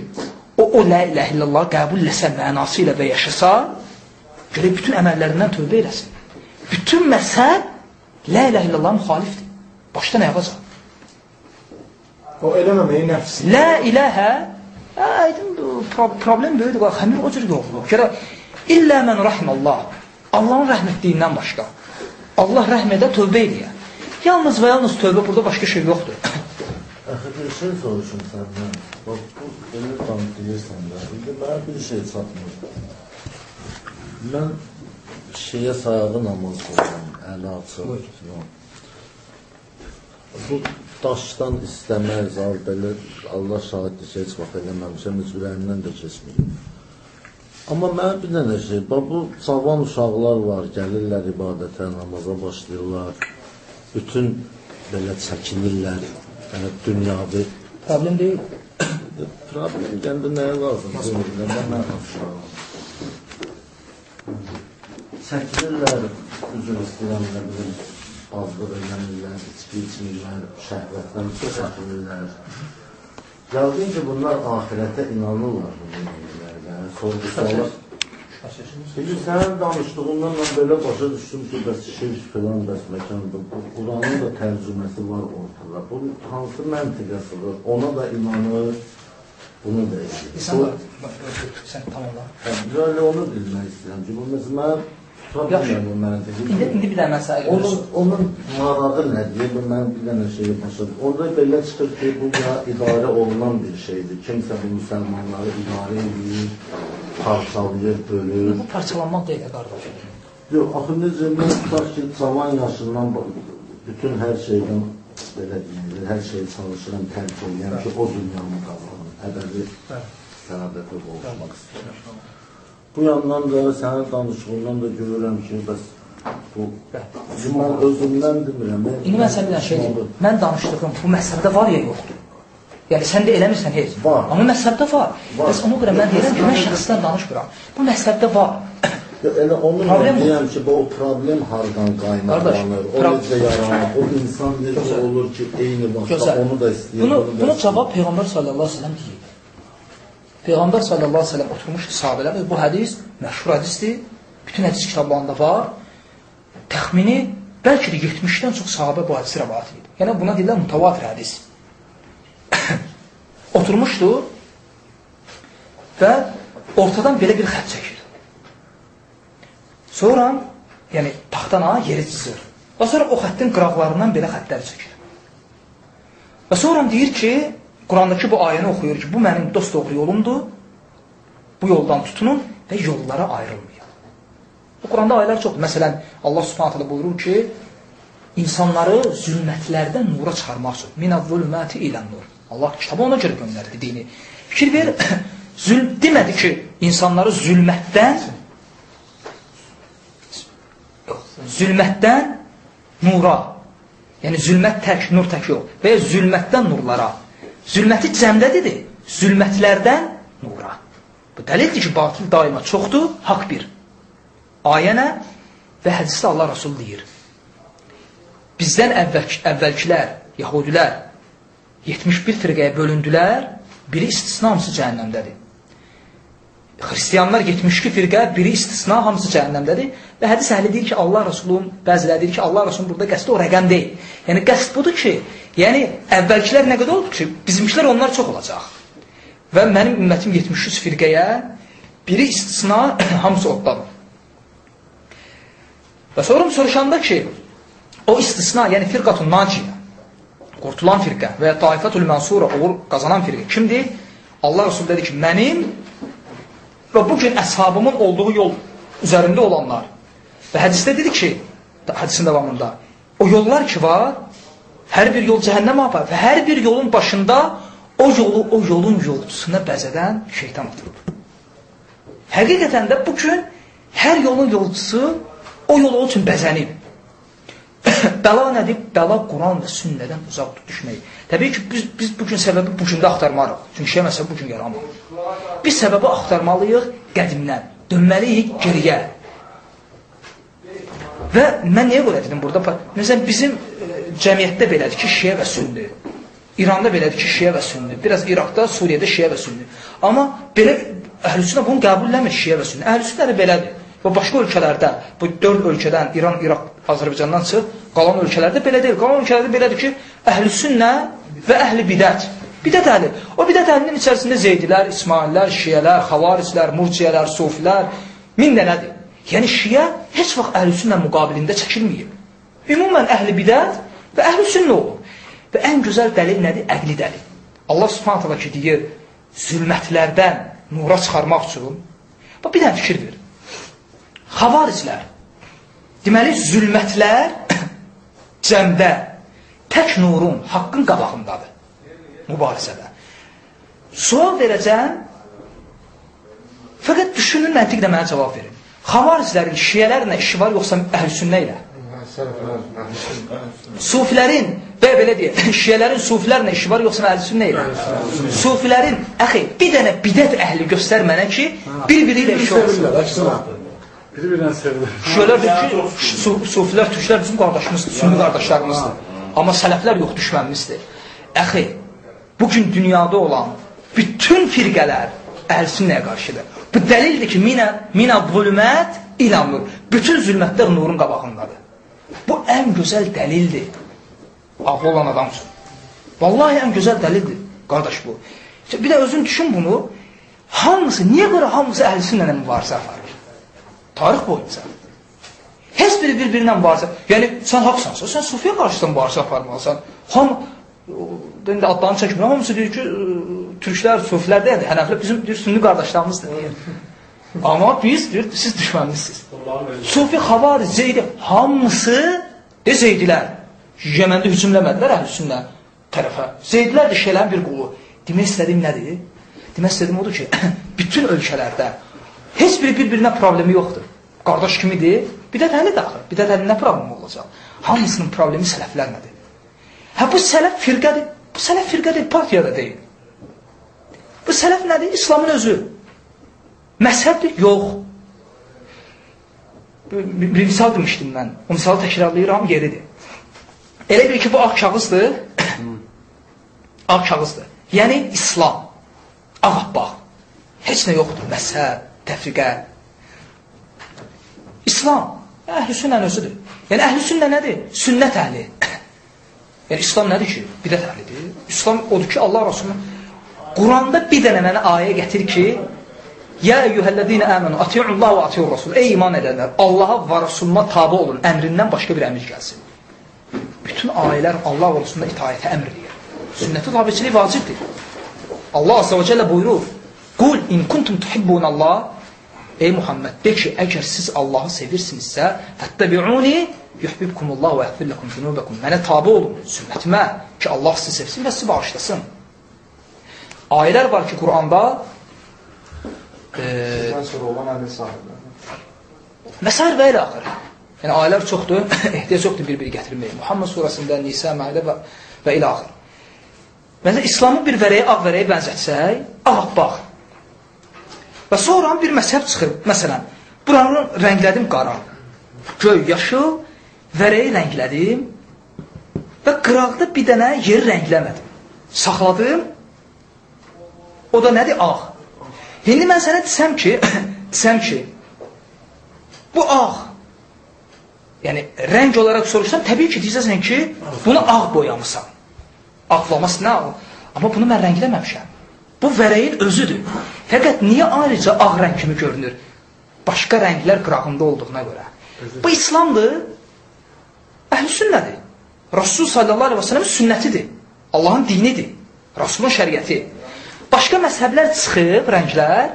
o, o la ilahe illallah qəbul eləsə mənası ilə və yaşasa, görə bütün əməllərindən tövbə eləsin. Bütün məsəl la ilahe illallah müxalifdir. Başdan ayağa O eləməməyi nəfsi. La ilahə aydın pro problem böyüdür. Bax, həmin o cür yoxdur. Görə illə mən rahimallah. Allahın rəhmətliyindən başqa. Allah rəhm edə tövbə edir. Yalnız və yalnız tövbə burada başqa şey yoxdur. Axı bir şey soruşum səndən. Bax, bu elə tanıtıyırsan da. İndi mənə bir şey çatmır. Mən şeyə sayağı namaz qılıram, əli açıq. Bu daşdan istəmək, zal belə Allah şahiddir ki, heç vaxt eləməmişəm, heç ürəyimdən də keçməyib. Amma mənə bir dənə şey, bax bu cavan uşaqlar var, gəlirlər ibadətə, namaza başlayırlar. Bütün belə çəkinirlər, yəni dünyavi. Problem deyil. Problem gəndə nəyə lazım? Nəyə lazım? Çəkinirlər, üzr istəyirəm, nə bilim, azlıq eləmirlər, içki içmirlər, şəhvətdən çəkinirlər. Yəqin ki, bunlar ahirətə inanırlar bunun yəni, sorğu-suala. Şimdi sənin danışdığından mən belə başa düşdüm ki, bəs şirk filan, bəs məkan, bu Quranın da tərcüməsi var ortada. Bu hansı məntiqəsidir? Ona da inanır, bunu da edir. Sən, sən tamamla. Böyle onu bilmək istəyirəm ki, bu mesela Yaxşı. İndi, indi bir dənə məsələ Onun, onun marağı nədir? Bu mən bir dənə şeyi başladım. Orada belə çıxır ki, bu ya idarə olunan bir şeydir. Kimsə bu müsəlmanları idarə edir, parçalayır, bölür. Bu parçalanmaq deyil, qardaş. Yox, axı necə, mən tutaq ki, cavan yaşından bütün hər şeydən belə deyilir, hər şeyi çalışıram, tərk edirəm ki, o dünyanı qazanım, əbədi sənədətə qovuşmaq istəyirəm. Bu yandan da sənin danışığından da görürəm ki, bəs bu mən özümdən demirəm. İndi mən sənə bir şey deyim. Mən danışdığım bu məsələdə var ya yoxdur. Yəni sən də eləmirsən heç. Var. Amma məsələdə var. var. Bəs ona görə mən deyirəm ki, mən şəxsdən danışmıram. Bu məsələdə var. Elə onu problem deyirəm ki, bu o problem hardan qaynaqlanır, o necə yaranır, o insan necə olur ki, eyni vaxtda onu da istəyir. Bunu, bunu cavab Peyğəmbər sallallahu əleyhi və səlləm deyir. Peyğəmbər sallallahu əleyhi və səlləm oturmuşdu sahabelər və bu hədis məşhur hədisdir. Bütün hədis kitablarında var. Təxmini bəlkə də 70-dən çox sahabə bu hədisi rivayet edir. Yəni buna deyirlər mütəvatir hədis. Oturmuşdu və ortadan belə bir xətt çəkir. Sonra, yəni taxtana yeri çizir. Və sonra o xəttin qıraqlarından belə xəttləri çəkir. Və sonra deyir ki, Qurandakı bu ayəni oxuyur ki, bu mənim dost doğru yolumdur, bu yoldan tutunun və yollara ayrılmayın. Bu Quranda ayələr çoxdur. Məsələn, Allah subhanət hələ buyurur ki, insanları zülmətlərdən nura çıxarmaq üçün. Minəv zülməti ilə nur. Allah kitabı ona görə göndərdi dini. Fikir ver, zülm demədi ki, insanları zülmətdən zülmətdən nura. Yəni zülmət tək, nur tək yox. Və ya zülmətdən nurlara. Zülməti cəmdə dedi. Zülmətlərdən nura. Bu dəlildir ki, batıl daima çoxdur, haqq bir. Ayə nə? Və hədisdə Allah Rasul deyir. Bizdən əvvəl, əvvəlkilər, yahudilər 71 firqəyə bölündülər, biri istisna hamısı cəhənnəmdədir. Xristiyanlar 72 firqə, biri istisna, hamısı cəhənnəmdədir. Və hədis əhli deyir ki, Allah Rasulun, bəziləri deyir ki, Allah Rasulun burada qəsdi o rəqəm deyil. Yəni qəsd budur ki, yəni əvvəlkilər nə qədər oldu ki, bizimkilər onlar çox olacaq. Və mənim ümmətim 73 firqəyə, biri istisna, hamısı oddadır. Və sonra soruşanda ki, o istisna, yəni firqatun naciyə, qurtulan firqə və ya taifətul mənsura olur, qazanan firqə kimdir? Allah Rasul dedi ki, mənim və bu gün əshabımın olduğu yol üzərində olanlar. Və hədisdə dedi ki, hədisin davamında, o yollar ki var, hər bir yol cəhənnəmə apar və hər bir yolun başında o yolu, o yolun yolcusuna bəzədən şeytan atılıb. Həqiqətən də bu gün hər yolun yolcusu o yolu üçün bəzənib. Bəla nədir? Bəla Quran və sünnədən uzaq düşmək. Təbii ki, biz, biz bugün səbəbi bugündə axtarmarıq. Çünki şey məsələ bugün yaranmır. Biz səbəbi axtarmalıyıq qədimdən. Dönməliyik geriyə. Və mən niyə belə dedim burada? Məsələn, bizim e, cəmiyyətdə belədir ki, şiə və sünni. İranda belədir ki, şiə və sünni. Biraz İraqda, Suriyədə şiə və sünni. Amma belə əhlüsünə bunu qəbul eləmir şiə və sünni. Əhlüsünə də belədir. Və başqa ölkələrdə, bu dörd ölkədən, İran, İraq, Azərbaycandan çıx, qalan ölkələrdə belə deyil. Qalan ölkələrdə belədir ki, əhl-i sünnə və əhl-i bidət. Bidət əhli. O bidət əhlinin içərisində Zeydilər, İsmaillər, Şiyələr, Xavariclər, Murciyələr, Sufilər, min dənədir. Yəni şiyə heç vaxt əhl-i sünnə müqabilində çəkilməyib. Ümumən əhl-i bidət və əhl-i sünnə olur. Və ən gözəl dəlil nədir? Əqli dəlil. Allah subhanət hala ki, deyir, zülmətlərdən nura çıxarmaq üçün, bax, bir dənə fikir verir. Xavariclər. Deməli, zülmətlər cəmdə tək nurun, haqqın qabağındadır. Mübarizədə. Sual verəcəm, fəqət düşünün, məntiqlə mənə cavab verin. Xavariclərin, şiyələrlə işi var, yoxsa əhl-sünnə ilə? Sufilərin, və belə deyək, şiyələrin sufilərlə işi var, yoxsa əhl-sünnə ilə? Sufilərin, əxi, bir dənə bidət əhli göstər mənə ki, bir-biri ilə işi olsun. Bir-birinə sevilir. Ki, sufilər, türklər bizim qardaşımızdır, sünni qardaşlarımızdır. Amma sələflər yox, düşmənimizdir. Əxi, bugün dünyada olan bütün firqələr əhl-sünnəyə qarşıdır. Bu dəlildir ki, minə, minə zulmət ilə nur. Bütün zülmətlər nurun qabağındadır. Bu ən gözəl dəlildir. Ağlı olan adam üçün. Vallahi ən gözəl dəlildir, qardaş bu. Bir də özün düşün bunu. Hamısı, niyə görə hamısı əhl-sünnələ mübarizə aparır? Tarix boyunca. Heç biri bir-birindən mübarizə. Yəni, sən haqsansa, sən sufiyə qarşısında mübarizə aparmalısan. Ham, indi adlarını çəkmirəm, hamısı deyir ki, türklər, sufilər deyil, hənəflər bizim deyir, sünni qardaşlarımızdır. Amma biz, deyir, siz düşmənisiniz. Sufi, xavari, zeydi, hamısı de zeydilər. Yəməndə hücumləmədilər əhlüsünnə tərəfə. Zeydilər də şeylərin bir qulu. Demək istədiyim nədir? Demək istədiyim odur ki, bütün ölkələrdə Heç biri bir-birinə problemi yoxdur. Qardaş kimidir? Bidət əhli daxil. Bidət əhli nə problemi olacaq? Hamısının problemi sələflərlədir. Hə, bu sələf firqədir. Bu sələf firqədir, partiyada deyil. Bu sələf nədir? İslamın özü. Məzhəbdir? Yox. Bir misal demişdim mən. O misalı təkrarlayıram, yeridir. Elə bir ki, bu ağ kağızdır. ağ kağızdır. Yəni, İslam. Ağabbaq. Heç nə yoxdur. Məzhəb, təfriqə. İslam əhl-i sünnə özüdür. Yəni əhl-i sünnə nədir? Sünnət əhli. yəni İslam nədir ki? Bidət əhlidir. İslam odur ki, Allah Rasulunun Quranda bir dənə mənə ayə gətir ki, Yə eyyuhəllədinə əmənu, atiyullah və atiyur Rasul. Ey iman edənlər, Allaha və Rasuluna tabi olun, əmrindən başqa bir əmr gəlsin. Bütün ayələr Allah və Rasuluna itaətə əmr deyir. Sünnəti tabiçiliyi vacibdir. Allah Azze və Cəllə buyurur, Qul in kuntum tuhibbun Allah Ey Muhammed de ki, əgər siz Allahı sevirsinizsə, fəttəbi'uni yuhbibkumullah və yəğfir lakum zunubakum. Mənə tabe olun, sünnətimə ki, Allah sizi sevsin və sizi bağışlasın. Ayələr var ki, Quranda e, Məsəl və ilə axır. Yəni, ayələr çoxdur, ehtiyac yoxdur bir-biri gətirməyə. Muhammed surəsində, Nisa, Məidə və, və ilə axır. Məsələn, İslamı bir vərəyə, ağ vərəyə bənzətsək, ağappaq. Və sonra bir məzhəb çıxır. Məsələn, buranı rənglədim qara, göy, yaşıl, vərəyi rənglədim və qıraqda bir dənə yeri rəngləmədim. Saxladım, o da nədir? Ağ. İndi mən sənə desəm ki, desəm ki, bu ağ. Yəni, rəng olaraq soruşsam, təbii ki, deyəcəksən ki, bunu ağ boyamısan. Ağlaması nə ağ? Amma bunu mən rəngləməmişəm. Bu vərəyin özüdür. Fəqət niyə ayrıca ağ rəng kimi görünür? Başqa rənglər qırağında olduğuna görə. Bu İslamdır, əhl-i sünnədir. Rasul sallallahu aleyhi ve sellem sünnətidir. Allahın dinidir. Rasulun şəriəti. Başqa məzhəblər çıxıb, rənglər,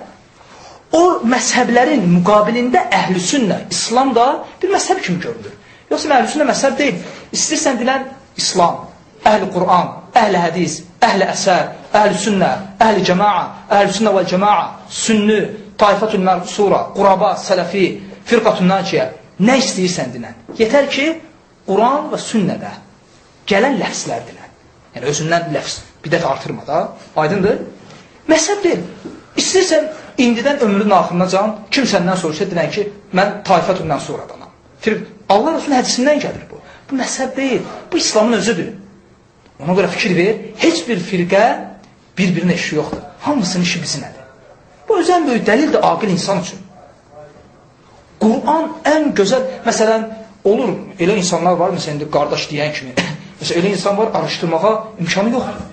o məzhəblərin müqabilində əhl-i sünnə, İslam da bir məzhəb kimi görünür. Yoxsa əhl-i sünnə məzhəb deyil. İstəyirsən dilən İslam, əhl-i Qur'an, əhl-i hədis, əhl-i əsər, əhl-i sünnə, əhl-i cəmaa, əhl-i sünnə və cəmaa, sünnü, tayfətül mərsura, quraba, sələfi, firqatun naciyə, nə istəyirsən dinən. Yetər ki, Quran və sünnədə gələn ləfslərdirlər. Yəni, özündən ləfs, bidət artırma da, aydındır. Məsəb deyil. İstəyirsən, indidən ömrünün axırına can, kim səndən soruşsa, dinən ki, mən tayfətündən sonradanam. Firq, Allah Rasulun hədisindən gəlir bu. Bu məsəb deyil, bu İslamın özüdür. Ona görə fikir ver, heç bir firqə bir-birinin işi yoxdur. Hamısının işi bizinədir. Bu özən böyük dəlildir aqil insan üçün. Quran ən gözəl, məsələn, olur, elə insanlar var, məsələn, qardaş deyən kimi, məsələn, elə insan var, araşdırmağa imkanı yoxdur.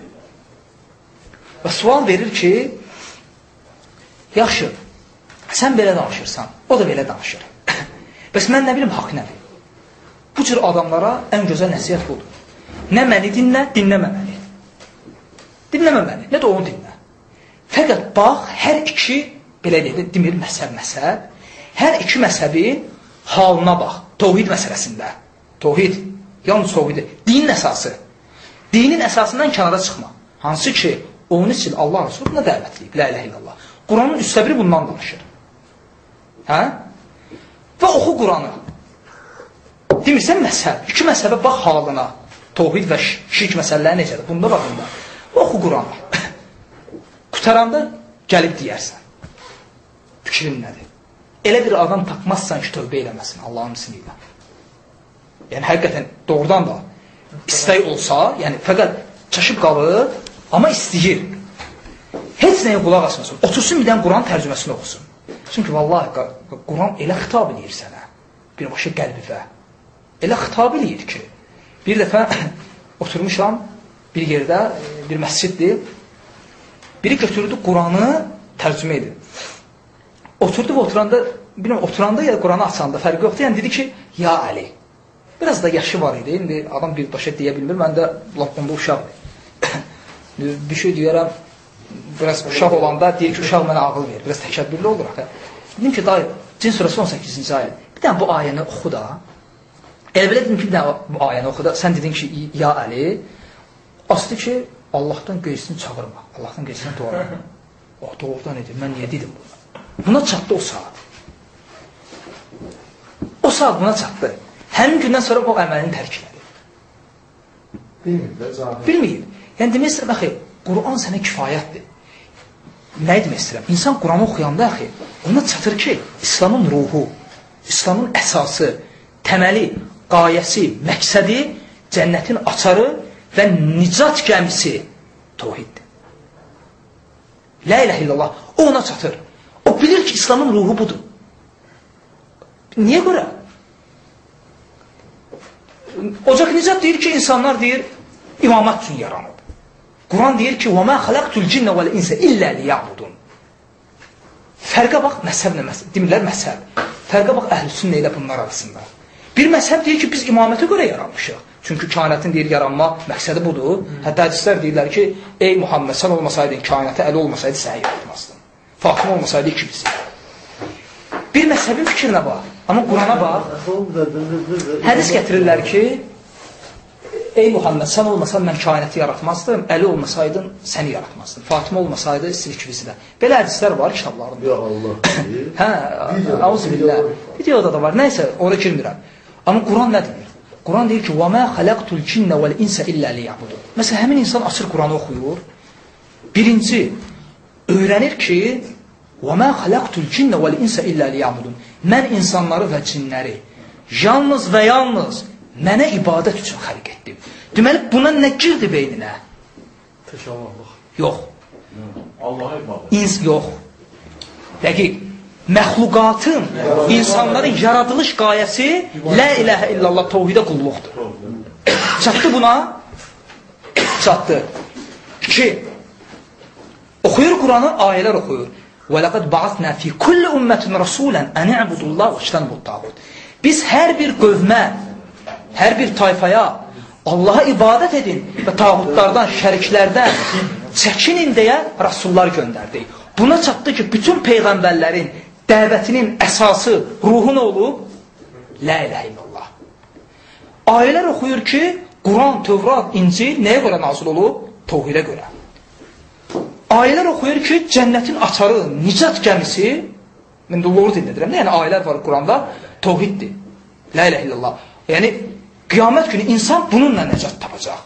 Və sual verir ki, yaxşı, sən belə danışırsan, o da belə danışır. Bəs mən nə bilim, haqq nədir? Bu cür adamlara ən gözəl nəsiyyət budur. Nə məni dinlə, dinləmə məni. Dinləmə məni, nə də onu dinlə. Fəqət bax, hər iki, belə deyil, demir, məzhəb, hər iki məzhəbin halına bax, tovhid məsələsində. Tovhid, yalnız tovhidi, dinin əsası. Dinin əsasından kənara çıxma. Hansı ki, onun üçün Allah Resulü buna dəvət edib, la ilə illallah. Quranın üstə biri bundan danışır. Hə? Və oxu Quranı. Demirsən məzhəb, iki məzhəbə bax halına. Tovhid və şirk məsələləri necədir? Bunda bax bunda. Oxu Quranı. Qutaranda gəlib deyərsən. Fikrin nədir? Elə bir adam tapmazsan ki, tövbə eləməsin Allahın ismi ilə. Yəni, həqiqətən doğrudan da istək olsa, yəni fəqət çaşıb qalır, amma istəyir. Heç nəyə qulaq asmasın. Otursun bir dənə Quran tərcüməsini oxusun. Çünki vallahi Quran elə xitab edir sənə. Birbaşa qəlbivə. Elə xitab edir ki, bir dəfə oturmuşam bir yerdə, bir məsciddir. Biri götürdü Quranı tərcümə edir. Oturdu və oturanda, bilməm, oturanda ya Quranı açanda fərqi yoxdur. Yəni dedi ki, ya Əli. Biraz da yaşı var idi. İndi adam birbaşa deyə bilmir. Mən də lap onda uşaqdır. bir şey deyərəm, biraz uşaq olanda deyir ki, uşaq mənə ağıl verir. Biraz təkəbbürlü olur axı. Dedim ki, dayı, Cin surası 18-ci ayə. Bir dənə bu ayəni oxu da. Elə belə dedim ki, bir dənə ayəni oxu da. Sən dedin ki, ya Əli, aslı ki, Allahdan qeysini çağırma. Allahdan qeysini doğrama. O, doğrudan edir. Mən niyə dedim bunu? Buna çatdı o saat. O saat buna çatdı. Həmin gündən sonra o əməlini tərk elədi. Bilmir də cahil. Bilməyib. Yəni demək istəyirəm, əxi, Quran sənə kifayətdir. Nə demək istəyirəm? İnsan Quranı oxuyanda, əxi, ona çatır ki, İslamın ruhu, İslamın əsası, təməli, qayəsi, məqsədi, cənnətin açarı və nicat gəmisi tohiddir. La ilə illallah, o ona çatır. O bilir ki, İslamın ruhu budur. Niyə görə? Ocaq Nicat deyir ki, insanlar deyir, imamət üçün yaranıb. Quran deyir ki, وَمَا خَلَقْتُ الْجِنَّ وَالْاِنْسَ إِلَّا لِيَعْبُدُونَ Fərqə bax, məzhəblə məzhəb. Demirlər məzhəb. Fərqə bax, əhl-i sünnə ilə bunlar arasında. Bir məzhəb deyir ki, biz imamətə görə yaranmışıq. Çünki kainatın deyir yaranma məqsədi budur. Hətta hədislər deyirlər ki, ey Muhammed sən olmasaydın kainata, əli olmasaydı səni yaratmazdın. Fatıma olmasaydı ikimiz. Bir məzhəbin fikrinə bax. Amma Qurana bax. Hədis gətirirlər ki, ey Muhammed sən olmasan mən kainatı yaratmazdım, Əli olmasaydın səni yaratmazdım. Fatıma olmasaydı siz ikinizi də. Belə hədislər var kitablarında. Yox Allah. hə, auzubillah. Videoda da var. Nəysə, ora girmirəm. Amma Quran nə deyir? Quran deyir ki, وَمَا خَلَقْتُ الْجِنَّ وَالْاِنْسَ إِلَّا لِيَعْبُدُونَ Məsələn, həmin insan açır Quranı oxuyur. Birinci, öyrənir ki, وَمَا خَلَقْتُ الْجِنَّ وَالْاِنْسَ إِلَّا لِيَعْبُدُونَ Mən insanları və cinləri yalnız və yalnız mənə ibadət üçün xəlq etdim. Deməli, buna nə girdi beyninə? Təşəkkürlük. Yox. Allah'a ibadət. İns yox. Dəqiq. Məxluqatın, insanların yaradılış qayəsi La ilahə illallah təvhidə qulluqdur. Çatdı buna? Çatdı. İki. Oxuyur Quranı, ayələr oxuyur. Fi kulli ummatin rasulan an i'budu Allah və ijtanibu at Biz hər bir qövmə, hər bir tayfaya Allaha ibadət edin və tağutlardan, şəriklərdən çəkinin deyə rasullar göndərdik. Buna çatdı ki, bütün peyğəmbərlərin dəvətinin əsası, ruhu nə olub? La ilahe illallah. Ayələr oxuyur ki, Quran, Tövrat, İncil nəyə görə nazil olub? Tohidə görə. Ayələr oxuyur ki, cənnətin açarı, nicat gəmisi, mən doğru dinlədirəm, yəni ayələr var Quranda, tohiddir. La ilahe illallah. Yəni, qiyamət günü insan bununla nəcat tapacaq.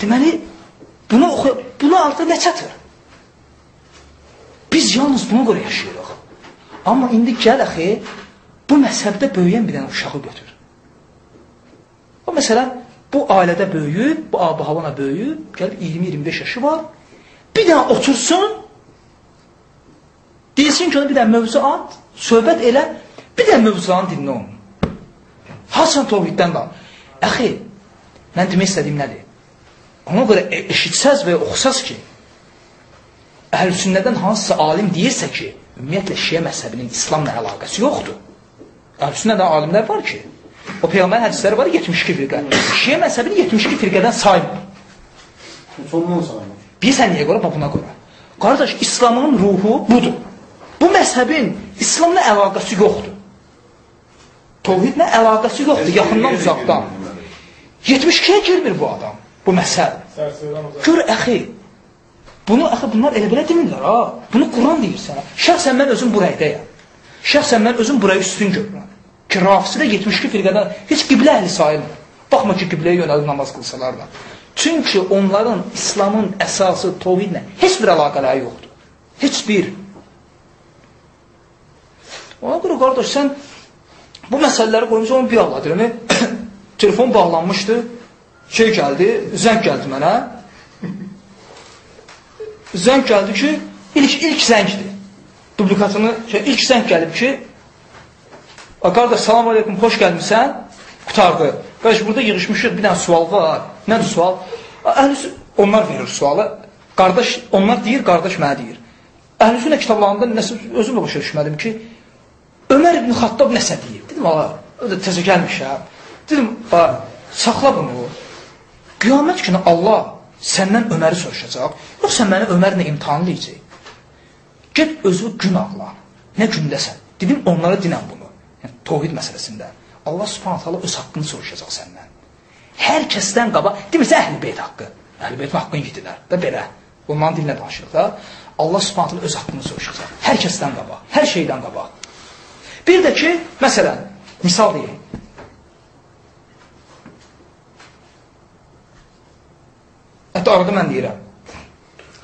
Deməli, bunu oxu, buna altı nə çatır? Biz yalnız buna görə yaşayırıq. Amma indi gəl əxi, bu məzhəbdə böyüyən bir dənə uşağı götür. O məsələn, bu ailədə böyüyüb, bu abı havana böyüyüb, gəlib 20-25 yaşı var, bir dənə otursun, deyilsin ki, ona bir dənə mövzu at, söhbət elə, bir dənə mövzuların dinlə onu. Hasan tovhiddən qal. Əxi, mən demək istədiyim nədir? Ona görə e eşitsəz və oxusaz ki, Əhl-Sünnədən hansısa alim deyirsə ki, ümumiyyətlə Şiə məzhəbinin İslamla əlaqəsi yoxdur. Əhl-Sünnədən alimlər var ki, o Peyğəmbər hədisləri var 72 firqə. Şiə məzhəbini 72 firqədən saymır. Sondan saymır. Bilirsən niyə görə? Buna görə. Qardaş, İslamın ruhu budur. Bu məzhəbin İslamla əlaqəsi yoxdur. Tovhidlə əlaqəsi yoxdur, yaxından uzaqdan. 72-yə girmir bu adam, bu məzhəb. Gör, əxi, bunu, əxi, bunlar elə belə demirlər, ha. Bunu Quran deyir sənə. Şəxsən mən özüm bu rəydəyəm. Şəxsən mən özüm burayı üstün görürəm. Ki, rafisi də 72 firqədən heç qiblə əhli sayılmır. Baxma ki, qibləyə yönəlib namaz qılsalar da. Çünki onların İslamın əsası tovhidlə heç bir əlaqələri yoxdur. Heç bir. Ona görə qardaş, sən bu məsələləri qoymuş, onu bir Allah deyirəm. Telefon bağlanmışdı, şey gəldi, zəng gəldi mənə. Zəng gəldi ki, ilk, ilk zəngdir. Dublikatını, şey, ilk zəng gəlib ki, qardaş, salam aleykum, xoş gəlmişsən, qutardı. Qardaş, burada yığışmışıq, bir dənə sual var. Nədir sual? Əhlüsü, onlar verir sualı. Qardaş, onlar deyir, qardaş mənə deyir. Əhlüsünə kitablarında nəsə, özüm də başa düşmədim ki, Ömər ibn Xattab nəsə deyir. Dedim, ala, o da təzə gəlmiş ya. Dedim, saxla bunu. Qiyamət günü Allah səndən Öməri soruşacaq, yoxsa məni Ömərlə imtihanlayacaq. Get özü gün ağla. Nə gündəsən? Dedim, onlara dinən bunu. Yəni, tohid məsələsində. Allah subhanət hala öz haqqını soruşacaq səndən. Hər kəsdən qaba, demirsə əhl-i beyt haqqı. Əhl-i beyt haqqını yedirlər. Və belə. Onların dilinə danışırıq da. Allah subhanət hala öz haqqını soruşacaq. Hər kəsdən qaba. Hər şeydən qaba. Bir də ki, məsələn, misal deyək. Hətta arada mən deyirəm.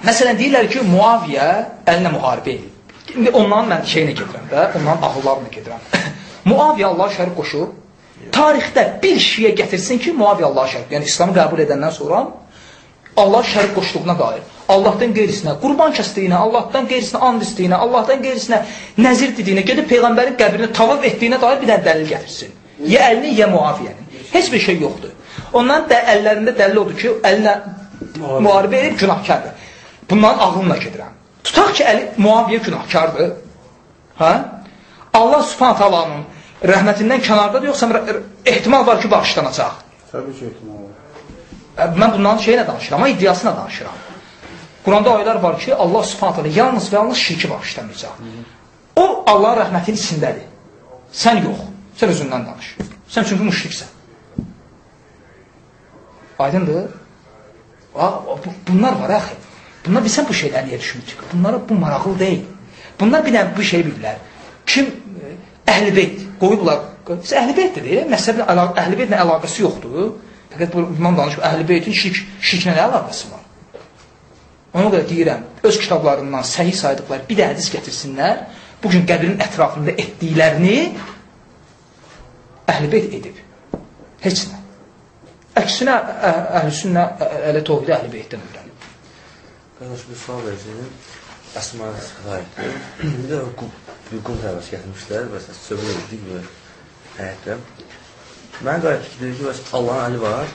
Məsələn, deyirlər ki, Muaviyə əlinə müharibə edib. İndi onların mən şeyinə gedirəm də, onların ağıllarına gedirəm. Muaviyə Allah şərif qoşub, tarixdə bir şiyə gətirsin ki, Muaviyə Allah şərif, yəni İslamı qəbul edəndən sonra Allah şərif qoşduğuna dair. Allahdan qeyrisinə, qurban kəsdiyinə, Allahdan qeyrisinə, and istiyinə, Allahdan qeyrisinə nəzir dediyinə, gedib Peyğəmbərin qəbrini tavaf etdiyinə dair bir dənə dəlil gətirsin. Ya əlini, ya müafiyənin. Heç bir şey yoxdur. Ondan da əllərində dəlil odur ki, əlinə müharibə edib günahkardır. Bunların ağlımla gedirəm. Tutaq ki, əli, müaviyə günahkardır. Hə? Allah subhanət halanın rəhmətindən kənardadır, yoxsa ehtimal var ki, bağışlanacaq. Təbii ki, ehtimal var. Mən bundan şeylə danışıram, amma iddiasına danışıram. Quranda ayələr var ki, Allah subhanət hala yalnız və yalnız şirki bağışlamayacaq. O, Allahın rəhmətinin içindədir. Sən yox. Sən özündən danış. Sən çünki müşriksən. Aydındır? Bunlar var, əxi. Bunlar bilsən bu şeylər niyə düşmür? Bunlara bu maraqlı deyil. Bunlar bir dənə bu şey bilirlər. Kim Əhl-Beyt qoyublar. Əhl-Beyt də deyil, məsələlə əlaqə Əhl-Beytlə əlaqəsi yoxdur. Fəqət bu imam danışır, Əhl-Beytin şirk şirklə nə əlaqəsi var? Ona görə deyirəm, öz kitablarından səhih saydıqları bir də hədis gətirsinlər, bu gün qəbrin ətrafında etdiklərini Əhl-Beyt edib. Heç nə. Əksinə əhl-sünnə ələ təvhid Əhl-Beytdən öyrənib. Qardaş, bir sual verəcəyim. Əsma Sıxayətdir. Bir də hüquq təvəz gətirmişlər və söhbət etdik və həyətdə. Mən qayıt ki, dedi ki, bəs Allahın əli var.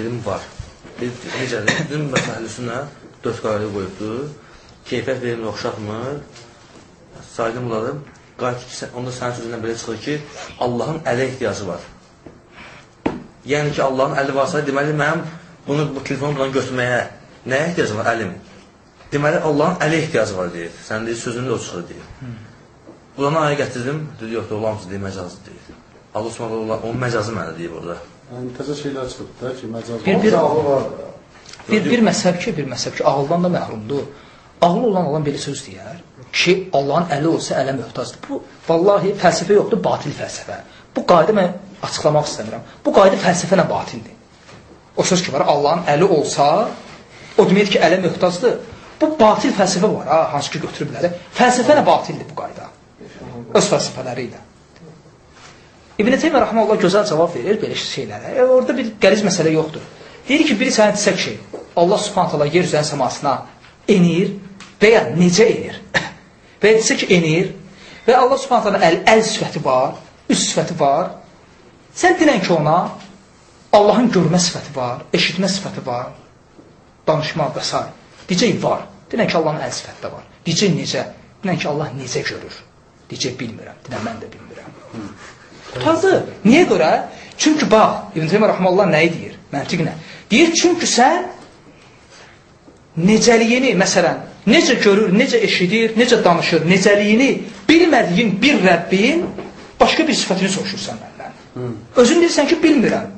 Dedim, var. Dedi, necədir? Dedim, bəs əhlüsünə dörd qayığı qoyubdur. Keyfiyyət verimli oxşatmır. Saydım bunları. Qayıt ki, onda sənin sözündən belə çıxır ki, Allahın ələ ehtiyacı var. Yəni ki, Allahın əli varsa, deməli, mənim bunu, bu telefonu buradan götürməyə nəyə ehtiyacım var, əlim? Deməli, Allahın ələ ehtiyacı var, deyir. Sən deyir, sözünü də o çıxır, deyir. Buradan ayə gətirdim, dedi, yox, da olamsın, deyir, məcazı deyir. Allah Subhanahu onun məcazı mənə deyir burada. Yəni təzə şeylər çıxıb da ki, məcaz Bir, bir, var. bir, bir məzhəb ki, bir məzhəb ki, ağıldan da məhrumdur. Ağıl olan olan belə söz deyər ki, Allahın əli olsa ələ möhtacdır. Bu, vallahi fəlsəfə yoxdur, batil fəlsəfə. Bu qayda mən açıqlamaq istəmirəm. Bu qayda fəlsəfə ilə batildir. O söz ki var, Allahın əli olsa, o deməkdir ki, ələ möhtacdır. Bu batil fəlsəfə var, ha, hansı ki götürüblər. Fəlsəfə ilə batildir bu qayda. Öz fəlsəfələri ilə. İbn Teymiyyə rəhməhullah gözəl cavab verir belə şeylərə. E, orada bir qəliz məsələ yoxdur. Deyir ki, biri sənə desə ki, Allah Subhanahu taala yer üzərinin səmasına enir və ya necə enir? və ya desə ki, enir və Allah Subhanahu taala əl, əl sifəti var, üz sifəti var. Sən denən ki, ona Allahın görmə sifəti var, eşitmə sifəti var, danışma və s. Deyəcək var. Denən ki, Allahın əl sifəti də var. Deyəcək necə? Denən ki, Allah necə görür? Deyəcək bilmirəm. Denən mən də bilmirəm. Hı. Utandı. Niyə görə? Çünki bax, İbn Teymiyyə rəhməhullah nəyi deyir? Məntiq nə? Deyir çünki sən necəliyini, məsələn, necə görür, necə eşidir, necə danışır, necəliyini bilmədiyin bir Rəbbin başqa bir sifətini soruşursan məndən. Özün deyirsən ki, bilmirəm.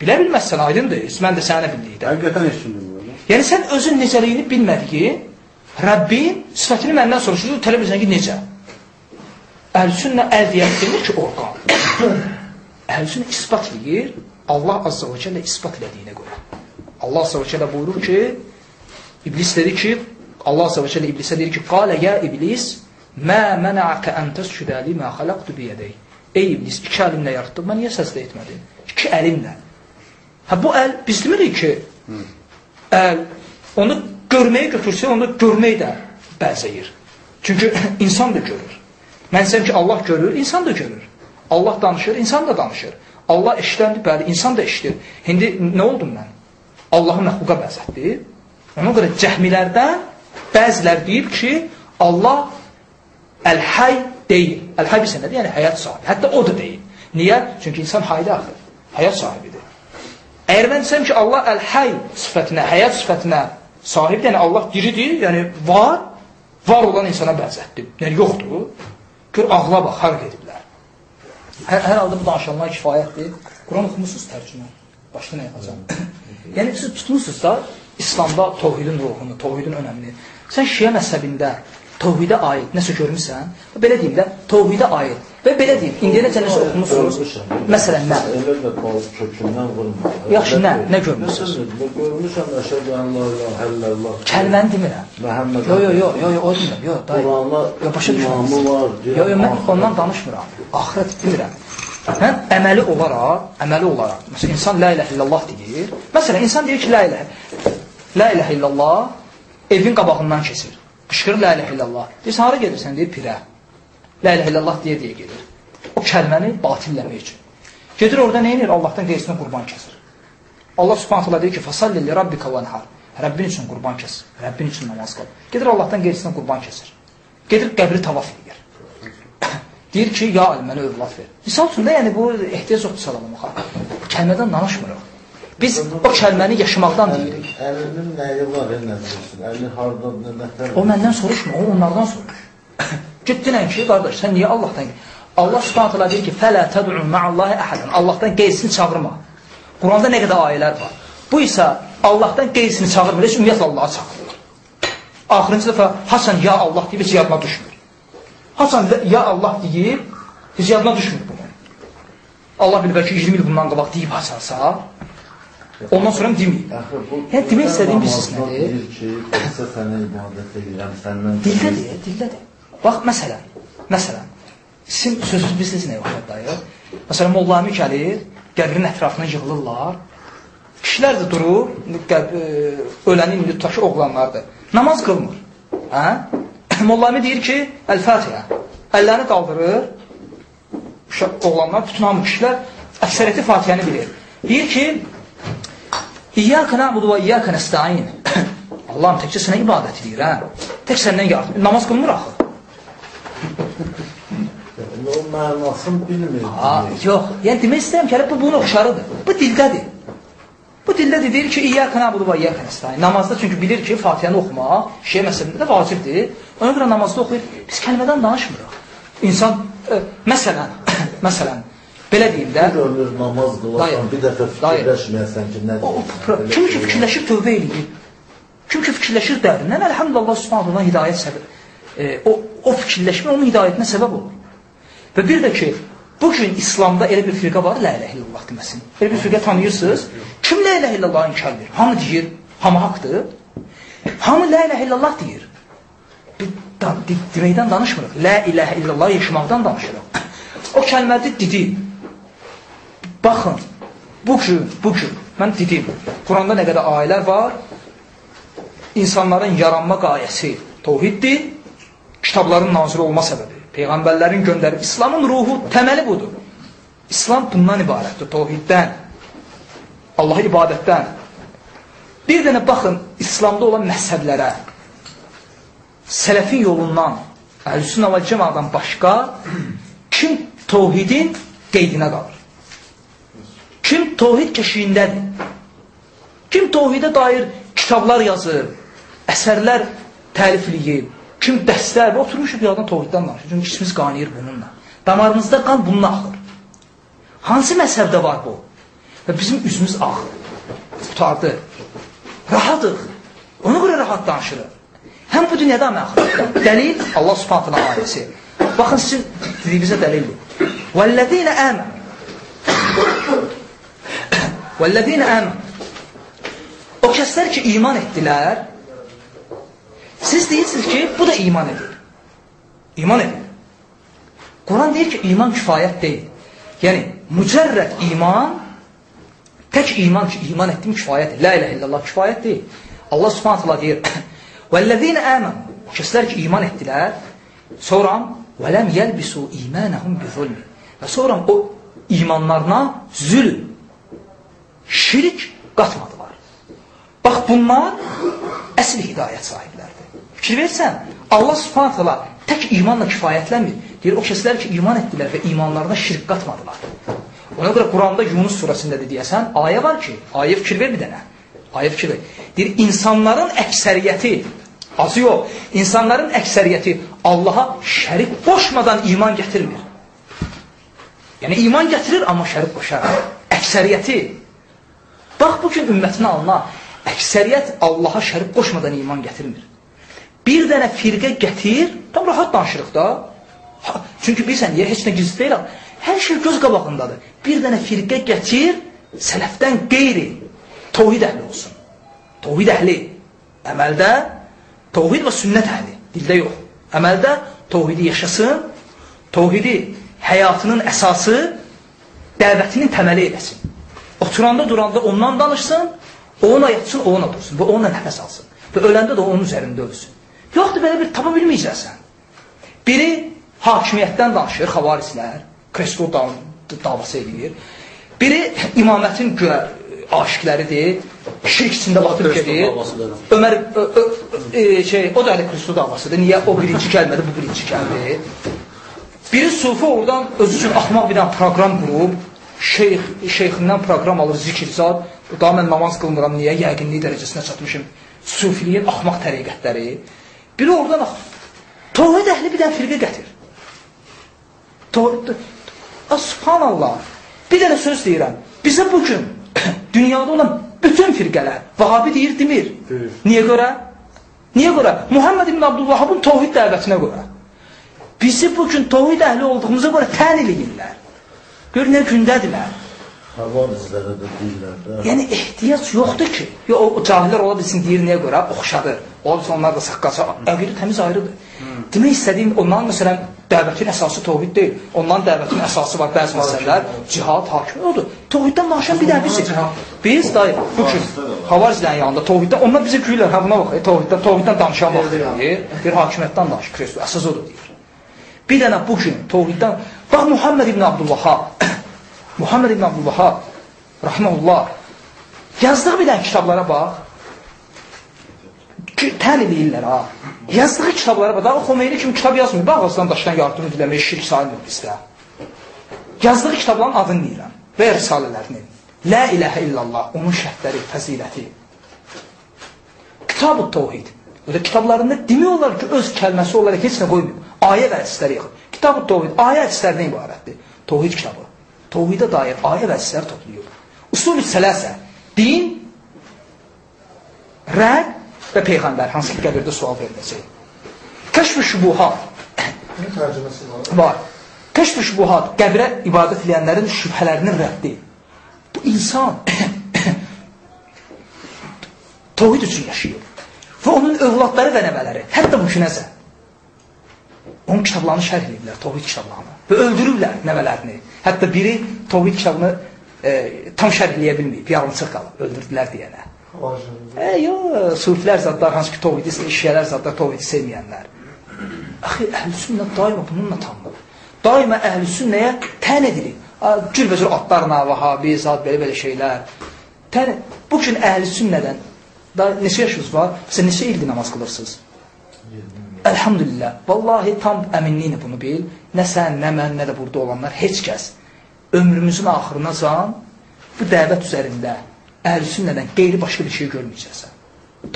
Bilə bilməzsən, aydındır. Mən də sənə bildikdə. Həqiqətən heç kim bilmir. Yəni sən özün necəliyini bilmədiyin Rəbbin sifətini məndən soruşursan, tələb edirsən ki, necə? Əhl-sünnə əl deyək demir ki, orqan. Əhl-sünnə ispat edir, Allah azza və cəllə ispat elədiyinə görə. Allah azza və cəllə buyurur ki, İblis dedi ki, Allah azza və cəllə iblisə deyir ki, qalə ya iblis, mə mənəəkə ən təscüdə limə xaləqtu biyədəy. Ey iblis, iki əlimlə yaratdım, mən niyə səsdə etmədin? İki əlimlə. Hə, bu əl, biz demirik ki, əl, onu görməyi götürsə, onu görmək də bəzəyir. Çünki insan da görür. Mən desəm ki, Allah görür, insan da görür. Allah danışır, insan da danışır. Allah eşidəndir, bəli, insan da eşidir. İndi nə oldum mən? Allahı məxluqa bəzətdir. Ona görə cəhmilərdən bəzilər deyib ki, Allah əl-hay deyil. Əl-hay bilsən nədir? Yəni həyat sahibi. Hətta o da deyil. Niyə? Çünki insan hayda axır. Həyat sahibidir. Əgər mən desəm ki, Allah əl-hay sifətinə, həyat sifətinə sahibdir, yəni Allah diridir, yəni var, var olan insana bəzətdir. Yəni yoxdur. Gör, ağla bax, xərq ediblər. Hər, hər halda bu danışanlar kifayətdir. Quran oxumusunuz tərcümə. Başqa nə yapacaq? yəni, siz tutmusunuz da İslamda tohidin ruhunu, tohidin önəmini. Sən şiə məzhəbində tohidə aid nəsə görmüsən? Belə deyim də, tohidə aid. Və belə deyim, indiyənəcə nəsə oxumusunuz? Məsələn, nə? Elə də kökündən vurma. Yaxşı, nə? Nə görmüsünüz? Görmüşəm, əşədə ən la ilahə illallah. Kəlməni demirəm. Məhəmməd. Yo, yo, yo, yo, yo, o demirəm. Yo, dayı. Quranda yo, başa var. Yo, yo, mən ondan danışmıram. Axirət demirəm. Mən əməli olaraq, əməli olaraq, məsələn, insan la ilahə illallah deyir. Məsələn, insan deyir ki, la ilahə, la ilahə illallah evin qabağından keçir. Qışqırır la ilahə illallah. Deyirsən, hara gedirsən? Deyir, pirə. La ilahe illallah deyə deyə gedir. O kəlməni batilləmək üçün. Gedir orada nə edir? Allahdan qeyrisinə qurban kəsir. Allah subhanət hala deyir ki, fasalli li rabbika vanhar. Rəbbin üçün qurban kəs. Rəbbin üçün namaz qıl. Gedir Allahdan qeyrisinə qurban kəsir. Gedir qəbri tavaf edir. deyir ki, ya əl mənə övlad ver. Misal üçün də yəni bu ehtiyac yoxdur salamağa. Kəlmədən danışmırıq. Biz o kəlməni yaşamaqdan deyirik. Əlinin nəyi var, nə deyirsin? Əli hardan, nə nətər? O məndən soruşma, o onlardan soruş. Getdinən ki, qardaş, sən niyə Allahdan Allah Subhanahu taala deyir ki, "Fələ təd'u ma'allahi ahadan." Allahdan qeyrisini çağırma. Quranda nə qədər ayələr var. Bu isə Allahdan qeyrisini çağırmır, heç ümumiyyətlə Allaha çağırır. Axırıncı dəfə Hasan ya Allah deyib heç yadına düşmür. Hasan ya Allah deyib Heç yadına düşmür bu. Allah bilir bəlkə 20 il bundan qabaq deyib hasansa, ondan sonra deməyib. Yəni demək istədiyim bilirsiniz nədir? Ki, polisə sənə ibadət edirəm, səndən Dildədir, dildədir. Bax, məsələn, məsələn, sizin sözünüz bilirsiniz nə yoxdur dayı? Məsələn, Molla Əmi gəlir, qəbrin ətrafına yığılırlar. Kişilər də durur, e, ölənin indi tutaq ki, oğlanlardır. Namaz qılmır. Hə? Molla Əmi deyir ki, Əl-Fatihə. Əllərini qaldırır. Oğlanlar, bütün hamı kişilər əksəriyyəti Fatihəni bilir. Deyir ki, İyyəkə nəbudu və iyyəkə nəstəin. Allahım təkcə sənə ibadət edirəm. Tək səndən yardım. Namaz qılmır axı. o mənasını bilmir. Ha, yox. Yəni demək istəyirəm ki, bu bunun oxşarıdır. Bu dildədir. Bu dildədir deyir ki, İyyəkə nəbudu və iyyəkə nəstəin. Namazda çünki bilir ki, Fatihəni oxumaq şey məsəlində də vacibdir. Ona görə namazda oxuyur. Biz kəlmədən danışmırıq. İnsan ə, məsələn, məsələn, belə deyim də, Bir ömür namaz Dayı, qılasan, bir dəfə fikirləşməyəsən ki, nə O, kim ki fikirləşir tövbə eləyir. Kim ki fikirləşir dərindən, əlhamdülillah subhanallah hidayət səbəb. E, o, o fikirləşmə onun hidayətinə səbəb olur. Və bir də ki, bugün İslamda elə bir firqə var, la ilahe illallah deməsin. Elə bir firqə tanıyırsınız. Kim la ilahe illallah inkar edir? Hamı deyir, hamı haqdır. Hamı la ilahe illallah deyir. Deməkdən danışmırıq. La ilahe illallah yaşamaqdan danışırıq. O kəlmədə dedi. Baxın, bugün, bugün, mən dedim, Quranda nə qədər ayələr var, insanların yaranma qayəsi tovhiddir, kitabların nazil olma səbəbi, peyğəmbərlərin göndərib, İslamın ruhu, təməli budur. İslam bundan ibarətdir, tovhiddən, Allaha ibadətdən. Bir dənə baxın, İslamda olan məhzəblərə, sələfin yolundan, əhlüsün və cəmadan başqa kim tovhidin qeydinə qalır? Kim tovhid keşiyindədir? Kim tovhidə dair kitablar yazır, əsərlər təlifləyib, kim dəstər oturmuşuq yaddan tovhiddən danışır. Çünki içimiz qaynayır bununla. Damarımızda qan bununla axır. Hansı məzhəbdə var bu? Və bizim üzümüz ağ. Qutardı. Rahatıq. Ona görə rahat danışırıq. Həm bu dünyada, həm axirətdə. Dəlil Allah Subhanahu ayəsi. Baxın sizin dediyinizə dəlildir. Vəllezina amanu Vəllezina amanu O kəslər ki, iman etdilər, siz deyirsiniz ki, bu da iman edir. İman edir. Quran deyir ki, iman kifayət deyil. Yəni, mücərrəd iman, tək iman ki, iman etdim kifayət deyil. La ilə illallah kifayət deyil. Allah subhanət Allah deyir, وَالَّذ۪ينَ آمَنُوا O kəslər ki, iman etdilər, sonra وَلَمْ يَلْبِسُوا اِيمَانَهُمْ بِظُلْمِ Və sonra o imanlarına zülm, şirik qatmadılar. Bax, bunlar əsl hidayət sahiblərdir. Fikir versən, Allah subhanət hala tək imanla kifayətlənmir. Deyir, o kəslər ki, iman etdilər və imanlarına şirk qatmadılar. Ona görə Quranda Yunus surəsində də deyəsən, ayə var ki, ayə fikir ver bir dənə. Ayə fikir ver. Deyir, insanların əksəriyyəti, azı yox, insanların əksəriyyəti Allaha şərik qoşmadan iman gətirmir. Yəni, iman gətirir, amma şərik qoşar. Əksəriyyəti. Bax, bugün ümmətinə alına, əksəriyyət Allaha şərik qoşmadan iman gətirmir. Bir dənə firqə gətir, tam rahat danışırıq da. Ha, çünki bilirsən, niyə heç nə gizli deyil, hər şey göz qabağındadır. Bir dənə firqə gətir, sələfdən qeyri, tohid əhli olsun. Tohid əhli, əməldə tohid və sünnət əhli, dildə yox. Əməldə tohidi yaşasın, tohidi həyatının əsası, dəvətinin təməli eləsin. Oturanda, duranda ondan danışsın, o ona yatsın, o ona dursun və onunla nəfəs alsın. Və öləndə də onun üzərində ölsün. Yoxdur, belə bir tapa bilməyəcəksən. Biri hakimiyyətdən danışır, xavarislər, Kresko dav davası edir. Biri imamətin güya aşiqləridir, şirk içində batıb gedir. Ömər, ö, ö, e, şey, o da elə Kresko davasıdır. Niyə o birinci gəlmədi, bu birinci gəldi. Biri sufi oradan özü üçün axmaq bir proqram qurub, şeyx, şeyxindən proqram alır, zikr zat, daha mən namaz qılmıram, niyə? Yəqinlik dərəcəsinə çatmışım. Sufiliyin axmaq təriqətləri. Biri oradan axır. Tohid əhli bir dənə firqə gətir. Tohid, subhanallah, bir dənə söz deyirəm. Bizə bugün dünyada olan bütün firqələr Vahabi deyir, demir. Niyə görə? Niyə görə? Muhammed ibn Abdülvahabın tohid dəvətinə görə. Bizi bu gün tohid əhli olduğumuza görə tən eləyirlər. Gör nə gündədirlər. Havarizlərə də deyirlər də. Yəni ehtiyac yoxdur ki. Yo, o, o cahillər ola bilsin deyir niyə görə? Oxşadır. Ola bilsin onlar da saqqalsa, əqidə təmiz ayrıdır. Demək istədiyim onların məsələn dəvətin əsası tohid deyil. Onların dəvətin əsası var bəzi məsələlər, cihad hakimi odur. Tohiddən danışan bir dənə biziz. Biz dayı bu gün havarizlərin yanında tohiddən onlar bizə gülürlər. Ha buna bax, e, tohiddən tohiddən danışan vaxt deyir. Bir hakimiyyətdən danış, Kristus əsas odur deyir. Bir dənə bu gün tohiddən bax Muhammed ibn Abdulvahab Muhammed ibn Abdülvahab rahmanullah yazdığı bir dənə kitablara bax. Tən eləyirlər ha. Yazdığı kitablara bax. Daha Xomeyni kimi kitab yazmır. Bax Aslan daşdan yardım ediləmək şirk sayılmır bizdə. Yazdığı kitabların adını deyirəm və risalələrinin. La ilahə illallah, onun şərtləri, fəziləti. Kitab-ı Tevhid. Öyle kitablarında demək olar ki, öz kəlməsi olaraq heç nə qoymuyor. Ayə və hədisləri yığır. Kitab-ı Tevhid ayə hədislərindən ibarətdir. Tevhid kitabı. Tevhide dair ayə və hədisləri toplayır. Usul-ü sələsə, din, rəd və Peyğəmbər, hansı ki qəbirdə sual veriləcək. Kəşf-ü şübuhat. Var. Kəşf-ü şübuhat, qəbirə ibadət edənlərin şübhələrinin rəddi. Bu insan tevhid üçün yaşayır. Və onun övladları və nəvələri, hətta bu günəzə onun kitablarını şərh ediblər, tevhid kitablarını. Və öldürürlər nəvələrini. Hətta biri tevhid kitabını e, tam şərh eləyə bilməyib, yarımçıq qalıb, öldürdülər deyənə. E, yox, sufilər zadlar, hansı ki tevhidi, şiələr zadlar, tevhidi sevməyənlər. Axı, əhl-i sünnə daima bununla tanınır. Daima əhl-i sünnəyə tən edilir. Cürbəcür atlarla, vahabi, zat, belə-belə şeylər. Tən, bu gün əhl-i sünnədən, da neçə yaşınız var? Siz neçə ildir namaz qılırsınız? Elhamdülillah. Vallahi tam əminliyini bunu bil. Nə sən, nə mən, nə də burada olanlar, heç kəs ömrümüzün axırına can bu dəvət üzərində əhl-sünnədən qeyri başqa bir şey görməyəcəksən.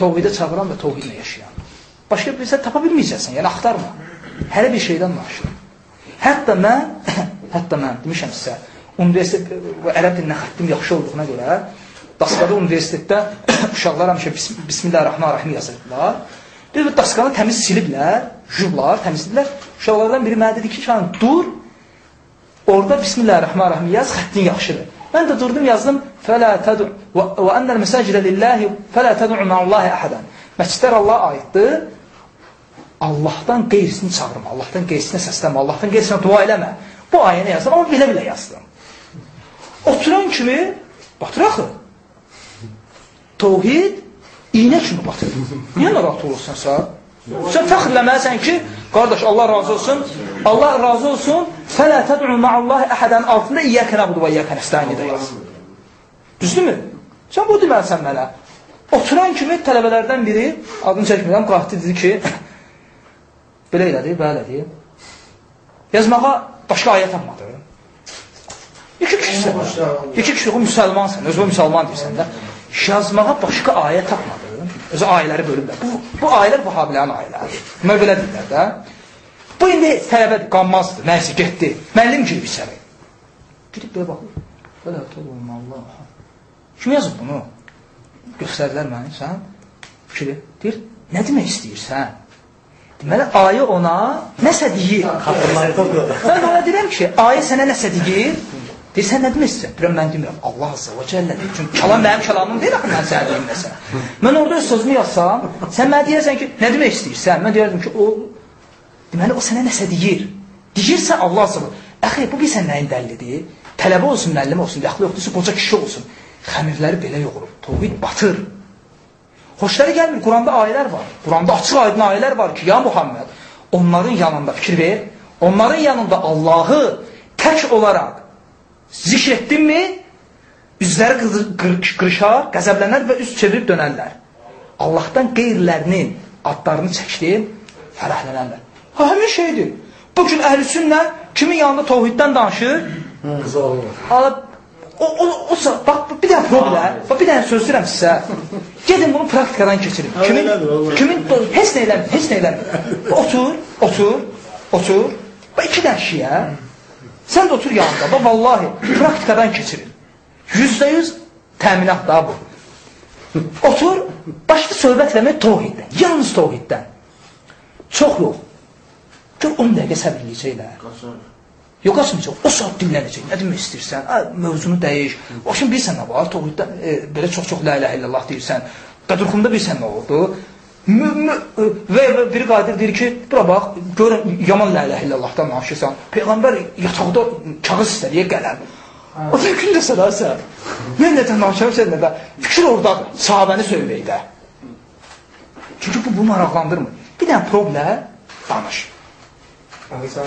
Tovhidə çağıran və tovhidlə yaşayan. Başqa bir şey tapa bilməyəcəksən, yəni axtarma. Hər bir şeydən danışır. Hətta mən, hətta mən demişəm sizə, universitet və ərəb dilinə xəttim yaxşı olduğuna görə Daskada universitetdə uşaqlar həmişə Bismillahirrahmanirrahim yazırdılar. Bir də daskanı təmiz siliblər, jublar, təmizlədilər. Uşaqlardan biri mənə dedi ki, can dur, orada Bismillahirrahmanirrahim yaz, xəttin yaxşıdır. Mən də durdum, yazdım, fələ tədu və ennəl məsəcidə lillahi fələ tədu ma'allahi əhədən. Məscidlər Allah aiddir. Allahdan qeyrisini çağırma, Allahdan qeyrisinə səslənmə, Allahdan qeyrisinə dua eləmə. Bu ayəni yazdım, amma belə-belə yazdım. Oturan kimi, batır axı. Tovhid iynə kimi batır. Niyə narahat olursan sən? Sən fəxr eləməlisən ki, qardaş Allah razı olsun, Allah razı olsun, fələ təd'u ma'allahi əhədən altında iyyəkə nəbudu və iyyəkə nəstəyini də yaz. Düzdürmü? Sən bu deməlisən mənə. Oturan kimi tələbələrdən biri, adını çəkmirəm, qalxdı dedi ki, belə elədi, belə elədi. Yazmağa başqa ayə tapmadı. İki kişi, iki kişi müsəlmansan, özü müsəlman deyirsən də. Yazmağa başqa ayə tapmadı. Özü ayələri bölüblər. Bu, bu ayələr Vahabilərin ayələri. Bunlar belə deyirlər də. Bu indi tələbədir, qanmazdır, nəysə, getdi. Müəllim girib içəri. Girib belə baxır. Belə tolum Allah. Kim yazıb bunu? Göstərdilər məni, sən? Fikri. Deyir, nə demək istəyirsən? Deməli, ayə ona nəsə deyir. Mən ona deyirəm ki, ayə sənə nəsə deyir. Deyir, sən nə istəyirsən? Deyirəm, mən demirəm, Allah azza və cəllədir. Çünki kəlam mənim kəlamım deyil, axı mən sənə deyim nəsə. Mən orada öz sözümü yazsam, sən mənə deyərsən ki, nə demək istəyirsən? Mən deyərdim ki, o, deməli, o sənə nəsə deyir. Deyirsə Allah azza və Əxi, bu bilsən nəyin dəllidir? Tələbə olsun, müəllim olsun, yaxlı yoxdursa, qoca kişi olsun. Xəmirləri belə yoğurub, tovhid batır. Xoşları gəlmir, Quranda ayələr var. Quranda açıq aydın ayələr var ki, ya Muhammed, onların yanında fikir ver, onların yanında Allahı tək olaraq zikr etdinmi, üzləri qırışar, qəzəblənər və üz çevirib dönərlər. Allahdan qeyrilərinin adlarını çəkdim, fərəhlənərlər. Ha, həmin şeydir. Bu gün əhl-i sünnə kimin yanında tovhiddən danışır? Alıb, o, o, o, bax, bir dənə problem, bax, bir dənə söz deyirəm sizə. Gedin bunu praktikadan keçirin. Kimin, kimin, heç nə eləmir, heç nə eləmir. Otur, otur, otur. Bax, iki dənə şiyə. Sən də otur yanında. Bax, vallahi, praktikadan keçirin. Yüzdə yüz təminat daha bu. Otur, başda söhbət eləmək tovhiddən. Yalnız tovhiddən. Çox yox. Gör 10 dəqiqə səbr eləyəcəklər. Yox qaçmayacaq. O saat dinlənəcək. Nə demək istəyirsən? Ə, mövzunu dəyiş. O şimdi bilirsən nə var? Toğudda e, belə çox-çox la ilahe illallah deyirsən. Qədurxunda bilirsən nə oldu? Və, biri qadir deyir ki, bura bax, görün yaman ilahe illallahdan danışırsan. Peyğəmbər yataqda kağız istədiyə qələm. O da. Mən nədən danışıram sən nədən? Fikir oradadır. Sahabəni söyləydə. Çünki bu, bu maraqlandırmır. Bir dənə problem danış.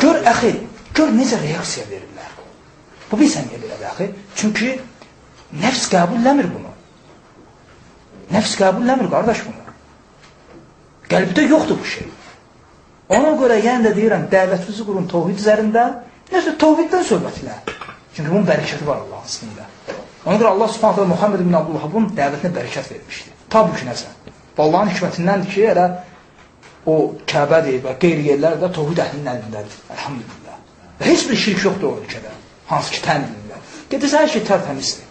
Gör əxi, gör necə reaksiya verirlər. Bu bilsən niyə belədir əxi? Çünki nəfs qəbulləmir bunu. Nəfs qəbulləmir qardaş bunu. Qəlbdə yoxdur bu şey. Ona görə yenə də deyirəm, dəvətinizi qurun tohid üzərində, nəsə tohiddən söhbət ilə. Çünki bunun bərəkəti var Allahın ismində. Ona görə Allah Subhanahu taala Muhammed ibn Abdullah bunun dəvətinə bərəkət vermişdi. Ta bu günəcə. Və Allahın hikmətindəndir ki, elə o Kəbədir və qeyri yerlər də tohid əhlinin əlindədir. Elhamdülillah. Və heç bir şirk yoxdur o ölkədə. Hansı ki, tən dilində. Gedirsə, hər şey tərtəmizdir.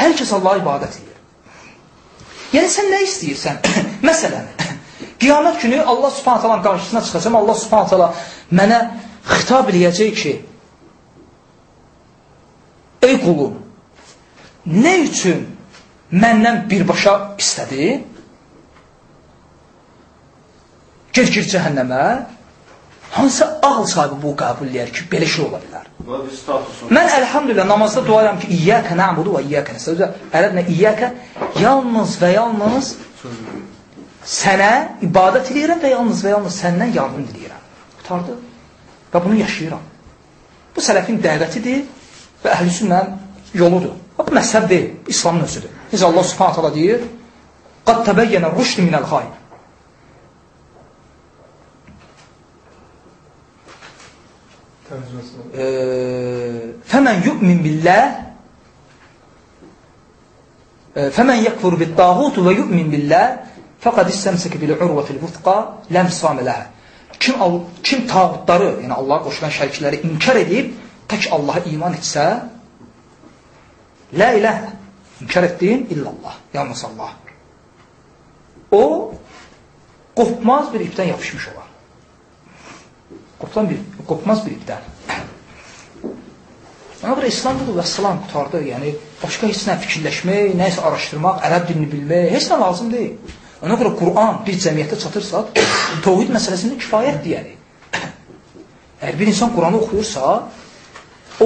Hər kəs Allaha ibadət edir. Yəni, sən nə istəyirsən? Məsələn, qiyamət günü Allah subhanət alanın qarşısına çıxacam, Allah subhanət ala mənə xitab eləyəcək ki, ey qulum, nə üçün məndən birbaşa istədi? Gir gir cəhənnəmə. Hansı ağıl sahibi bu qəbul eləyər ki, belə şey ola bilər? Mən əlhamdülillah namazda dua edirəm ki, İyyəkə nə'budu və İyyəkə nəstəvzə. Ərəblə İyyəkə yalnız və yalnız sənə ibadət edirəm və yalnız və yalnız səndən yardım diləyirəm. Qutardı. Və bunu yaşayıram. Bu sələfin dəvətidir və əhl-i sünnən yoludur. Bu məzhəb deyil, İslamın özüdür. Necə Allah subhanət hala deyir, Qad təbəyyənə rüşd minəl xayr. Fəmən yu'min billah Fəmən yəkfur bid-dağut və yu'min fəqad istəmsək bil-urvatil vutqa ləm samiləhə. Kim, kim tağutları, yəni Allaha qoşulan şərikləri inkar edib, tək Allaha iman etsə, la iləhə, inkar etdin illallah, yalnız Allah. O, qopmaz bir ipdən yapışmış olar. Qopdan bir, qopmaz bir ipdən. Ona görə İslam budur və salam qutardı. Yəni, başqa heç nə fikirləşmək, nə isə araşdırmaq, ərəb dilini bilmək, heç nə lazım deyil. Ona görə Quran bir cəmiyyətə çatırsa, tohid məsələsində kifayətdir yəni. Əgər bir insan Quranı oxuyursa,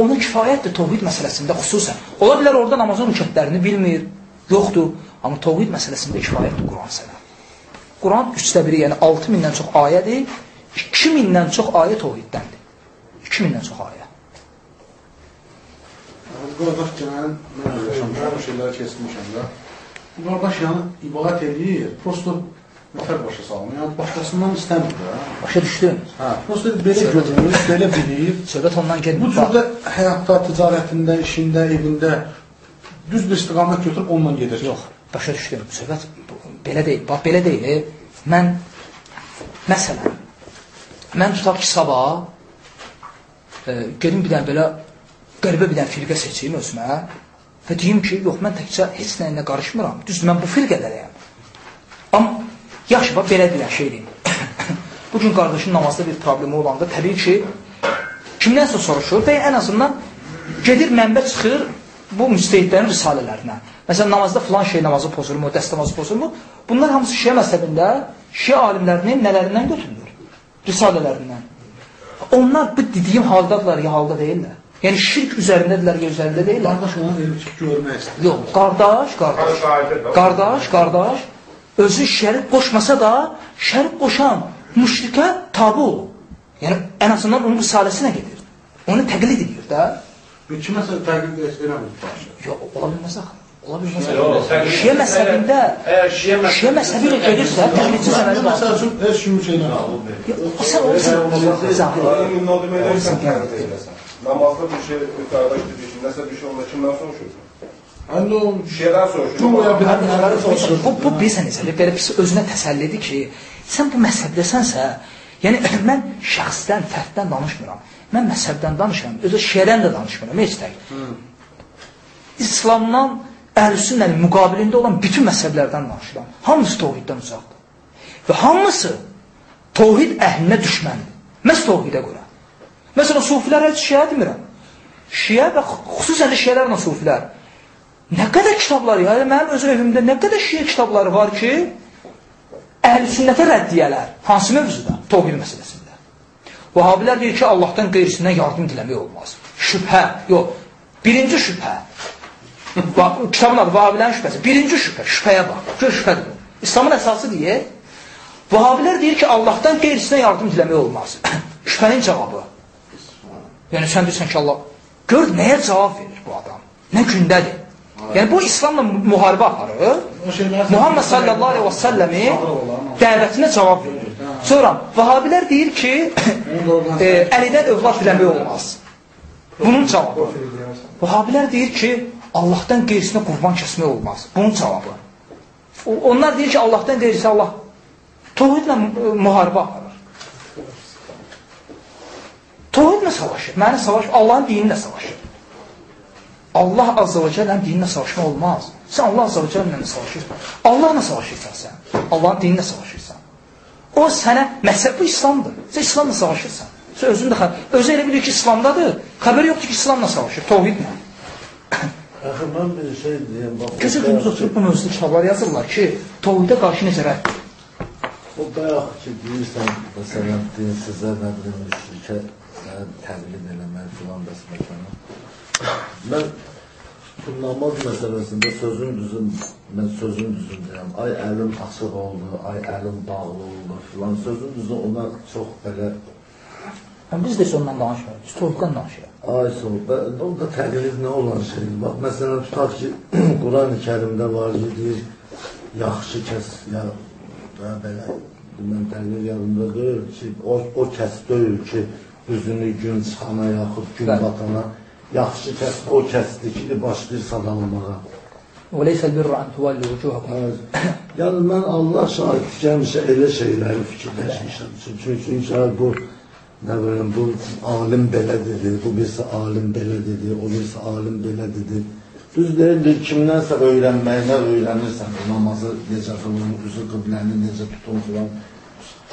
ona kifayətdir tohid məsələsində xüsusən. Ola bilər orada namazın rükətlərini bilmir, yoxdur. Amma tohid məsələsində kifayətdir Quran sənə. Quran üçdə biri, yəni 6 mindən çox ayədir, 2 mindən çox ayə tohiddəndir. 2 mindən çox ayə. Qardaş gələn, mən şeyləri kesmişəm də. Bu qardaş yəni ibadət edir, prosto nətər başa salmır, yəni başqasından istəmir də. Başa düşdün? Hə, prosto belə görünür, belə bilir. Söhbət ondan gedir. Bu cürdə həyatda, ticarətində, işində, evində düz bir istiqamət götürüb onunla gedir. Yox, başa düşdüm. Söhbət belə deyil. Bax, belə deyil. E, mən, məsələn, mən tutaq ki, sabah e, gedim bir dənə belə qəribə bir dənə firqə seçeyim özümə və deyim ki, yox, mən təkcə heç nəyinlə qarışmıram. Düzdür, mən bu firqədərəyəm. Amma, yaxşı, bax, belə deyilən şey deyim. Bugün qardaşın namazda bir problemi olanda təbii ki, kimdənsə soruşur və ən azından gedir, mənbə çıxır bu müstəhidlərin risalələrinə. Məsələn, namazda filan şey namazı pozulmur, dəst namazı pozulmur. Bunlar hamısı şiə məzhəbində şiə alimlərinin nələrindən götürülür? Risalələrindən. Onlar bu dediyim haldadırlar ya halda deyirlər. Yəni şirk üzərindədirlər üzərində deyirlər. Qardaş onu elm ki, görmək istəyir. Yox, qardaş, qardaş. Qardaş, qardaş. Özü şərik qoşmasa da, şərik qoşan müşrikə tabu olur. Yəni, ən azından onun risaləsinə gedir. Onu təqlid edir də. Bir kiməsə təqlid eləmir. Yox, ola bilməz axı. Ola bilməz. Şiə məzhəbində, şiə məzhəbi ilə gedirsə, təqlidçi səbəbi var. Məsəl üçün, heç kim şeylə alır. Sən olursan, zahir. Namazda bir şey, qardaş dedi ki, nəsə bir şey olma, kimdən soruşursun? Həndə o şeydən soruşur. Cumaya bir Bu, bu necədir? Belə pis özünə təsəllidir ki, sən bu məzhəbdəsənsə, yəni mən şəxsdən, fərddən danışmıram. Mən məzhəbdən danışıram, özü şiədən də danışmıram, heç tək. İslamdan əhlüsünnənin müqabilində olan bütün məzhəblərdən danışıram. Hamısı tohiddən uzaqdır. Və hamısı tohid əhlinə düşməndir. Məhz təvhidə görə. Məsələn, sufilər heç şiə demirəm. Şiə və xüsusən də şiələrlə sufilər. Nə qədər kitablar ya, mənim öz evimdə nə qədər şiə kitabları var ki, əhl-i sünnətə rəddiyələr. Hansı mövzuda? Tohid məsələsində. Vahabilər deyir ki, Allahdan qeyrisindən yardım diləmək olmaz. Şübhə, yox. Birinci şübhə. Kitabın adı Vahabilərin şübhəsi. Birinci şübhə, şübhəyə bax. Gör şübhədir. İslamın əsası deyir. Vahabilər deyir ki, Allahdan qeyrisindən yardım diləmək olmaz. Şübhənin cavabı. Yəni sən deyirsən ki, Allah gör nəyə cavab verir bu adam? Nə gündədir? Yəni bu İslamla müharibə aparır. Muhammed sallallahu aleyhi və səlləmi dəvətinə cavab verir. Sonra Vahabilər deyir ki, e, əlidən övlad diləmək olmaz. Bunun cavabı. Vahabilər deyir ki, Allahdan qeyrisinə qurban kəsmək olmaz. Bunun cavabı. Onlar deyir ki, Allahdan qeyrisi Allah tohidlə müharibə aparır. Tohidlə savaşır. Məni savaşır. Allahın dininlə savaşır. Allah azza və cəllənin dininlə savaşma olmaz. Sən Allah azza və cəllələ savaşırsan. Allahla savaşırsan sən. Allahın dininlə savaşırsan. O sənə məsələ bu İslamdır. Sən İslamla savaşırsan. Sən özün də özü elə bilir ki, İslamdadır. Xəbər yoxdur ki, İslamla savaşır, təvhidlə. Axı mən bir şey deyim, bax. Gecə gündüz oturub bu mövzuda kitablar yazırlar ki, təvhidə qarşı necə rədd. O bayaq ki, deyirsən, məsələn, din sizə nə bilim, müşrikə təbliğ eləmək filan bəs məsələn. Mən bu namaz məsələsində sözün düzün, mən sözün düzün deyirəm. Ay əlim açıq oldu, ay əlim bağlı oldu filan. Sözün düzü ona çox belə Yəni, biz də heç ondan danışmıyoruz. Biz toyuqdan danışıyoruz. Ay sohbət, o da təqlid nə olan şey? Bax, məsələn, tutaq ki, Quran-ı kərimdə var ki, deyir, yaxşı kəs, ya, da belə, mən təqlid yadımda deyil ki, o, o kəs deyil ki, üzünü gün çıxana yaxud gün Bəli. batana, yaxşı kəs o kəsdir ki, başlayır sadalamağa. وَلَيْسَ الْبِرُّ أَنْ تُوَلُّوا وُجُوهَكُمْ Yəni, mən Allah şahid ki, həmişə elə şeyləri fikirləşmişəm. Çünki, çünki bu, nə bilim, bu alim belə dedi, bu birisi alim belə dedi, o birisi alim belə dedi. Düz deyildir, kimdənsə öyrənməyinə öyrənirsən, o namazı necə qılın, üzü qıbləni necə tutun filan.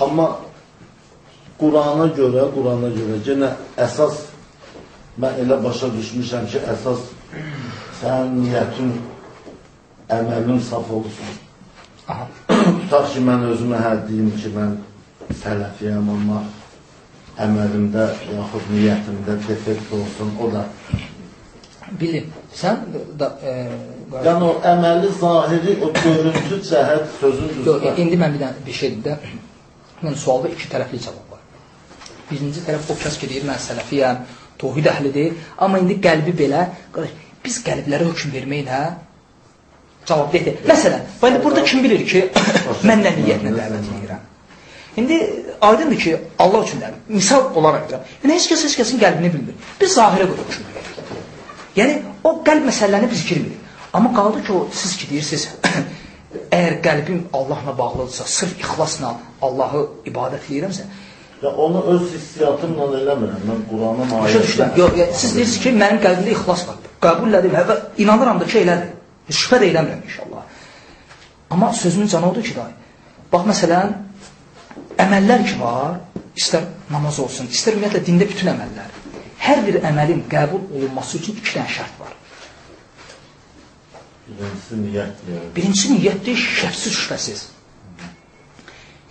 Amma Qurana görə, Qurana görə yenə əsas mən elə başa düşmüşəm ki, əsas sənin niyyətin, əməlin saf olsun. Tutaq ki, mən özümə hər deyim ki, mən sələfiyəm, amma əməlimdə yaxud niyyətimdə defekt olsun, o da. Bilim. Sən da, e, Yəni o əməli zahiri, o görüntü cəhət sözün Yox, düzgün. indi mən bir bir şey deyim də. Mən sualda iki tərəfli cavab. Birinci tərəf o kəs ki, deyir, mən sələfiyəm, tohid əhlidir, amma indi qəlbi belə, qardaş, biz qəlblərə hökm verməklə cavab deyil. Məsələn, indi burada kim bilir ki, mən nə niyyətlə dəvət edirəm? İndi aydındır ki, Allah üçün də misal olaraq deyirəm. Yəni heç kəs heç kəsin qəlbini bilmir. Biz zahirə görə hökm veririk. Yəni o qəlb məsələlərini biz girmirik. Amma qaldı ki, o siz ki deyirsiniz, əgər qəlbim Allahla bağlıdırsa, sırf ixlasla Allahı ibadət edirəmsə, Ya onu öz hissiyatımla eləmirəm. Mən Qurana başa düşdüm. Yox, yəni, siz deyirsiniz ki, mənim qəlbimdə ixlas var. Qəbullədim və inanıram da ki, elədir. Heç şübhə də eləmirəm inşallah. Amma sözümün canı odur ki, dayı. Bax məsələn, əməllər ki var, istər namaz olsun, istər ümumiyyətlə dində bütün əməllər. Hər bir əməlin qəbul olunması üçün iki dənə şərt var. Birincisi niyyətdir. Birincisi niyyətdir, şəksiz şübhəsiz.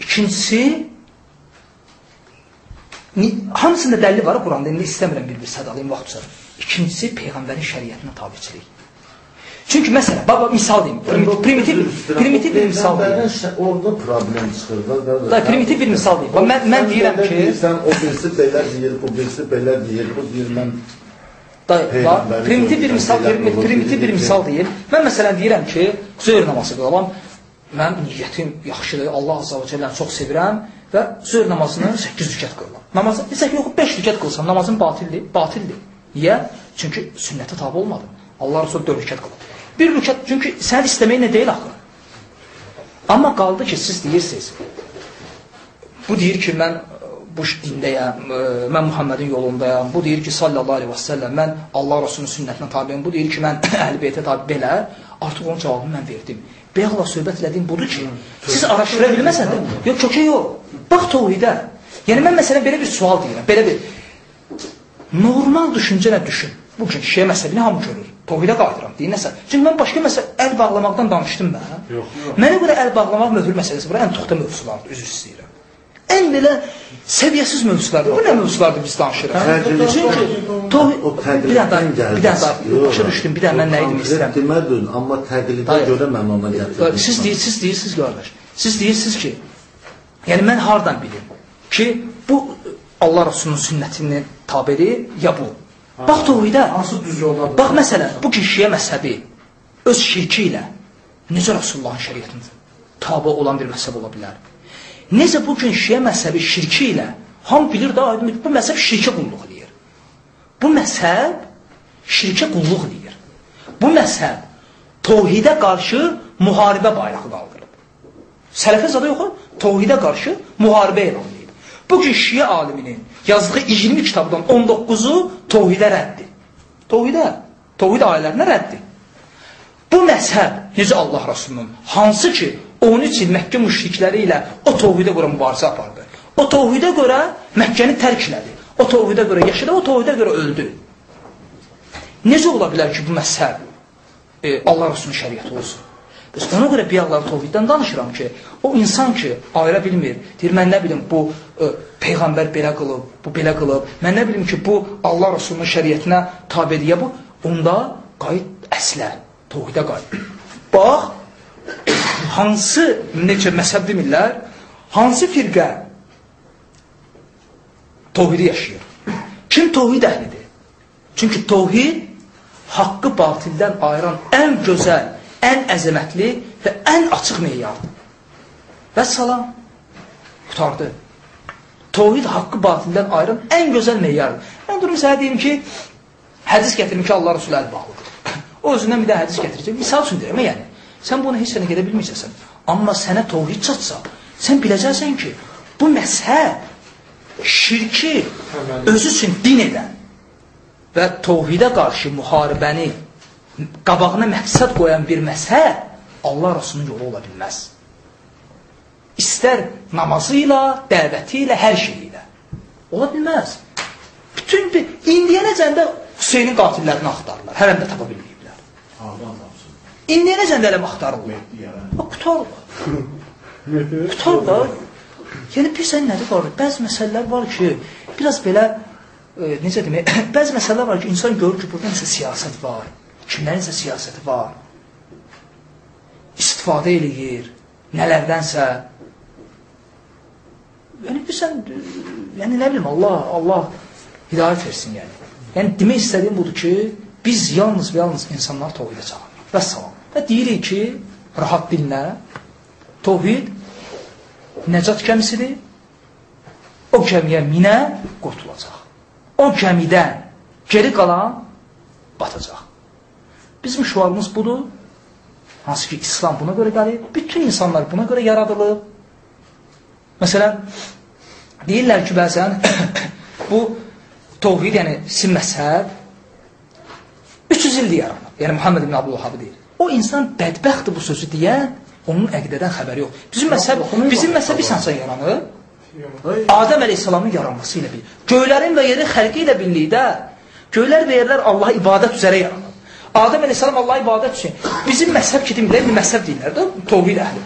İkincisi, hamısında dəlili var Quranda, indi istəmirəm bir-bir sadalayım vaxt tutsa. İkincisi, Peyğəmbərin şəriətinə tabiçilik. Çünki məsələn, baba misal deyim, primitiv, primitiv, primitiv bir misal deyim. Orada problem çıxır da. Da primitiv bir misal deyim. Mən, mən Sən deyirəm ki, deyirsən, o birisi belə deyir, bu birisi belə deyir, bu deyir, mən da, bax, primitiv bir misal, primitiv, bir misal deyim. Mən məsələn deyirəm ki, zöhr namazı qılaram. Mən niyyətim yaxşıdır, Allah azza və cəlləni çox sevirəm və zöhr namazını 8 rükət qılıram. Namazı desək yox 5 rükət qılsam namazım batildir, batildir. Niyə? Çünki sünnətə tabe olmadım. Allah Resulü 4 rükət qılır. Bir rükət çünki sən istəməklə deyil axı. Amma qaldı ki, siz deyirsiniz. Bu deyir ki, mən e, bu dindəyəm, e, mən Muhammedin yolundayam. Bu deyir ki, sallallahu aleyhi və səlləm, mən Allah Resulünün sünnətinə tabiyəm. Bu deyir ki, mən əhl-i beytə tabi belə. Artıq onun cavabını mən verdim. Beyğla söhbət elədiyim budur ki, siz araşdıra bilməsən də, yox, kökə yox. Bax tohidə. Yəni mən məsələn belə bir sual deyirəm, belə bir normal düşüncə nə düşün? Bu gün şiə məsələni hamı görür. Tohidə qayıdıram, deyin nəsə. Çünki mən başqa məsələ əl bağlamaqdan danışdım mən. Yox. Mənə görə əl bağlamaq möhür məsələsi bura ən tuxta mövzulardır, üzr istəyirəm. Ən belə səviyyəsiz mövzulardır. Bu nə mövzulardır biz danışırıq? Təqlid- Çünki tohi bir dəqiqə, gəldi. bir dəqiqə, başa düşdüm, bir dəqiqə mən nə idim istəyirəm. Demədin, amma təqlidə görə mən ona gətirdim. Siz deyirsiniz, deyirsiniz qardaş. Siz deyirsiniz ki, yəni mən hardan bilim ki, bu Allah Rasulunun sünnətinin tabidir ya bu. Bax tohidə. Hansı düz yolda? Bax məsələn, bu ki şiə məzhəbi öz şirki ilə necə Rasulullahın şəriətində tabe olan bir məzhəb ola bilər? Necə bu gün şiə məzhəbi şirki ilə ham bilir aydın bu məzhəb şirkə qulluq eləyir. Bu məzhəb şirkə qulluq eləyir. Bu məzhəb tohidə qarşı müharibə bayrağı qaldırıb. Sələfə zada yox, tohidə qarşı müharibə elan edib. Bu gün şiə aliminin yazdığı 20 kitabdan 19-u tohidə rəddir. Tohidə, tohid ayələrinə rəddir. Bu məzhəb necə Allah Rasulunun hansı ki 13 il Məkkə müşrikləri ilə o tohidə görə mübarizə apardı. O tohidə görə Məkkəni tərk elədi. O tohidə görə yaşadı, o tohidə görə öldü. Necə ola bilər ki, bu məzhəb e, Allah Rasulunun şəriəti olsun? Bəs ona görə biyaqları tohiddən danışıram ki, o insan ki, ayıra bilmir, deyir, mən nə bilim, bu e, Peyğəmbər belə qılıb, bu belə qılıb, mən nə bilim ki, bu Allah Rasulunun şəriətinə tabidir ya bu, onda qayıt əslə, tohidə qayıt. Bax, hansı, necə məzhəb demirlər, hansı firqə tohidi yaşayır? Kim tohid əhlidir? Çünki tohid haqqı batildən ayıran ən gözəl, ən əzəmətli və ən açıq meyardır. Və salam, qutardı. Tohid haqqı batildən ayıran ən gözəl meyardır. Mən durum sənə deyim ki, hədis gətirim ki, Allah Resulü əl bağlıdır. O özündən bir də hədis gətirəcək. Misal üçün deyirəm, yəni. Sən bunu heç sənə gedə bilməyəcəksən. Amma sənə tohid çatsa, sən biləcəksən ki, bu məzhəb şirki özü üçün din edən və tohidə qarşı müharibəni qabağına məqsəd qoyan bir məzhəb Allah Rasulunun yolu ola bilməz. İstər namazı ilə, dəvəti ilə, hər şeyi ilə. Ola bilməz. Bütün bir, indiyənəcən də Hüseynin qatillərini axtarırlar. Hələm də tapa bilməyiblər. İndiyənəcən də eləm axtarırlar. Qutar da. Qutar da. Yəni, bilsən nədir var? Bəzi məsələlər var ki, biraz belə, e, necə demək, bəzi məsələlər var ki, insan görür ki, burada nəsə siyasət var. Kimlərinsə siyasəti var. İstifadə eləyir. Nələrdənsə. Yəni, bilsən, yəni nə bilim, Allah, Allah hidayət versin, yəni. Yəni, demək istədiyim budur ki, biz yalnız və yalnız insanlar tohidə çağırırıq. Və salam. Və deyirik ki, rahat dinlə, tohid nəcat gəmisidir. O gəmiyə minə qurtulacaq. O gəmidən geri qalan batacaq. Bizim şuarımız budur. Hansı ki, İslam buna görə gəlib. Bütün insanlar buna görə yaradılıb. Məsələn, deyirlər ki, bəzən bu tohid, yəni sizin məzhəb 300 ildir yaranıb. Yəni, Muhammed ibn Abdülvahabı deyir. O insan bədbəxtdir bu sözü deyən, onun əqidədən xəbəri yox. Bizim məzhəb, bizim məzhəb insansan yaranıb. Adəm əleyhissalamın yaranması ilə bir. Göylərin və yerin xəlqi ilə birlikdə göylər və yerlər Allaha ibadət üzrə yaranıb. Adəm əleyhissalam Allaha ibadət üçün. Bizim məzhəb ki, demirlər, bir məzhəb deyirlər də, tohid əhli.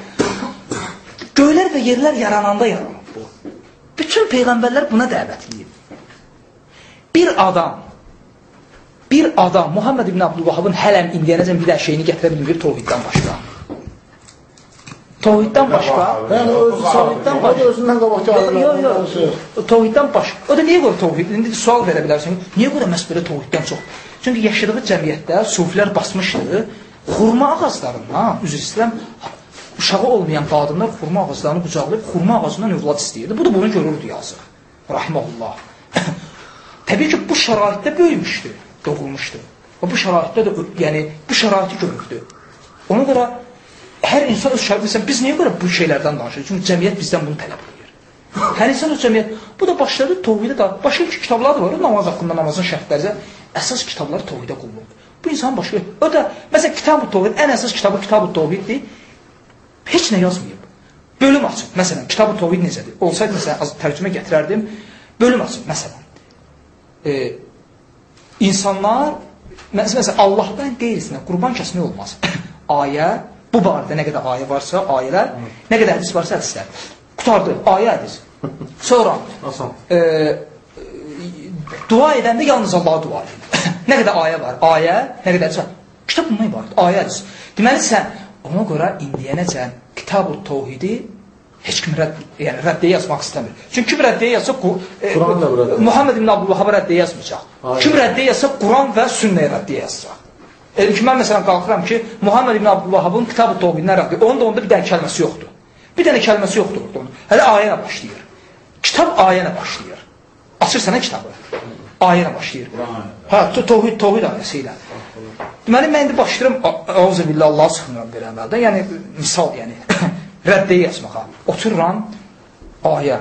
Göylər və yerlər yarananda yaranıb bu. Bütün peyğəmbərlər buna dəvət edib. Bir adam bir adam Muhammed ibn Abdülvahabın hələm indiyənəcən bir şeyini gətirə bilmir tohiddən başqa. Tohiddən başqa, Yəni özü tohiddən başqa. özündən qabaqki alimlərdən yox. Tohiddən başqa. O da niyə görə tohid? İndi sual verə bilərsən. Niyə görə məhz belə tohiddən çox? Çünki yaşadığı cəmiyyətdə sufilər basmışdı. Xurma ağaclarından, üzr istəyirəm, uşağı olmayan qadınlar xurma ağaclarını qucaqlayıb xurma ağacından övlad istəyirdi. Bu da bunu görürdü yazıq. Rahimehullah. Təbii ki, bu şəraitdə böyümüşdü, doğulmuşdu. Və bu şəraitdə də yəni bu şəraiti görürdü. Ona görə hər insan öz şəraitində biz niyə görə bu şeylərdən danışırıq? Çünki cəmiyyət bizdən bunu tələb edir. Hər insan öz cəmiyyət bu da başladı təvhidə da başqa kitablar da var, namaz haqqında, namazın şərtləri əsas kitablar təvhidə qulluqdur. Bu insan başqa. O da məsələn Kitab-ı Təvhid ən əsas kitabı Kitab-ı Təvhiddir. Heç nə yazmayıb. Bölüm açıb. Məsələn, kitab-ı Tohid necədir? Olsaydı məsələn az tərcümə gətirərdim. Bölüm açıb məsələn. E, insanlar məs- məsələn Allahdan qeyrisinə qurban kəsmək olmaz. ayə bu barədə nə qədər ayə varsa, ayələr, nə qədər hədis varsa hədislər. Qutardı, ayə hədis. Sonra e, dua edəndə yalnız Allaha dua edin. nə qədər ayə var? Ayə, nə qədər var? Kitab bundan ibarət, ayə hədis. Deməli sən ona görə indiyənəcən kitab-ı Tevhidi heç kim rədd, yəni rəddiyə yazmaq istəmir. Çünki kim rəddiyə yazsa, e, Quran da burada. Muhammed ibn Abdülvahab rəddiyə yazmayacaq. Aynen. Kim rəddiyə yazsa, Quran və sünnəyə rəddiyə yazacaq. Elə ki, mən məsələn qalxıram ki, Muhammed ibn Abdülvahabın kitab-ı Tevhidindən rəddiyə, onun da onda bir dənə kəlməsi yoxdur. Bir dənə kəlməsi yoxdur orada onun. Hələ ayə ilə başlayır. Kitab ayə ilə başlayır. Açırsan ha kitabı. Ayə ilə başlayır. Hə, to- Tevhid, Tevhid ayəsi ilə. Deməli, mən indi başlayıram, Auzu billah, Allah sıxınıram bir əməldən. Yəni, misal, yəni, rəddiyə yazmağa. Otururam, ayə.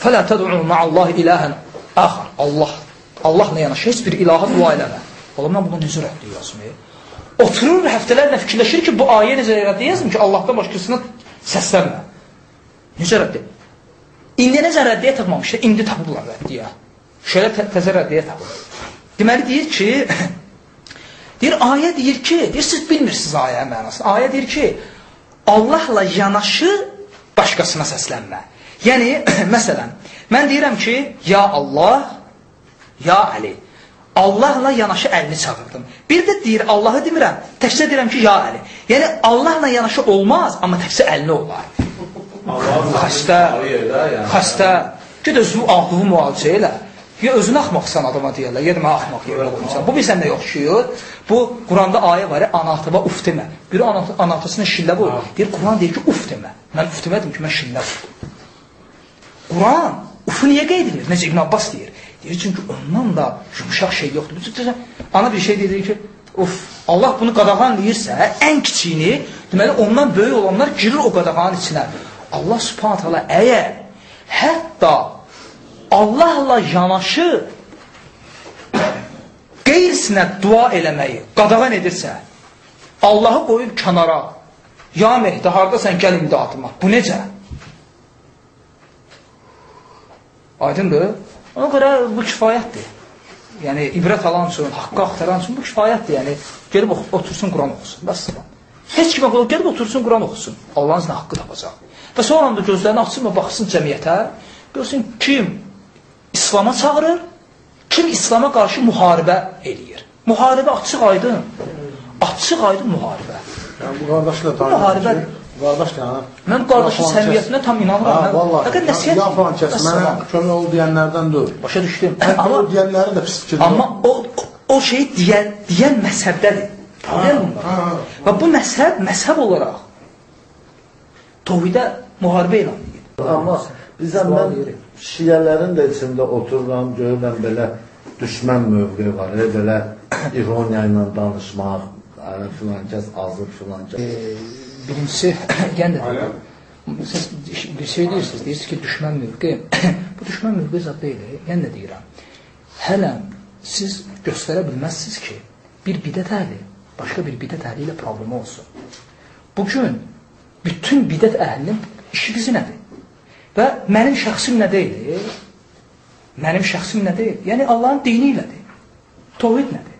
Fələ təd'u ma'allahi iləhən əxar. Allah, Allahla yanaşı heç bir ilaha dua eləmə. Ola, mən buna necə rəddiyə yazmayı? Oturur həftələrlə fikirləşir ki, bu ayə necə rəddiyə yazım ki, Allahdan başqasına səslənmə. Necə rəddiyə? İndi necə rəddiyə tapmamışdı, indi tapıblar rəddiyə. Tə təzə rəddiyə tapılır. Deməli deyir ki, deyir ayə deyir ki, deyir siz bilmirsiniz ayə mənasını. Ayə deyir ki, Allahla yanaşı başqasına səslənmə. Yəni məsələn, mən deyirəm ki, ya Allah, ya Əli. Allahla yanaşı əlini çağırdım. Bir də deyir Allahı demirəm, təkcə deyirəm ki, ya Əli. Yəni Allahla yanaşı olmaz, amma təkcə əlini olar. Xəstə, xəstə. Ged özünü ağlığı müalicə elə. Ya özünü axmaqsan adama deyirlər, ya da mən axmaq yerə qoymusan. Bu bilsən nə oxşuyur? Bu Quranda ayə var, ya, ana atıva uf demə. Biri ana, ana atasına şillə vur. Deyir Quran deyir ki, uf demə. Mən uf demədim ki, mən şillə vurdum. Quran ufu niyə qeyd edir? Necə İbn Abbas deyir. Deyir çünki ondan da yumuşaq şey yoxdur. Bütün ana bir şey deyir ki, of Allah bunu qadağanlayırsa, ən kiçiyini, deməli ondan böyük olanlar girir o qadağanın içinə. Allah Subhanahu taala əgər hətta Allahla yanaşı qeyrisinə dua eləməyi qadağan edirsə, Allahı qoyub kənara. Ya Mehdi, hardasan gəl imdadıma. Bu necə? Aydındır? Ona görə bu kifayətdir. Yəni, ibrət alan üçün, haqqı axtaran üçün bu kifayətdir. Yəni, gelib otursun, Quran oxusun. Bəs Heç kimə qulaq gəlib otursun, Quran oxusun. Allahın haqqı tapacaq. Və sonra da gözlərini açsın və baxsın cəmiyyətə. Görsün kim İslama çağırır, kim İslama qarşı müharibə eləyir. Müharibə açıq aydın. Açıq aydın müharibə. Yəni bu qardaşla Bu müharibədir. Qardaş yəni. Mən qardaşın səmiyyətinə tam inanıram. Ha, vallahi. fəqət nəsihət Ya falan kəs mənə kömək ol deyənlərdən deyil. Başa düşdüm. Amma o deyənləri də pis fikirlər. amma o o, şeyi deyən deyən məzhəbdədir. Ha, ha. Və bu məzhəb məzhəb olaraq tövhidə müharibə elan edir. Amma Sual mən. Şiyələrin də içində otururam, görürəm belə düşmən mövqeyi var, e, belə ironiya ilə danışmaq, yəni filan kəs azıb filan kəs. Ee, birincisi, yenə də deyirəm, siz bir şey deyirsiniz, deyirsiniz ki, düşmən mövqe. bu düşmən mövqe zad deyil, yenə də deyirəm. Hələm siz göstərə bilməzsiniz ki, bir bidət əhli başqa bir bidət əhli ilə problemi olsun. Bugün bütün bidət əhlinin işi bizi nədir? Və mənim şəxsim nə deyil? Mənim şəxsim nə deyil? Yəni Allahın dini ilədir. Tovhid nədir?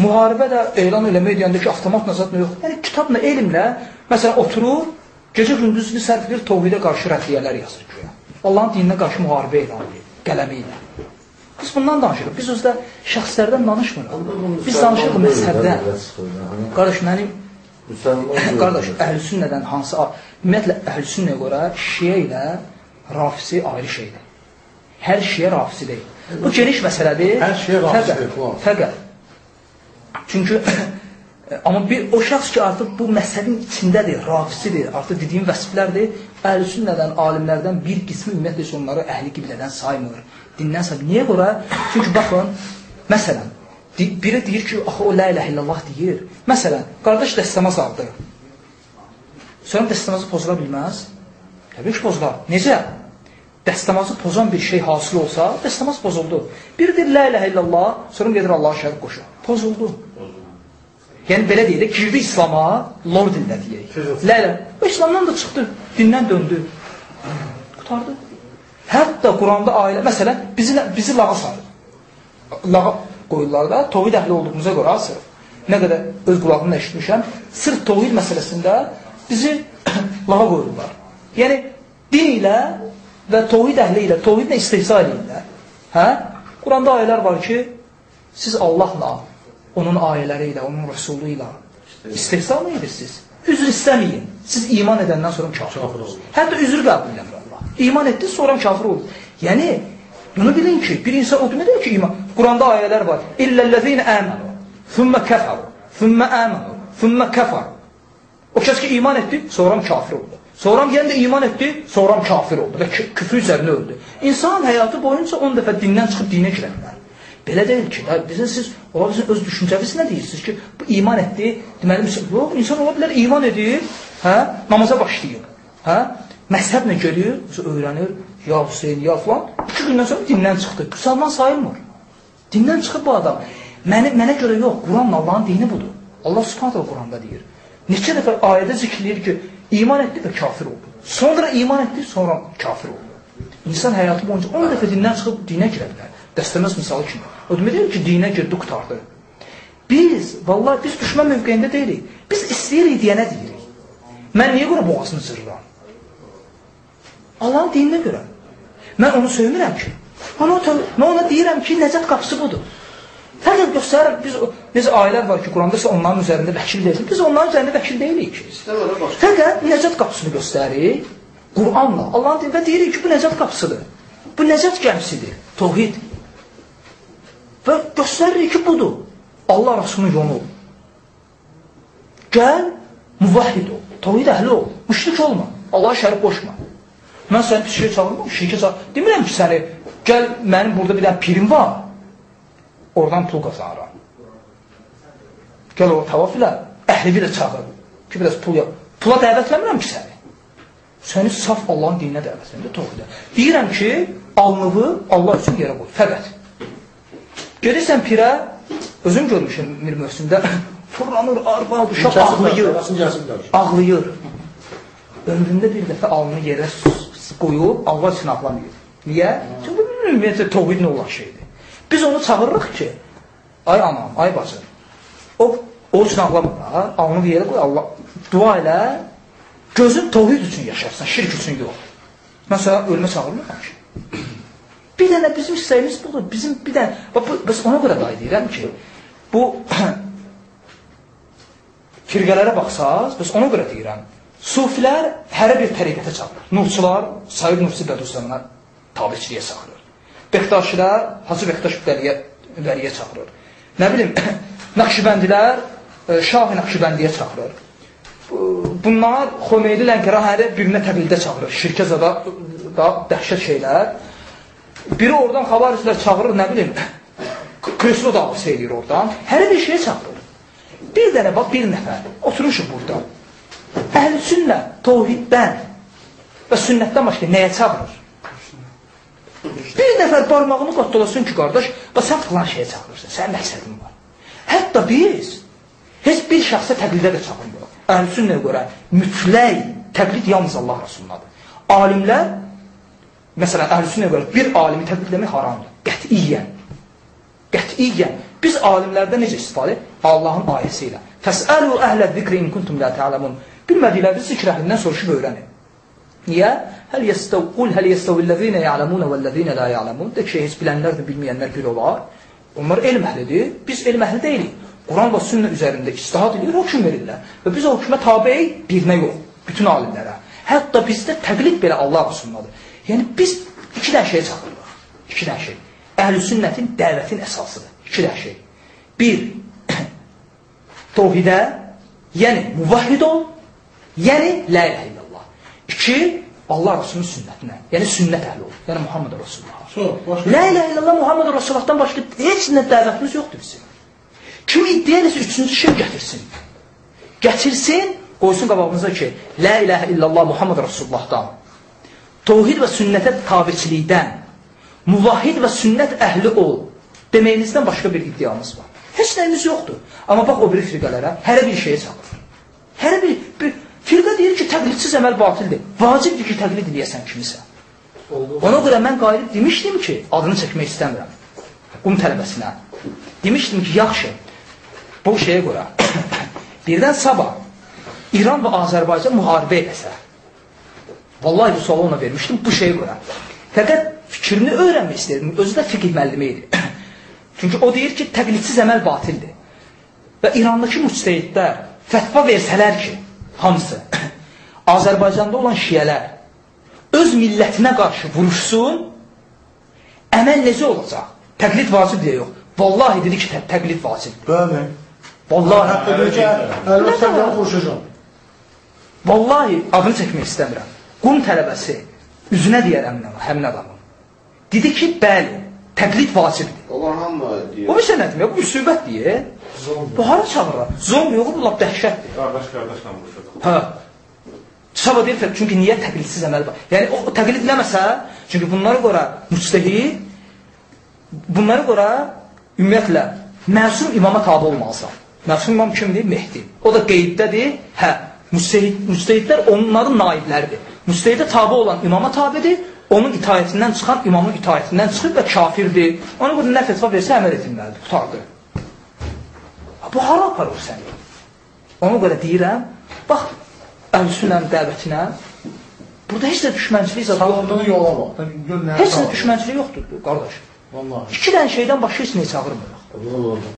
Müharibə də elan eləmək deyəndə ki, avtomat nazad yox. Yəni kitabla, elmlə, məsələn, oturur, gecə gündüzünü sərf edir, tovhidə qarşı rəddiyələr yazır ki. Allahın dininə qarşı müharibə elan edir, qələmi ilə. Biz bundan danışırıq. Biz özdə şəxslərdən danışmırıq. Biz danışırıq məzhəbdən. Qardaş, mənim qardaş, əhlüsünnədən hansı, ümumiyyətlə əhlüsünnəyə görə şiə ilə rafisi ayrı şeydir. Hər şiə rafisi deyil. Bu geniş məsələdir. Hər şiə rafisi Fəqət-. Fəqət. Çünki amma bir o şəxs ki, artıq bu məsələnin içindədir, rafisidir, artıq dediyim vəsflərdir, əhlüsünnədən, alimlərdən bir qismi ümumiyyətlə onları əhli qiblədən saymır, dindən saymır. Niyə görə? Çünki baxın, məsələn, biri deyir ki, axı o la ilahe illallah deyir. Məsələn, qardaş dəstəmaz aldı. Sonra dəstəmazı pozula bilməz. Təbii ki, pozular. Necə? Dəstəmazı pozan bir şey hasıl olsa, dəstəmaz pozuldu. Biri deyir la ilahe illallah, sonra gedir Allah'a şərik qoşur. Pozuldu. Yəni belə də, girdi İslama, lor dilində deyək. La ilahe, O İslamdan da çıxdı, dindən döndü. Qutardı. Hətta Quranda ailə, məsələn, bizi, bizi lağa sarır. Lağa qoyurlar da, tohid əhli olduğumuza görə asır. Nə qədər öz qulağımla eşitmişəm, sırf tohid məsələsində bizi lağa qoyurlar. Yəni, din ilə və tohid əhli ilə, tohidlə istihza edirlər. Hə? Quranda ayələr var ki, siz Allahla, onun ayələri ilə, onun rəsulu ilə istihza mı edirsiniz? Üzr istəməyin. Siz iman edəndən sonra kafir olursunuz. Hətta üzr qəbul edir Allah. İman etdiniz, sonra kafir olur. Yəni, bunu bilin ki, bir insan o demək ki, iman. Quranda ayələr var. İllellezine amanu, thumma kafaru, thumma amanu, thumma kafaru. O kəs ki, iman etdi, sonra kafir oldu. Sonra yenə də iman etdi, sonra kafir oldu və küfür üzərində öldü. İnsan həyatı boyunca 10 dəfə dindən çıxıb dinə girə bilər. Belə deyil ki, bizə siz ola bilsin öz düşüncəniz nə deyirsiniz ki, bu iman etdi, deməli yox, insan ola bilər iman edir, hə, namaza başlayır. Hə? Məzhəblə gəlir, öyrənir, ya Hüseyn, ya falan, 2 gündən sonra dindən çıxdı. Müsəlman sayılmır. Dindən çıxıb bu adam. Məni, mənə görə yox, Quran Allahın dini budur. Allah Subhanahu Quranda deyir. Neçə dəfə ayədə zikirləyir ki, iman etdi və kafir oldu. Sonra iman etdi, sonra kafir oldu. İnsan həyatı boyunca 10 dəfə dindən çıxıb dinə girə bilər. Dəstəməz misalı kimi. O demək ki, dinə girdi, qutardı. Biz, vallahi biz düşmən mövqeyində deyilik. Biz istəyirik deyənə deyirik. Mən niyə görə boğazını zırıram? Allahın dininə görə. Mən onu söymürəm ki. Ona, mən ona deyirəm ki, nəcət qapısı budur. Fəqət göstərir, biz necə ayələr var ki, Quranda isə onların üzərində vəkil deyilir. Biz onların üzərində vəkil deyilik ki. Fəqət nəcət qapısını göstərir Qur'anla. Allahın dini və deyirik ki, bu nəcət qapısıdır. Bu nəcət gəmisidir. Tohid. Və göstərir ki, budur. Allah Rasulunun yolu. Gəl, müvahhid ol. Tohid əhli ol. Müşrik olma. Allaha şərif qoşma. Mən səni pis şey çağırmam, şirkə çağır. Demirəm ki, səni, gəl, mənim burada bir dənə pirim var, oradan pul qazanıram. Gəl o tavaf ilə, əhlivi də çağır, ki, biraz pul yap. Pula dəvətləmirəm ki, səni. Səni saf Allahın dininə dəvətləmirəm, tohidə. Deyirəm ki, alnıvı Allah üçün yerə qoy, fəqət. Gedirsən pirə, özüm görmüşüm Mir Mövsümdə, fırlanır, arvad, uşaq ağlayır, ağlayır. Ömründə bir dəfə alnını yerə qoyub, Allah üçün ağlamayır. Niyə? Çünki bu ümumiyyətlə tovhidlə olan şeydir. Biz onu çağırırıq ki, ay anam, ay bacı, o, o üçün ağlamır da, alnını yerə qoy, Allah, dua elə, gözün tovhid üçün yaşarsan, şirk üçün yox. Mən sənə ölmə çağırmıram ki. Bir dənə bizim hissəyimiz budur. Bizim bir dənə, bax, bəs ona görə da deyirəm ki, bu firqələrə baxsaz, bəs ona görə deyirəm, Sufilər hərə bir təriqətə çağırır. Nurçular Said Nursi Bədustamına tabiçiliyə çağırır. Bektaşilər Hacı Bektaş Vəliyə, Vəliyə çağırır. Nə bilim, Nakşibəndilər e, Şah Nakşibəndiyə çağırır. Bunlar Xomeyli Lənkərə hərə birinə təqlidə çağırır. Şirkə zada da dəhşət şeylər. Biri oradan xabaricilər çağırır, nə bilim, Kreslo davası eləyir oradan. Hərə bir şeyə çağırır. Bir dənə bax, bir nəfər oturmuşuq burada. Əhl-i sünnə tovhiddən və sünnətdən başqa nəyə çağırır? Bir nəfər barmağını qatdalasın ki, qardaş, və sən filan şeyə çağırırsan, sənin məqsədin var. Hətta biz heç bir şəxsə təqlidə də çağırmırıq. Əhl-i sünnəyə görə mütləq təqlid yalnız Allah Rasulundadır. Alimlər, məsələn, əhl-i sünnəyə görə bir alimi təqlid demək haramdır. Qətiyyən. Qətiyyən. Biz alimlərdə necə istifadə? Allahın ayəsi ilə. Təsəlu əhlə zikri in kuntum la ta'lamun. Bilmədiklərdə zikr əhlindən soruşub öyrənin. Niyə? Həl yəstəv, qul həl yəstəvillezine ya'lamun və ləzine la ya'lamun. De ki, heç bilənlər də bilməyənlər bir olar. Onlar elm əhlidir. Biz elm əhli deyilik. Quran və sünnə üzərində istihad edir, hökm verirlər. Və biz o hökmə tabi birinə yox, bütün alimlərə. Hətta bizdə təqlid belə Allah Rasulundadır. Yəni biz iki dənə şeyə çağırırıq. İki dənə şey. Əhl-i sünnətin dəvətin əsasıdır. İki dənə şey. Bir, tovhidə, yəni müvahhid ol, yəni la ilahe illallah. İki, Allah Rasulunun sünnətinə, yəni sünnət əhli ol, yəni Muhammed Rasulullah. La ilahe illallah Muhammed Rasulullahdan başqa heç nə dəvətimiz yoxdur bizim. Kim iddia edirsə üçüncü şey gətirsin. Gətirsin, qoysun qabağımıza ki, la ilahe illallah Muhammed Rasulullahdan, tovhid və sünnətə tabiçilikdən, muvahhid və sünnət əhli ol deməyinizdən başqa bir iddiamız var. Heç nəyimiz yoxdur. Amma bax o biri firqələrə hərə bir şeyə çağırır. Hərə bir, bir firqə deyir ki, təqlidsiz əməl batildir. Vacibdir ki, təqlid eləyəsən kimisə. Ona görə mən qayıdıb demişdim ki, adını çəkmək istəmirəm. Qum tələbəsinə. Demişdim ki, yaxşı, bu şeyə görə, birdən sabah İran və Azərbaycan müharibə eləsə, vallahi bu sualı ona vermişdim bu şeyə görə. Fəqət fikrini öyrənmək istəyirdim. Özü də fiqh müəllimi idi. Çünki o deyir ki, təqlidsiz əməl batildir. Və İrandakı müstəhidlər fətva versələr ki, hamısı, Azərbaycanda olan şiyələr öz millətinə qarşı vuruşsun, əməl necə olacaq? Təqlid vacib deyə yox. Vallahi dedi ki, tə təqlid vacibdir. Bəli. Vallahi. Hətta deyir ki, əlbəttə mən vuruşacağam. Vallahi adını çəkmək istəmirəm. Qum tələbəsi üzünə deyərəm nə həmin adamın. Dedi ki, bəli, təqlid vacibdir. Onlar hamı deyir. Bu bir şey nədir? Bu müsibət deyə. Bu hara çağırır? Zombi bu lap dəhşətdir. Qardaş qardaşla vuruşacaq. Hə. Sabah deyir, çünki niyə təqlidsiz əməl var? Yəni, o təqlid eləməsə, çünki bunlara görə müstəhid, bunlara görə ümumiyyətlə, məsum imama tabi olmalısan. Məsum imam kimdir? Mehdi. O da qeyddədir. Hə, müstəhid, müstəhidlər onların naibləridir. Müstəhidə tabi olan imama tabidir, onun itaətindən çıxan imamın itaətindən çıxıb və kafirdir. Ona görə nə fetva versə əməl edilməlidir, tutardır. Bu hara aparır səni? Ona görə deyirəm, bax, əhlüsünlə dəvətinə, burada heç də düşmənçilik zad yoxdur. Yola bax. Heç də düşmənçilik yoxdur, qardaş. Vallahi. İki dənə şeydən başqa heç nəyə çağırmırıq.